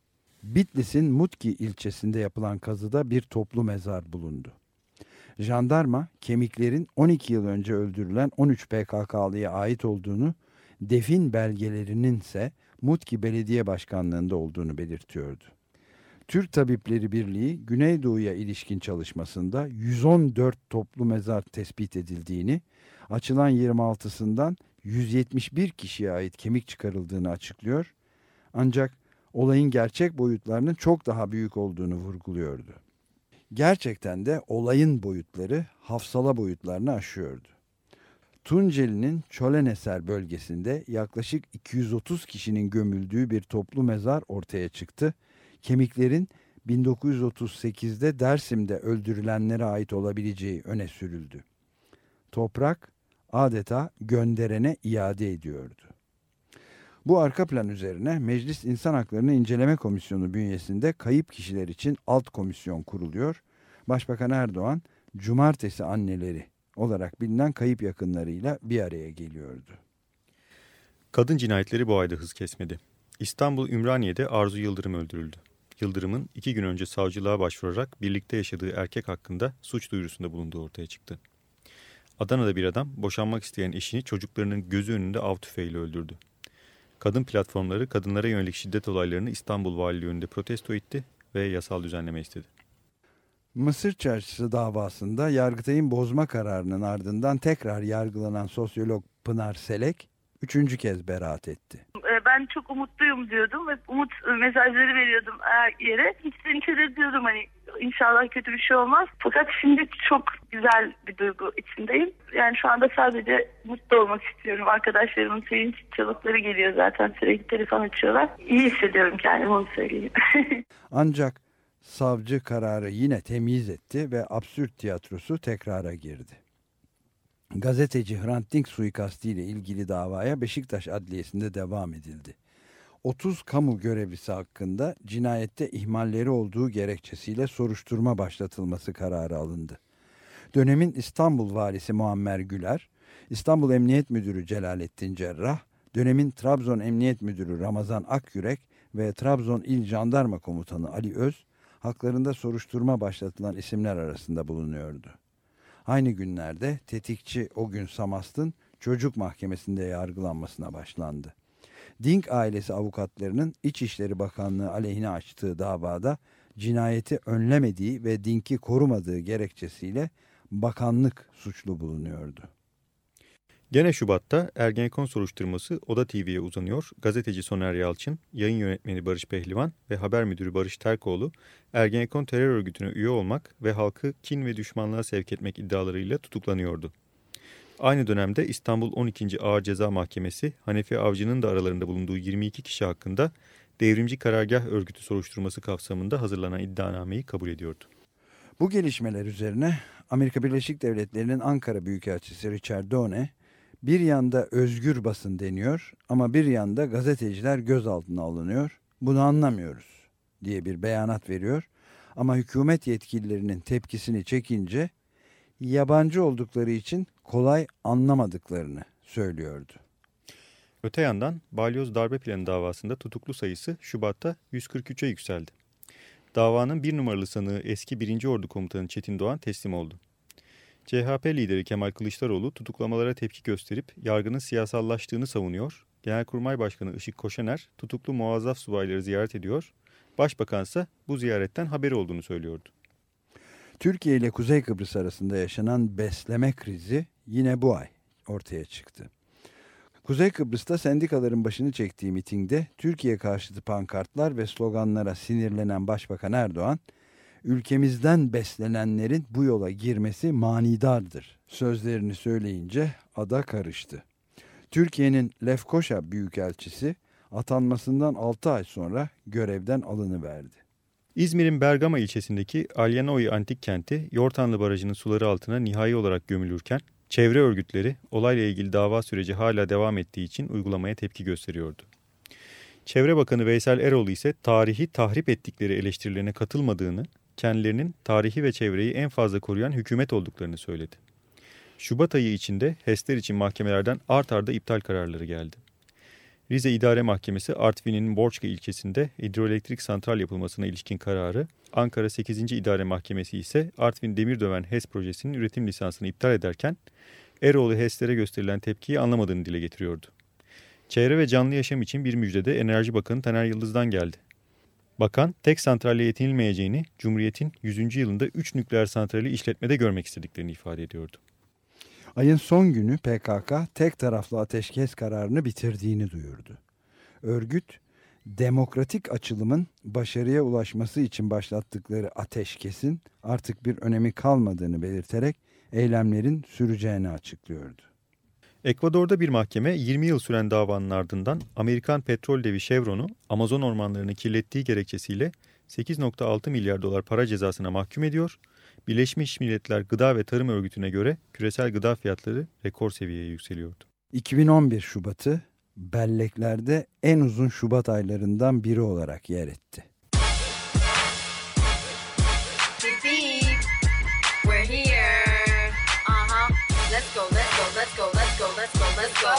Bitlis'in Mutki ilçesinde yapılan kazıda bir toplu mezar bulundu. Jandarma kemiklerin 12 yıl önce öldürülen 13 PKK'lıya ait olduğunu, defin belgelerinin ise Mutki Belediye Başkanlığı'nda olduğunu belirtiyordu. Türk Tabipleri Birliği Güneydoğu'ya ilişkin çalışmasında 114 toplu mezar tespit edildiğini, açılan 26'sından 171 kişiye ait kemik çıkarıldığını açıklıyor. Ancak olayın gerçek boyutlarının çok daha büyük olduğunu vurguluyordu. Gerçekten de olayın boyutları hafsala boyutlarını aşıyordu. Tunceli'nin Çoleneser bölgesinde yaklaşık 230 kişinin gömüldüğü bir toplu mezar ortaya çıktı. Kemiklerin 1938'de Dersim'de öldürülenlere ait olabileceği öne sürüldü. Toprak adeta gönderene iade ediyordu. Bu arka plan üzerine Meclis İnsan Haklarını İnceleme Komisyonu bünyesinde kayıp kişiler için alt komisyon kuruluyor. Başbakan Erdoğan, cumartesi anneleri olarak bilinen kayıp yakınlarıyla bir araya geliyordu. Kadın cinayetleri bu ayda hız kesmedi. İstanbul Ümraniye'de Arzu Yıldırım öldürüldü. Yıldırım'ın iki gün önce savcılığa başvurarak birlikte yaşadığı erkek hakkında suç duyurusunda bulunduğu ortaya çıktı. Adana'da bir adam boşanmak isteyen eşini çocuklarının gözü önünde av tüfeğiyle öldürdü. Kadın platformları kadınlara yönelik şiddet olaylarını İstanbul Valiliği önünde protesto etti ve yasal düzenleme istedi. Mısır Çarşısı davasında Yargıtay'ın bozma kararının ardından tekrar yargılanan sosyolog Pınar Selek üçüncü kez beraat etti. Ben çok umutluyum diyordum ve umut mesajları veriyordum her yere. İçe diyordum hani inşallah kötü bir şey olmaz. Fakat şimdi çok güzel bir duygu içindeyim. Yani şu anda sadece mutlu olmak istiyorum. Arkadaşlarımın sevinç çığlıkları geliyor zaten sürekli telefon açıyorlar. İyi hissediyorum kendimi onu söyleyeyim. <laughs> Ancak savcı kararı yine temiz etti ve absürt tiyatrosu tekrara girdi. Gazeteci Hrant Dink suikastiyle ilgili davaya Beşiktaş Adliyesi'nde devam edildi. 30 kamu görevlisi hakkında cinayette ihmalleri olduğu gerekçesiyle soruşturma başlatılması kararı alındı. Dönemin İstanbul valisi Muammer Güler, İstanbul Emniyet Müdürü Celalettin Cerrah, dönemin Trabzon Emniyet Müdürü Ramazan Akyürek ve Trabzon İl Jandarma Komutanı Ali Öz, haklarında soruşturma başlatılan isimler arasında bulunuyordu. Aynı günlerde tetikçi o gün Samast'ın çocuk mahkemesinde yargılanmasına başlandı. Dink ailesi avukatlarının İçişleri Bakanlığı aleyhine açtığı davada cinayeti önlemediği ve Dink'i korumadığı gerekçesiyle bakanlık suçlu bulunuyordu. Gene Şubat'ta Ergenekon soruşturması Oda TV'ye uzanıyor. Gazeteci Soner Yalçın, yayın yönetmeni Barış Pehlivan ve haber müdürü Barış Terkoğlu Ergenekon terör örgütüne üye olmak ve halkı kin ve düşmanlığa sevk etmek iddialarıyla tutuklanıyordu. Aynı dönemde İstanbul 12. Ağır Ceza Mahkemesi Hanefi Avcı'nın da aralarında bulunduğu 22 kişi hakkında devrimci karargah örgütü soruşturması kapsamında hazırlanan iddianameyi kabul ediyordu. Bu gelişmeler üzerine Amerika Birleşik Devletleri'nin Ankara Büyükelçisi Richard Done Bir yanda özgür basın deniyor ama bir yanda gazeteciler gözaltına alınıyor. Bunu anlamıyoruz diye bir beyanat veriyor. Ama hükümet yetkililerinin tepkisini çekince yabancı oldukları için kolay anlamadıklarını söylüyordu. Öte yandan balyoz darbe planı davasında tutuklu sayısı Şubat'ta 143'e yükseldi. Davanın bir numaralı sanığı eski 1. Ordu Komutanı Çetin Doğan teslim oldu. CHP lideri Kemal Kılıçdaroğlu tutuklamalara tepki gösterip yargının siyasallaştığını savunuyor. Genelkurmay Başkanı Işık Koşener tutuklu muazzaf subayları ziyaret ediyor. Başbakan ise bu ziyaretten haberi olduğunu söylüyordu. Türkiye ile Kuzey Kıbrıs arasında yaşanan besleme krizi yine bu ay ortaya çıktı. Kuzey Kıbrıs'ta sendikaların başını çektiği mitingde Türkiye karşıtı pankartlar ve sloganlara sinirlenen Başbakan Erdoğan, ülkemizden beslenenlerin bu yola girmesi manidardır sözlerini söyleyince ada karıştı. Türkiye'nin Lefkoşa Büyükelçisi atanmasından 6 ay sonra görevden alınıverdi. İzmir'in Bergama ilçesindeki Alyanoi Antik Kenti, Yortanlı Barajı'nın suları altına nihai olarak gömülürken, çevre örgütleri olayla ilgili dava süreci hala devam ettiği için uygulamaya tepki gösteriyordu. Çevre Bakanı Veysel Eroğlu ise tarihi tahrip ettikleri eleştirilerine katılmadığını, kendilerinin tarihi ve çevreyi en fazla koruyan hükümet olduklarını söyledi. Şubat ayı içinde HES'ler için mahkemelerden art arda iptal kararları geldi. Rize İdare Mahkemesi Artvin'in Borçka ilçesinde hidroelektrik santral yapılmasına ilişkin kararı, Ankara 8. İdare Mahkemesi ise Artvin Demirdöven HES projesinin üretim lisansını iptal ederken Eroğlu HES'lere gösterilen tepkiyi anlamadığını dile getiriyordu. Çevre ve canlı yaşam için bir müjdede Enerji Bakanı Taner Yıldız'dan geldi. Bakan, tek santralle yetinilmeyeceğini, Cumhuriyet'in 100. yılında 3 nükleer santrali işletmede görmek istediklerini ifade ediyordu. Ayın son günü PKK tek taraflı ateşkes kararını bitirdiğini duyurdu. Örgüt, demokratik açılımın başarıya ulaşması için başlattıkları ateşkesin artık bir önemi kalmadığını belirterek eylemlerin süreceğini açıklıyordu. Ekvador'da bir mahkeme 20 yıl süren davanın ardından Amerikan petrol devi Chevron'u Amazon ormanlarını kirlettiği gerekçesiyle 8.6 milyar dolar para cezasına mahkum ediyor. Birleşmiş Milletler Gıda ve Tarım Örgütü'ne göre küresel gıda fiyatları rekor seviyeye yükseliyordu. 2011 Şubat'ı belleklerde en uzun Şubat aylarından biri olarak yer etti. Let's go,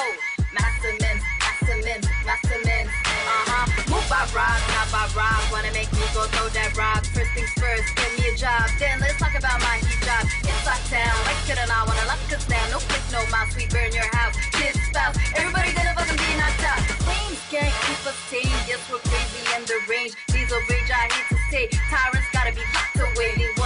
men, master men. Uh-huh. Move by rock, not by rock. Wanna make me go throw that rock. First things first, give me a job. Then let's talk about my heat job. It's lockdown. Like it or not, wanna lock us down. No click, no mouse. We burn your house. Kids, spouse. Everybody gonna fucking be knocked out. Flames can't keep us tame. Yes, we're crazy in the range. Diesel rage, I hate to say. Tyrants gotta be locked away.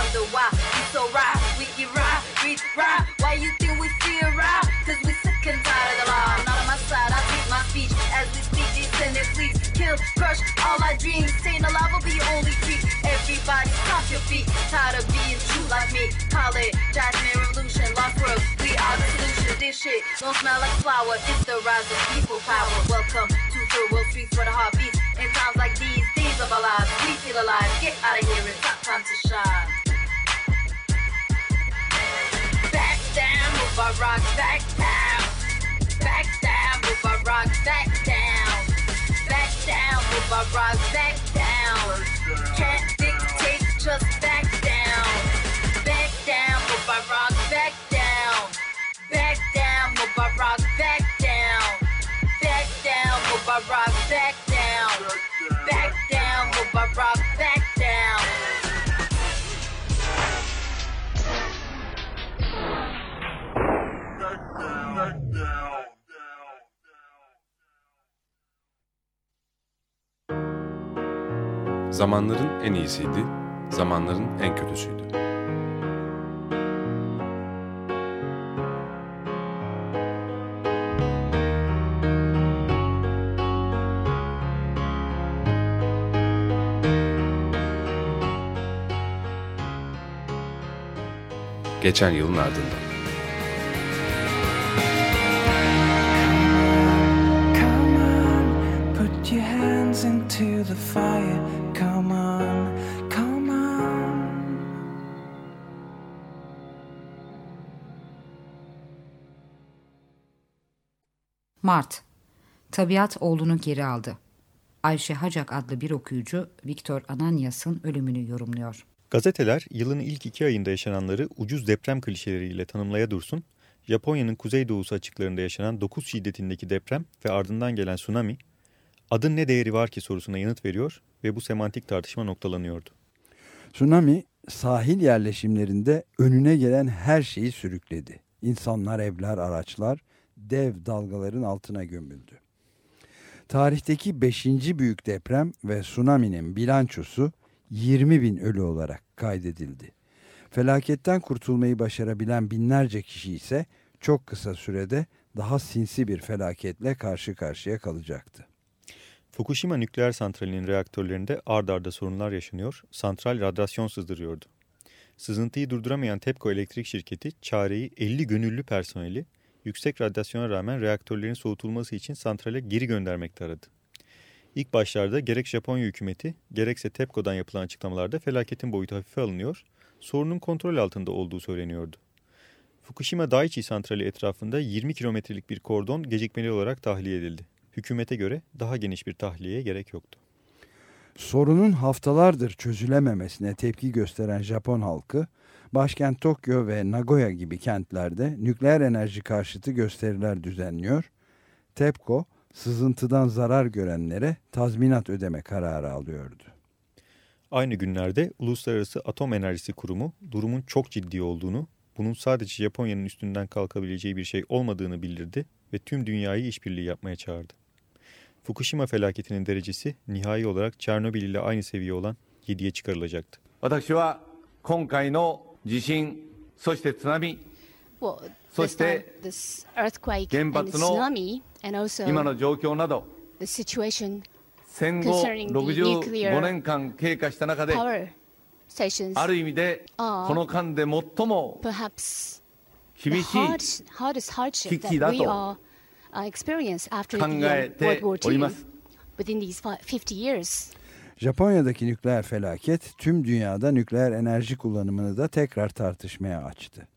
Crush all our dreams. Staying alive will be your only treat. Everybody stop your feet. Tired of being true like me. Call it Jasmine Revolution, Lost World. We are the solution. This shit don't smell like flour. It's the rise of people power. Welcome to the world streets for the heartbeats. In times like these, days of our lives, we feel alive. Get out of here, it's not time to shine. Back down, move our rocks back down. Back down, move our rocks back down. Down, move our rocks back down. Can't dictate, just back down. Back down, move our rocks back down. Back down, move our rocks back Zamanların en iyisiydi, zamanların en kötüsüydü. Geçen yılın ardından. İnto the fire. Mart. Tabiat oğlunu geri aldı. Ayşe Hacak adlı bir okuyucu Viktor Ananias'ın ölümünü yorumluyor. Gazeteler yılın ilk iki ayında yaşananları ucuz deprem klişeleriyle tanımlaya dursun, Japonya'nın kuzeydoğusu açıklarında yaşanan 9 şiddetindeki deprem ve ardından gelen tsunami, adın ne değeri var ki sorusuna yanıt veriyor ve bu semantik tartışma noktalanıyordu. Tsunami sahil yerleşimlerinde önüne gelen her şeyi sürükledi. İnsanlar, evler, araçlar dev dalgaların altına gömüldü. Tarihteki 5. büyük deprem ve tsunami'nin bilançosu 20 bin ölü olarak kaydedildi. Felaketten kurtulmayı başarabilen binlerce kişi ise çok kısa sürede daha sinsi bir felaketle karşı karşıya kalacaktı. Fukushima nükleer santralinin reaktörlerinde ard arda sorunlar yaşanıyor, santral radyasyon sızdırıyordu. Sızıntıyı durduramayan TEPCO Elektrik Şirketi çareyi 50 gönüllü personeli yüksek radyasyona rağmen reaktörlerin soğutulması için santrale geri göndermekte aradı. İlk başlarda gerek Japonya hükümeti gerekse TEPCO'dan yapılan açıklamalarda felaketin boyutu hafife alınıyor, sorunun kontrol altında olduğu söyleniyordu. Fukushima Daiichi santrali etrafında 20 kilometrelik bir kordon gecikmeli olarak tahliye edildi. Hükümete göre daha geniş bir tahliyeye gerek yoktu. Sorunun haftalardır çözülememesine tepki gösteren Japon halkı, başkent Tokyo ve Nagoya gibi kentlerde nükleer enerji karşıtı gösteriler düzenliyor. TEPCO, sızıntıdan zarar görenlere tazminat ödeme kararı alıyordu. Aynı günlerde Uluslararası Atom Enerjisi Kurumu durumun çok ciddi olduğunu, bunun sadece Japonya'nın üstünden kalkabileceği bir şey olmadığını bildirdi ve tüm dünyayı işbirliği yapmaya çağırdı. Fukushima felaketinin derecesi nihai olarak Çernobil ile aynı seviye olan 7'ye çıkarılacaktı. 私は今回の 地震、そして津波、そして原発の今の状況など、戦後65年間経過した中で、ある意味で、この間で最も厳しい危機だと考えております。Within these fi- 50 years. Japonya'daki nükleer felaket tüm dünyada nükleer enerji kullanımını da tekrar tartışmaya açtı.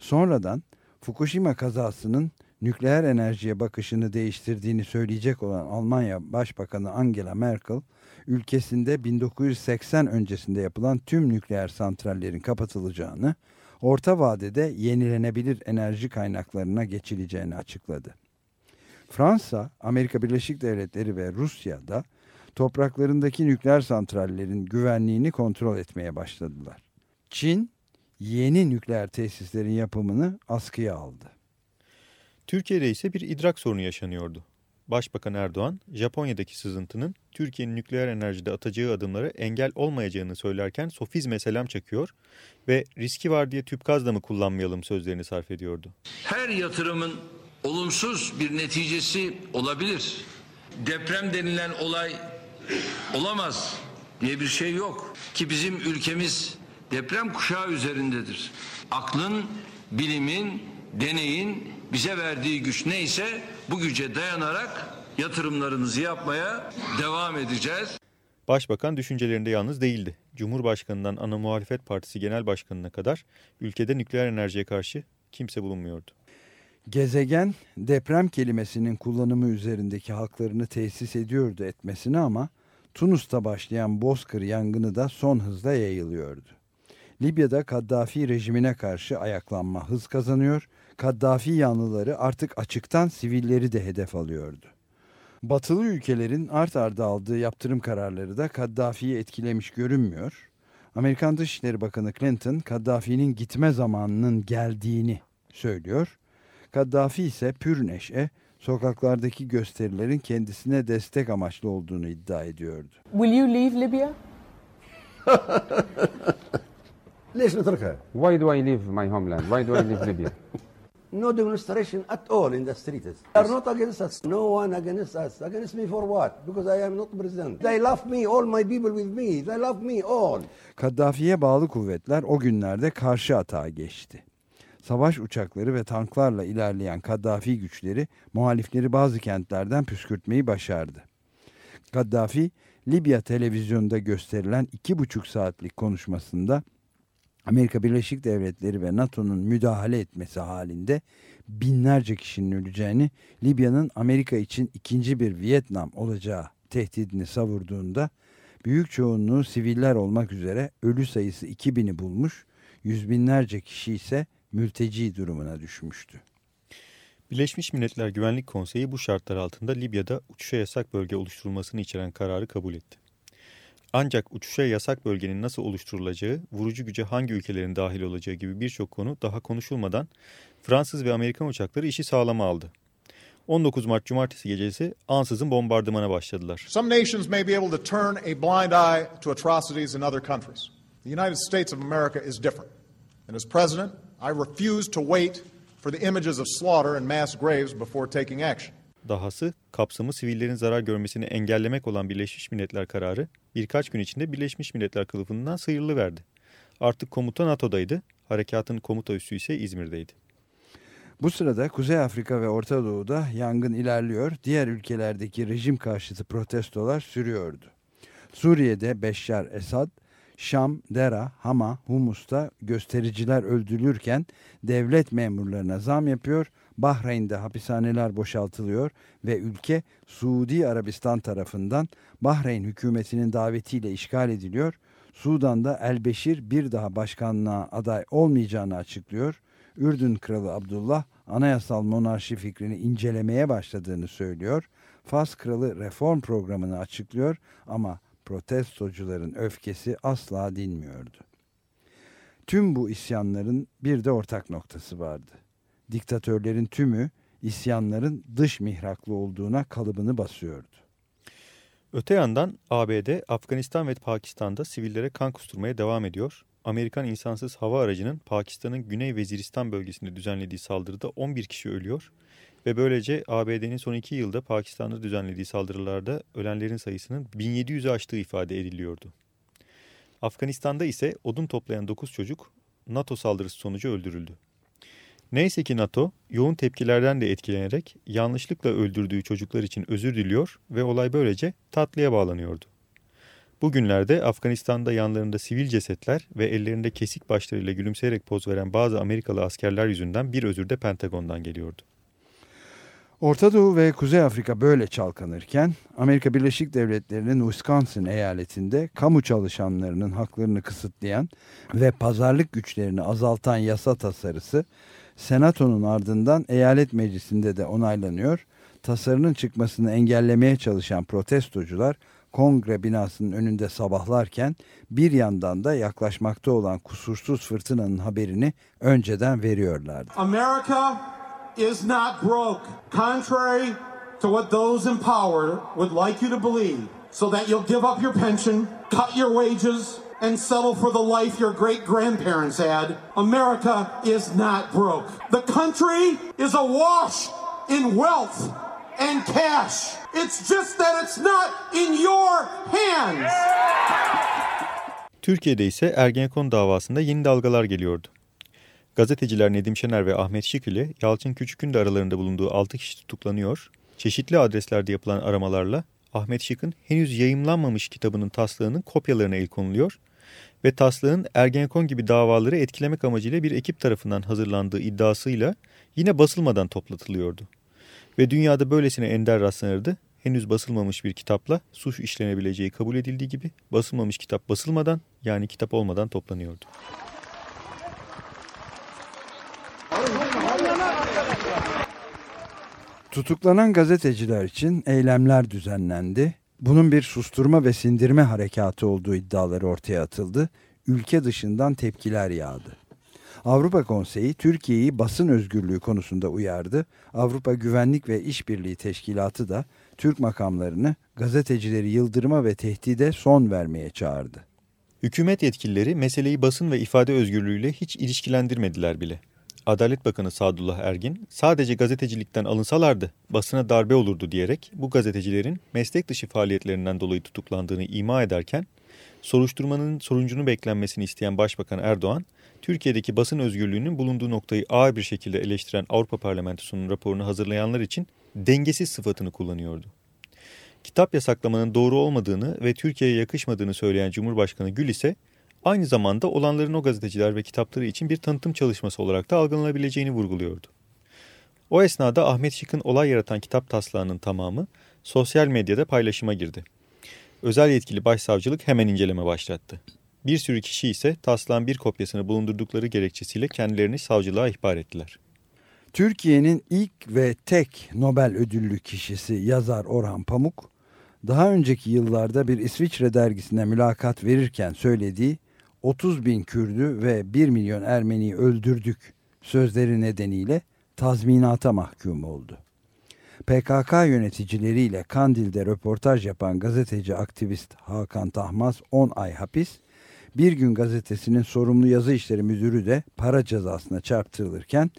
Sonradan Fukushima kazasının nükleer enerjiye bakışını değiştirdiğini söyleyecek olan Almanya Başbakanı Angela Merkel, ülkesinde 1980 öncesinde yapılan tüm nükleer santrallerin kapatılacağını, orta vadede yenilenebilir enerji kaynaklarına geçileceğini açıkladı. Fransa, Amerika Birleşik Devletleri ve Rusya'da topraklarındaki nükleer santrallerin güvenliğini kontrol etmeye başladılar. Çin, yeni nükleer tesislerin yapımını askıya aldı. Türkiye'de ise bir idrak sorunu yaşanıyordu. Başbakan Erdoğan, Japonya'daki sızıntının Türkiye'nin nükleer enerjide atacağı adımlara engel olmayacağını söylerken sofizme selam çakıyor ve riski var diye tüp gaz da mı kullanmayalım sözlerini sarf ediyordu. Her yatırımın olumsuz bir neticesi olabilir. Deprem denilen olay olamaz diye bir şey yok. Ki bizim ülkemiz deprem kuşağı üzerindedir. Aklın, bilimin, deneyin bize verdiği güç neyse bu güce dayanarak yatırımlarımızı yapmaya devam edeceğiz. Başbakan düşüncelerinde yalnız değildi. Cumhurbaşkanından ana muhalefet partisi genel başkanına kadar ülkede nükleer enerjiye karşı kimse bulunmuyordu. Gezegen deprem kelimesinin kullanımı üzerindeki haklarını tesis ediyordu etmesine ama Tunus'ta başlayan Bozkır yangını da son hızla yayılıyordu. Libya'da Kaddafi rejimine karşı ayaklanma hız kazanıyor, Kaddafi yanlıları artık açıktan sivilleri de hedef alıyordu. Batılı ülkelerin art arda aldığı yaptırım kararları da Kaddafi'yi etkilemiş görünmüyor. Amerikan Dışişleri Bakanı Clinton, Kaddafi'nin gitme zamanının geldiğini söylüyor. Kaddafi ise pür neşe, sokaklardaki gösterilerin kendisine destek amaçlı olduğunu iddia ediyordu. Will you leave Libya? <laughs> ليش نتركها؟ Why do I leave my homeland? Why do I leave Libya? <laughs> No demonstration at all in the streets. They are not against us. No one against us. Against me for what? Because I am not president. They love me, all my people with me. They love me all. Kaddafi'ye bağlı kuvvetler o günlerde karşı atağa geçti. Savaş uçakları ve tanklarla ilerleyen Kaddafi güçleri muhalifleri bazı kentlerden püskürtmeyi başardı. Kaddafi, Libya televizyonunda gösterilen iki buçuk saatlik konuşmasında Amerika Birleşik Devletleri ve NATO'nun müdahale etmesi halinde binlerce kişinin öleceğini, Libya'nın Amerika için ikinci bir Vietnam olacağı tehdidini savurduğunda büyük çoğunluğu siviller olmak üzere ölü sayısı 2000'i bulmuş, yüz binlerce kişi ise mülteci durumuna düşmüştü. Birleşmiş Milletler Güvenlik Konseyi bu şartlar altında Libya'da uçuşa yasak bölge oluşturulmasını içeren kararı kabul etti. Ancak uçuşa yasak bölgenin nasıl oluşturulacağı, vurucu güce hangi ülkelerin dahil olacağı gibi birçok konu daha konuşulmadan Fransız ve Amerikan uçakları işi sağlama aldı. 19 Mart Cumartesi gecesi ansızın bombardımana başladılar. Some nations may be able to turn a blind eye to atrocities in other countries. The United States of America is different. And as president, I refuse to wait for the images of slaughter and mass graves before taking action. Dahası kapsamı sivillerin zarar görmesini engellemek olan Birleşmiş Milletler kararı birkaç gün içinde Birleşmiş Milletler kılıfından sıyrılıverdi. Artık komuta NATO'daydı, harekatın komuta üssü ise İzmir'deydi. Bu sırada Kuzey Afrika ve Orta Doğu'da yangın ilerliyor, diğer ülkelerdeki rejim karşıtı protestolar sürüyordu. Suriye'de Beşşar Esad, Şam, Dera, Hama, Humus'ta göstericiler öldürülürken devlet memurlarına zam yapıyor, Bahreyn'de hapishaneler boşaltılıyor ve ülke Suudi Arabistan tarafından Bahreyn hükümetinin davetiyle işgal ediliyor. Sudan'da El Beşir bir daha başkanlığa aday olmayacağını açıklıyor. Ürdün Kralı Abdullah anayasal monarşi fikrini incelemeye başladığını söylüyor. Fas Kralı reform programını açıklıyor ama protestocuların öfkesi asla dinmiyordu. Tüm bu isyanların bir de ortak noktası vardı. Diktatörlerin tümü isyanların dış mihraklı olduğuna kalıbını basıyordu. Öte yandan ABD, Afganistan ve Pakistan'da sivillere kan kusturmaya devam ediyor. Amerikan insansız hava aracının Pakistan'ın Güney Veziristan bölgesinde düzenlediği saldırıda 11 kişi ölüyor ve böylece ABD'nin son iki yılda Pakistan'da düzenlediği saldırılarda ölenlerin sayısının 1700'ü aştığı ifade ediliyordu. Afganistan'da ise odun toplayan 9 çocuk NATO saldırısı sonucu öldürüldü. Neyse ki NATO yoğun tepkilerden de etkilenerek yanlışlıkla öldürdüğü çocuklar için özür diliyor ve olay böylece tatlıya bağlanıyordu. Bugünlerde Afganistan'da yanlarında sivil cesetler ve ellerinde kesik başlarıyla gülümseyerek poz veren bazı Amerikalı askerler yüzünden bir özür de Pentagon'dan geliyordu. Orta Doğu ve Kuzey Afrika böyle çalkanırken Amerika Birleşik Devletleri'nin Wisconsin eyaletinde kamu çalışanlarının haklarını kısıtlayan ve pazarlık güçlerini azaltan yasa tasarısı Senato'nun ardından eyalet meclisinde de onaylanıyor. Tasarının çıkmasını engellemeye çalışan protestocular kongre binasının önünde sabahlarken bir yandan da yaklaşmakta olan kusursuz fırtınanın haberini önceden veriyorlardı. America is not broke, contrary to what those in power would like you to believe, so that you'll give up your pension, cut your wages, and settle for the life your great grandparents had. America is not broke. The country is awash in wealth and cash. It's just that it's not in your hands. Türkiye'de ise Ergenekon davasında yeni dalgalar geliyordu. Gazeteciler Nedim Şener ve Ahmet Şık ile Yalçın Küçük'ün de aralarında bulunduğu 6 kişi tutuklanıyor. Çeşitli adreslerde yapılan aramalarla Ahmet Şık'ın henüz yayımlanmamış kitabının taslağının kopyalarına el konuluyor ve taslağın Ergenekon gibi davaları etkilemek amacıyla bir ekip tarafından hazırlandığı iddiasıyla yine basılmadan toplatılıyordu. Ve dünyada böylesine ender rastlanırdı. Henüz basılmamış bir kitapla suç işlenebileceği kabul edildiği gibi basılmamış kitap basılmadan yani kitap olmadan toplanıyordu. Tutuklanan gazeteciler için eylemler düzenlendi. Bunun bir susturma ve sindirme harekatı olduğu iddiaları ortaya atıldı. Ülke dışından tepkiler yağdı. Avrupa Konseyi Türkiye'yi basın özgürlüğü konusunda uyardı. Avrupa Güvenlik ve İşbirliği Teşkilatı da Türk makamlarını gazetecileri yıldırma ve tehdide son vermeye çağırdı. Hükümet yetkilileri meseleyi basın ve ifade özgürlüğüyle hiç ilişkilendirmediler bile. Adalet Bakanı Sadullah Ergin sadece gazetecilikten alınsalardı basına darbe olurdu diyerek bu gazetecilerin meslek dışı faaliyetlerinden dolayı tutuklandığını ima ederken soruşturmanın sonucunu beklenmesini isteyen Başbakan Erdoğan Türkiye'deki basın özgürlüğünün bulunduğu noktayı ağır bir şekilde eleştiren Avrupa Parlamentosu'nun raporunu hazırlayanlar için dengesiz sıfatını kullanıyordu. Kitap yasaklamanın doğru olmadığını ve Türkiye'ye yakışmadığını söyleyen Cumhurbaşkanı Gül ise aynı zamanda olanların o gazeteciler ve kitapları için bir tanıtım çalışması olarak da algılanabileceğini vurguluyordu. O esnada Ahmet Şık'ın olay yaratan kitap taslağının tamamı sosyal medyada paylaşıma girdi. Özel yetkili başsavcılık hemen inceleme başlattı. Bir sürü kişi ise taslağın bir kopyasını bulundurdukları gerekçesiyle kendilerini savcılığa ihbar ettiler. Türkiye'nin ilk ve tek Nobel ödüllü kişisi yazar Orhan Pamuk, daha önceki yıllarda bir İsviçre dergisine mülakat verirken söylediği 30 bin Kürdü ve 1 milyon Ermeniyi öldürdük sözleri nedeniyle tazminata mahkum oldu. PKK yöneticileriyle Kandil'de röportaj yapan gazeteci aktivist Hakan Tahmaz 10 ay hapis, Bir Gün gazetesinin sorumlu yazı işleri müdürü de para cezasına çarptırılırken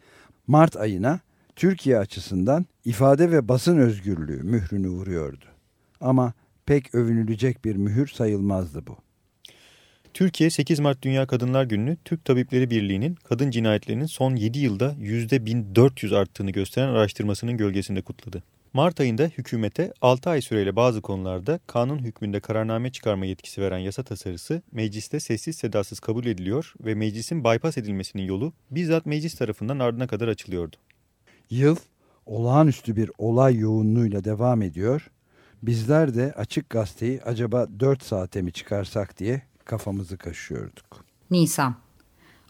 Mart ayına Türkiye açısından ifade ve basın özgürlüğü mührünü vuruyordu. Ama pek övünülecek bir mühür sayılmazdı bu. Türkiye 8 Mart Dünya Kadınlar Günü'nü Türk Tabipleri Birliği'nin kadın cinayetlerinin son 7 yılda %1400 arttığını gösteren araştırmasının gölgesinde kutladı. Mart ayında hükümete 6 ay süreyle bazı konularda kanun hükmünde kararname çıkarma yetkisi veren yasa tasarısı mecliste sessiz sedasız kabul ediliyor ve meclisin bypass edilmesinin yolu bizzat meclis tarafından ardına kadar açılıyordu. Yıl olağanüstü bir olay yoğunluğuyla devam ediyor. Bizler de açık gazeteyi acaba 4 saate mi çıkarsak diye kafamızı kaşıyorduk. Nisan.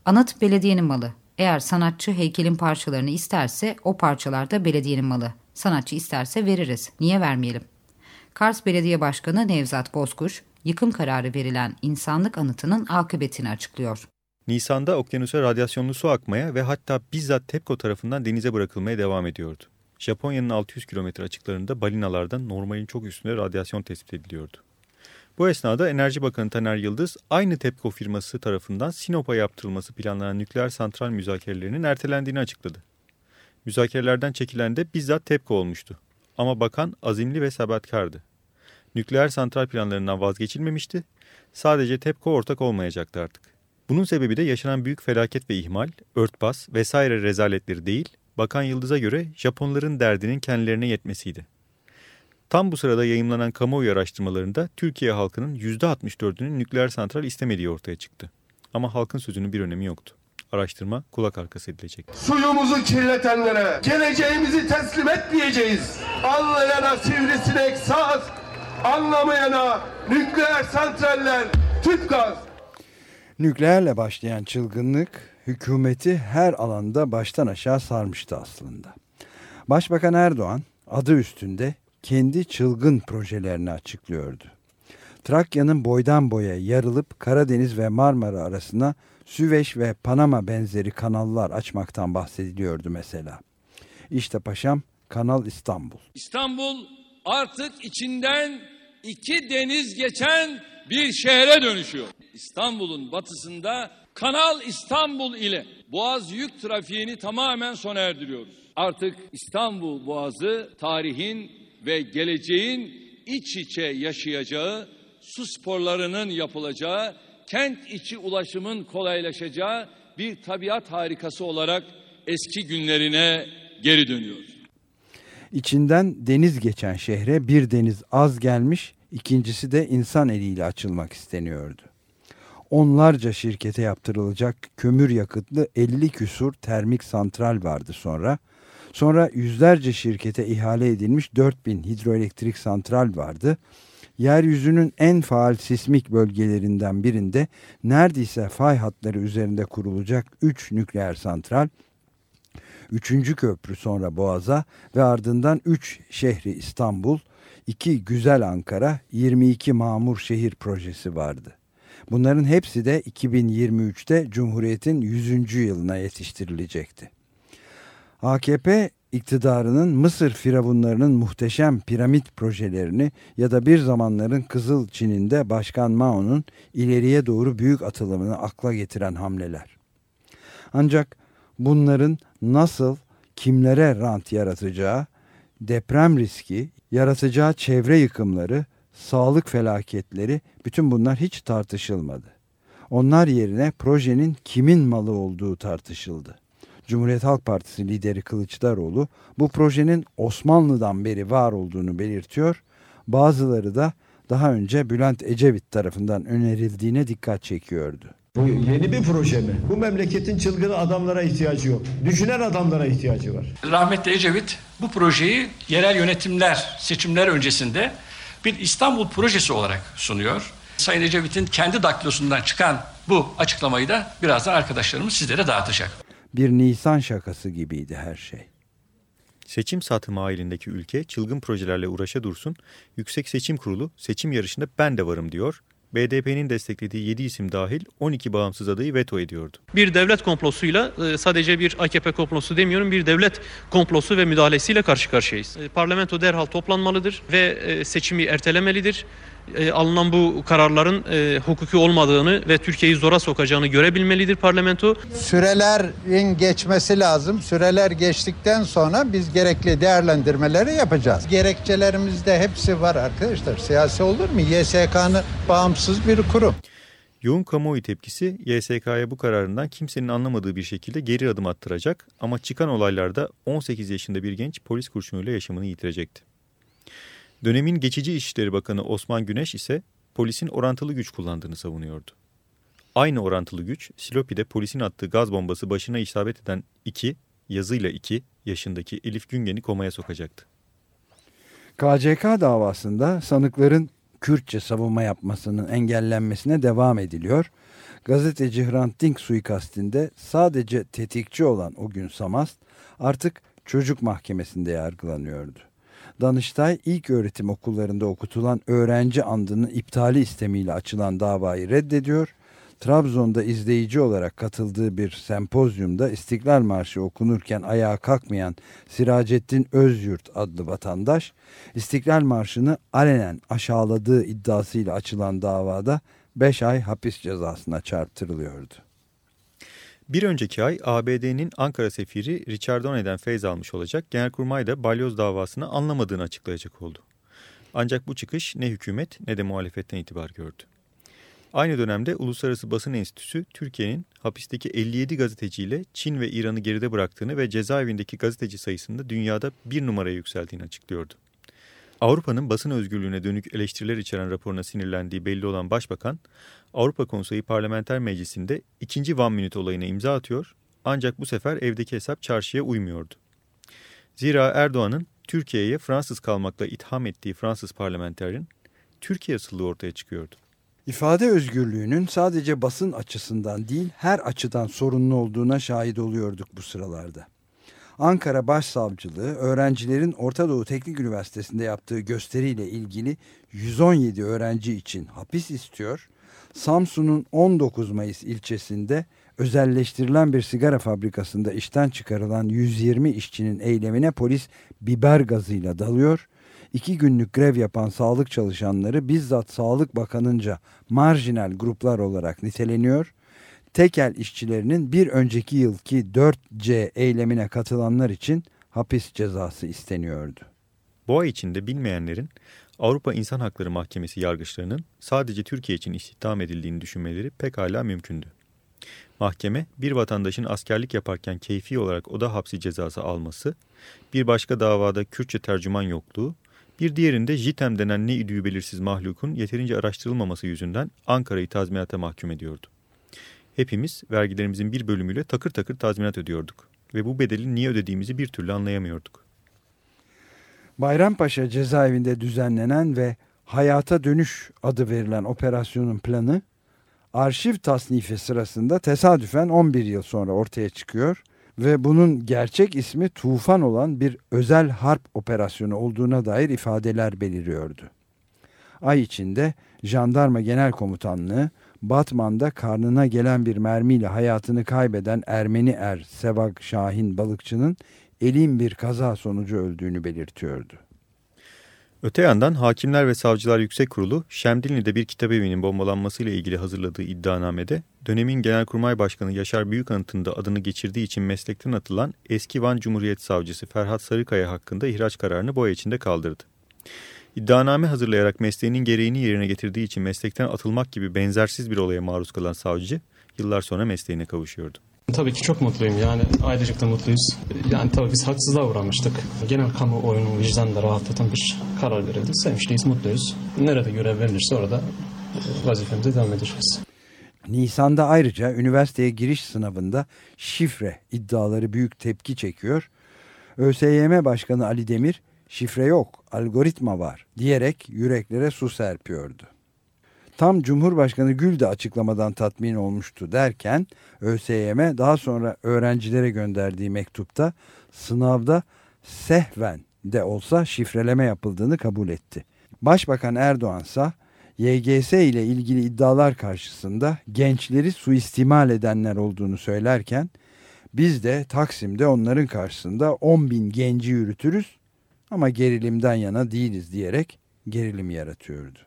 Anıt belediyenin malı. Eğer sanatçı heykelin parçalarını isterse o parçalar da belediyenin malı. Sanatçı isterse veririz. Niye vermeyelim? Kars Belediye Başkanı Nevzat Bozkuş, yıkım kararı verilen insanlık anıtının akıbetini açıklıyor. Nisan'da okyanusa radyasyonlu su akmaya ve hatta bizzat TEPCO tarafından denize bırakılmaya devam ediyordu. Japonya'nın 600 kilometre açıklarında balinalardan normalin çok üstünde radyasyon tespit ediliyordu. Bu esnada Enerji Bakanı Taner Yıldız aynı TEPCO firması tarafından Sinop'a yaptırılması planlanan nükleer santral müzakerelerinin ertelendiğini açıkladı. Müzakerelerden çekilen de bizzat TEPCO olmuştu. Ama bakan azimli ve sabatkardı. Nükleer santral planlarından vazgeçilmemişti. Sadece TEPCO ortak olmayacaktı artık. Bunun sebebi de yaşanan büyük felaket ve ihmal, örtbas vesaire rezaletleri değil, Bakan Yıldız'a göre Japonların derdinin kendilerine yetmesiydi. Tam bu sırada yayımlanan kamuoyu araştırmalarında Türkiye halkının %64'ünün nükleer santral istemediği ortaya çıktı. Ama halkın sözünün bir önemi yoktu. Araştırma kulak arkası edilecek. Suyumuzu kirletenlere geleceğimizi teslim etmeyeceğiz. Anlayana sivrisinek saz, anlamayana nükleer santraller, tüp gaz. Nükleerle başlayan çılgınlık hükümeti her alanda baştan aşağı sarmıştı aslında. Başbakan Erdoğan adı üstünde kendi çılgın projelerini açıklıyordu. Trakya'nın boydan boya yarılıp Karadeniz ve Marmara arasına Süveyş ve Panama benzeri kanallar açmaktan bahsediliyordu mesela. İşte paşam Kanal İstanbul. İstanbul artık içinden iki deniz geçen bir şehre dönüşüyor. İstanbul'un batısında Kanal İstanbul ile Boğaz yük trafiğini tamamen sona erdiriyoruz. Artık İstanbul Boğazı tarihin ve geleceğin iç içe yaşayacağı, su sporlarının yapılacağı, kent içi ulaşımın kolaylaşacağı bir tabiat harikası olarak eski günlerine geri dönüyor. İçinden deniz geçen şehre bir deniz az gelmiş, ikincisi de insan eliyle açılmak isteniyordu. Onlarca şirkete yaptırılacak kömür yakıtlı 50 küsur termik santral vardı sonra. Sonra yüzlerce şirkete ihale edilmiş 4000 hidroelektrik santral vardı. Yeryüzünün en faal sismik bölgelerinden birinde neredeyse fay hatları üzerinde kurulacak 3 nükleer santral, 3. köprü sonra Boğaz'a ve ardından 3 şehri İstanbul, 2 güzel Ankara, 22 mamur şehir projesi vardı. Bunların hepsi de 2023'te Cumhuriyet'in 100. yılına yetiştirilecekti. AKP iktidarının Mısır firavunlarının muhteşem piramit projelerini ya da bir zamanların Kızıl Çin'inde Başkan Mao'nun ileriye doğru büyük atılımını akla getiren hamleler. Ancak bunların nasıl kimlere rant yaratacağı, deprem riski, yaratacağı çevre yıkımları, sağlık felaketleri bütün bunlar hiç tartışılmadı. Onlar yerine projenin kimin malı olduğu tartışıldı. Cumhuriyet Halk Partisi lideri Kılıçdaroğlu bu projenin Osmanlı'dan beri var olduğunu belirtiyor. Bazıları da daha önce Bülent Ecevit tarafından önerildiğine dikkat çekiyordu. Bu yeni bir proje mi? Bu memleketin çılgın adamlara ihtiyacı yok. Düşünen adamlara ihtiyacı var. Rahmetli Ecevit bu projeyi yerel yönetimler seçimler öncesinde bir İstanbul projesi olarak sunuyor. Sayın Ecevit'in kendi daktilosundan çıkan bu açıklamayı da birazdan arkadaşlarımız sizlere dağıtacak. Bir Nisan şakası gibiydi her şey. Seçim saati mailindeki ülke çılgın projelerle uğraşa dursun, Yüksek Seçim Kurulu seçim yarışında ben de varım diyor, BDP'nin desteklediği 7 isim dahil 12 bağımsız adayı veto ediyordu. Bir devlet komplosuyla e, sadece bir AKP komplosu demiyorum bir devlet komplosu ve müdahalesiyle karşı karşıyayız. E, Parlamento derhal toplanmalıdır ve e, seçimi ertelemelidir. Alınan bu kararların hukuki olmadığını ve Türkiye'yi zora sokacağını görebilmelidir parlamento. Sürelerin geçmesi lazım. Süreler geçtikten sonra biz gerekli değerlendirmeleri yapacağız. Gerekçelerimizde hepsi var arkadaşlar. Siyasi olur mu? YSK'nın bağımsız bir kurum. Yoğun kamuoyu tepkisi YSK'ya bu kararından kimsenin anlamadığı bir şekilde geri adım attıracak ama çıkan olaylarda 18 yaşında bir genç polis kurşunuyla yaşamını yitirecekti. Dönemin geçici İşleri Bakanı Osman Güneş ise polisin orantılı güç kullandığını savunuyordu. Aynı orantılı güç Silopi'de polisin attığı gaz bombası başına isabet eden 2, yazıyla 2 yaşındaki Elif Güngen'i komaya sokacaktı. KCK davasında sanıkların Kürtçe savunma yapmasının engellenmesine devam ediliyor. Gazeteci Hrant Dink suikastinde sadece tetikçi olan o gün Samast artık çocuk mahkemesinde yargılanıyordu. Danıştay ilk öğretim okullarında okutulan öğrenci andının iptali istemiyle açılan davayı reddediyor. Trabzon'da izleyici olarak katıldığı bir sempozyumda İstiklal Marşı okunurken ayağa kalkmayan Siracettin Özyurt adlı vatandaş İstiklal Marşı'nı alenen aşağıladığı iddiasıyla açılan davada 5 ay hapis cezasına çarptırılıyordu. Bir önceki ay ABD'nin Ankara sefiri Richard Donner'den feyz almış olacak Genelkurmay da balyoz davasını anlamadığını açıklayacak oldu. Ancak bu çıkış ne hükümet ne de muhalefetten itibar gördü. Aynı dönemde Uluslararası Basın Enstitüsü Türkiye'nin hapisteki 57 gazeteciyle Çin ve İran'ı geride bıraktığını ve cezaevindeki gazeteci sayısında dünyada bir numaraya yükseldiğini açıklıyordu. Avrupa'nın basın özgürlüğüne dönük eleştiriler içeren raporuna sinirlendiği belli olan Başbakan, Avrupa Konseyi Parlamenter Meclisi'nde ikinci One Minute olayına imza atıyor ancak bu sefer evdeki hesap çarşıya uymuyordu. Zira Erdoğan'ın Türkiye'ye Fransız kalmakla itham ettiği Fransız parlamenterin Türkiye asıllığı ortaya çıkıyordu. İfade özgürlüğünün sadece basın açısından değil her açıdan sorunlu olduğuna şahit oluyorduk bu sıralarda. Ankara Başsavcılığı öğrencilerin Orta Doğu Teknik Üniversitesi'nde yaptığı gösteriyle ilgili 117 öğrenci için hapis istiyor. Samsun'un 19 Mayıs ilçesinde özelleştirilen bir sigara fabrikasında işten çıkarılan 120 işçinin eylemine polis biber gazıyla dalıyor. İki günlük grev yapan sağlık çalışanları bizzat Sağlık Bakanınca marjinal gruplar olarak niteleniyor tekel işçilerinin bir önceki yılki 4C eylemine katılanlar için hapis cezası isteniyordu. Ay içinde bilmeyenlerin Avrupa İnsan Hakları Mahkemesi yargıçlarının sadece Türkiye için istihdam edildiğini düşünmeleri pekala mümkündü. Mahkeme bir vatandaşın askerlik yaparken keyfi olarak oda hapsi cezası alması, bir başka davada Kürtçe tercüman yokluğu, bir diğerinde JITEM denen ne idüğü belirsiz mahlukun yeterince araştırılmaması yüzünden Ankara'yı tazminata mahkum ediyordu. Hepimiz vergilerimizin bir bölümüyle takır takır tazminat ödüyorduk ve bu bedeli niye ödediğimizi bir türlü anlayamıyorduk. Bayrampaşa cezaevinde düzenlenen ve Hayata Dönüş adı verilen operasyonun planı arşiv tasnifi sırasında tesadüfen 11 yıl sonra ortaya çıkıyor ve bunun gerçek ismi Tufan olan bir özel harp operasyonu olduğuna dair ifadeler beliriyordu. Ay içinde Jandarma Genel Komutanlığı Batman'da karnına gelen bir mermiyle hayatını kaybeden Ermeni er Sevak Şahin balıkçının elin bir kaza sonucu öldüğünü belirtiyordu. Öte yandan Hakimler ve Savcılar Yüksek Kurulu, Şemdinli'de bir kitabevinin bombalanmasıyla ilgili hazırladığı iddianamede, dönemin Genelkurmay Başkanı Yaşar Büyükanıt'ın da adını geçirdiği için meslekten atılan eski Van Cumhuriyet Savcısı Ferhat Sarıkaya hakkında ihraç kararını boya içinde kaldırdı. İddianame hazırlayarak mesleğinin gereğini yerine getirdiği için meslekten atılmak gibi benzersiz bir olaya maruz kalan savcı, yıllar sonra mesleğine kavuşuyordu. Tabii ki çok mutluyum. Yani ailecek de mutluyuz. Yani tabii biz haksızlığa uğramıştık. Genel kamuoyunun vicdanını rahatlatan bir karar verildi. Sevinçliyiz, mutluyuz. Nerede görev verilirse orada vazifemize devam edeceğiz. Nisan'da ayrıca üniversiteye giriş sınavında şifre iddiaları büyük tepki çekiyor. ÖSYM Başkanı Ali Demir şifre yok algoritma var diyerek yüreklere su serpiyordu. Tam Cumhurbaşkanı Gül de açıklamadan tatmin olmuştu derken ÖSYM daha sonra öğrencilere gönderdiği mektupta sınavda sehven de olsa şifreleme yapıldığını kabul etti. Başbakan Erdoğan ise YGS ile ilgili iddialar karşısında gençleri suistimal edenler olduğunu söylerken biz de Taksim'de onların karşısında 10 bin genci yürütürüz ama gerilimden yana değiliz diyerek gerilim yaratıyordu.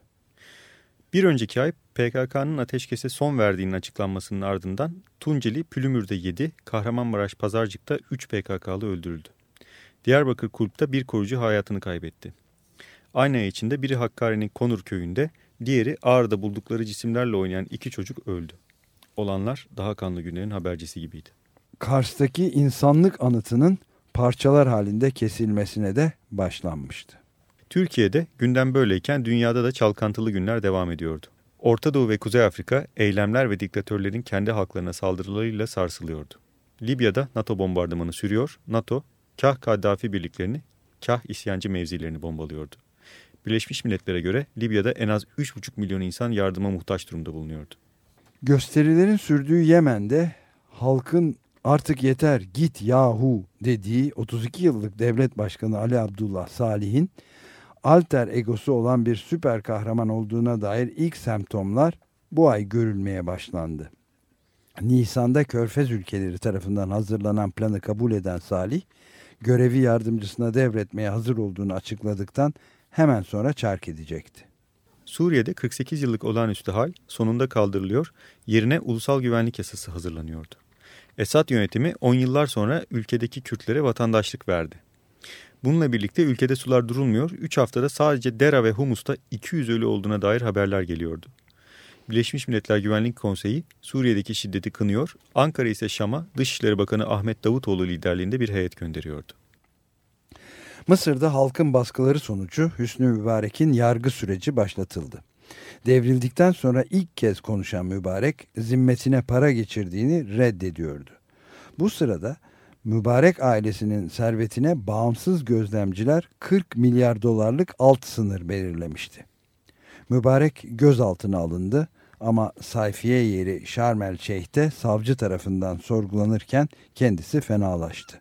Bir önceki ay PKK'nın ateşkese son verdiğinin açıklanmasının ardından Tunceli Pülümür'de 7, Kahramanmaraş Pazarcık'ta 3 PKK'lı öldürüldü. Diyarbakır Kulp'ta bir korucu hayatını kaybetti. Aynı ay içinde biri Hakkari'nin Konur köyünde, diğeri Ağrı'da buldukları cisimlerle oynayan iki çocuk öldü. Olanlar daha kanlı günlerin habercisi gibiydi. Kars'taki insanlık anıtının parçalar halinde kesilmesine de başlanmıştı. Türkiye'de gündem böyleyken dünyada da çalkantılı günler devam ediyordu. Orta Doğu ve Kuzey Afrika eylemler ve diktatörlerin kendi halklarına saldırılarıyla sarsılıyordu. Libya'da NATO bombardımanı sürüyor, NATO kah Kaddafi birliklerini, kah isyancı mevzilerini bombalıyordu. Birleşmiş Milletler'e göre Libya'da en az 3,5 milyon insan yardıma muhtaç durumda bulunuyordu. Gösterilerin sürdüğü Yemen'de halkın artık yeter git yahu dediği 32 yıllık devlet başkanı Ali Abdullah Salih'in alter egosu olan bir süper kahraman olduğuna dair ilk semptomlar bu ay görülmeye başlandı. Nisan'da Körfez ülkeleri tarafından hazırlanan planı kabul eden Salih, görevi yardımcısına devretmeye hazır olduğunu açıkladıktan hemen sonra çark edecekti. Suriye'de 48 yıllık olağanüstü hal sonunda kaldırılıyor, yerine ulusal güvenlik yasası hazırlanıyordu. Esad yönetimi 10 yıllar sonra ülkedeki Kürtlere vatandaşlık verdi. Bununla birlikte ülkede sular durulmuyor, 3 haftada sadece Dera ve Humus'ta 200 ölü olduğuna dair haberler geliyordu. Birleşmiş Milletler Güvenlik Konseyi Suriye'deki şiddeti kınıyor, Ankara ise Şam'a Dışişleri Bakanı Ahmet Davutoğlu liderliğinde bir heyet gönderiyordu. Mısır'da halkın baskıları sonucu Hüsnü Mübarek'in yargı süreci başlatıldı. Devrildikten sonra ilk kez konuşan Mübarek zimmetine para geçirdiğini reddediyordu. Bu sırada Mübarek ailesinin servetine bağımsız gözlemciler 40 milyar dolarlık alt sınır belirlemişti. Mübarek gözaltına alındı ama sayfiye yeri Şarm el Şeyh'te savcı tarafından sorgulanırken kendisi fenalaştı.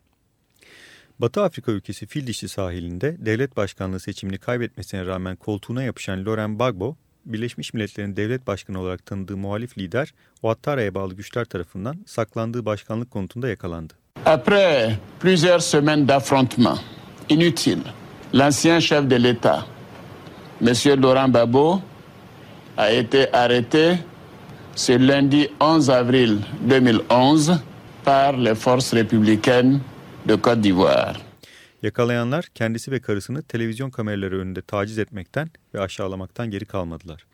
Batı Afrika ülkesi Fildişli sahilinde devlet başkanlığı seçimini kaybetmesine rağmen koltuğuna yapışan Laurent Gbagbo, Birleşmiş Milletler'in devlet başkanı olarak tanıdığı muhalif lider Ouattara'ya bağlı güçler tarafından saklandığı başkanlık konutunda yakalandı. Après plusieurs semaines d'affrontements inutiles, l'ancien chef de l'État, M. Laurent Gbagbo, a été arrêté ce lundi 11 avril 2011 par les forces républicaines de Côte d'Ivoire. Yakalayanlar kendisi ve karısını televizyon kameraları önünde taciz etmekten ve aşağılamaktan geri kalmadılar.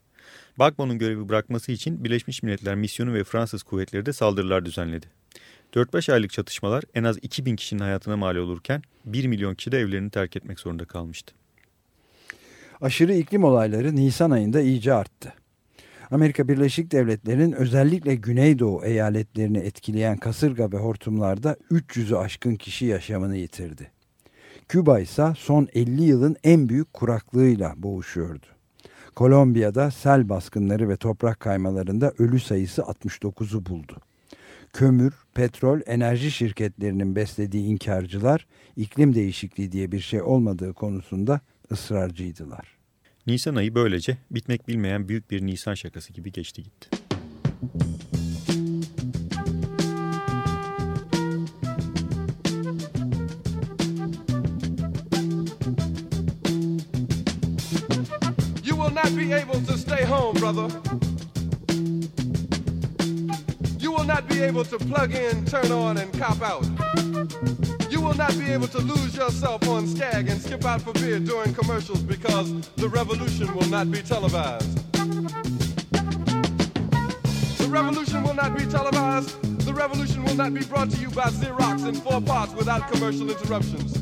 Bagbo'nun görevi bırakması için Birleşmiş Milletler misyonu ve Fransız kuvvetleri de saldırılar düzenledi. 4-5 aylık çatışmalar en az 2000 kişinin hayatına mal olurken 1 milyon kişi de evlerini terk etmek zorunda kalmıştı. Aşırı iklim olayları Nisan ayında iyice arttı. Amerika Birleşik Devletleri'nin özellikle Güneydoğu eyaletlerini etkileyen kasırga ve hortumlarda 300'ü aşkın kişi yaşamını yitirdi. Küba ise son 50 yılın en büyük kuraklığıyla boğuşuyordu. Kolombiya'da sel baskınları ve toprak kaymalarında ölü sayısı 69'u buldu. Kömür, petrol, enerji şirketlerinin beslediği inkarcılar iklim değişikliği diye bir şey olmadığı konusunda ısrarcıydılar. Nisan ayı böylece bitmek bilmeyen büyük bir Nisan şakası gibi geçti gitti. You not be able to stay home, brother. You will not be able to plug in, turn on, and cop out. You will not be able to lose yourself on Skag and skip out for beer during commercials because the revolution will not be televised. The revolution will not be televised. The revolution will not be brought to you by Xerox in four parts without commercial interruptions.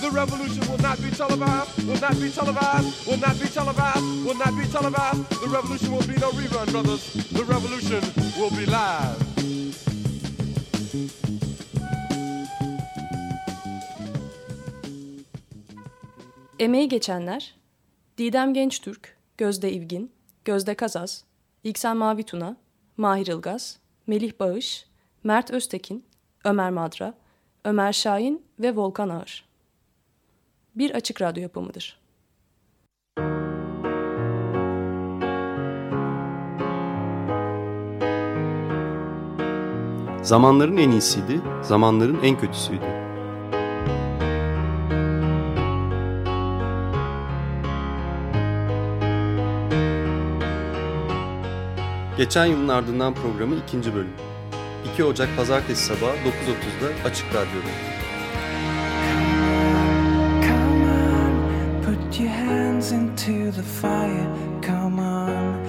The revolution will not be televised, will not be televised, will not be televised, will not be televised. The revolution will be no rerun, brothers. The revolution will be live. Emeği geçenler Didem Gençtürk, Gözde İvgin, Gözde Kazaz, İksen Mavi Tuna, Mahir Ilgaz, Melih Bağış, Mert Öztekin, Ömer Madra, Ömer Şahin ve Volkan Ağır. Bir açık radyo yapımıdır. Zamanların en iyisiydi, zamanların en kötüsüydü. Geçen yılın ardından programı ikinci bölüm. 2 Ocak Pazartesi sabahı 9.30'da Açık Radyo'da. Into the fire. Come on,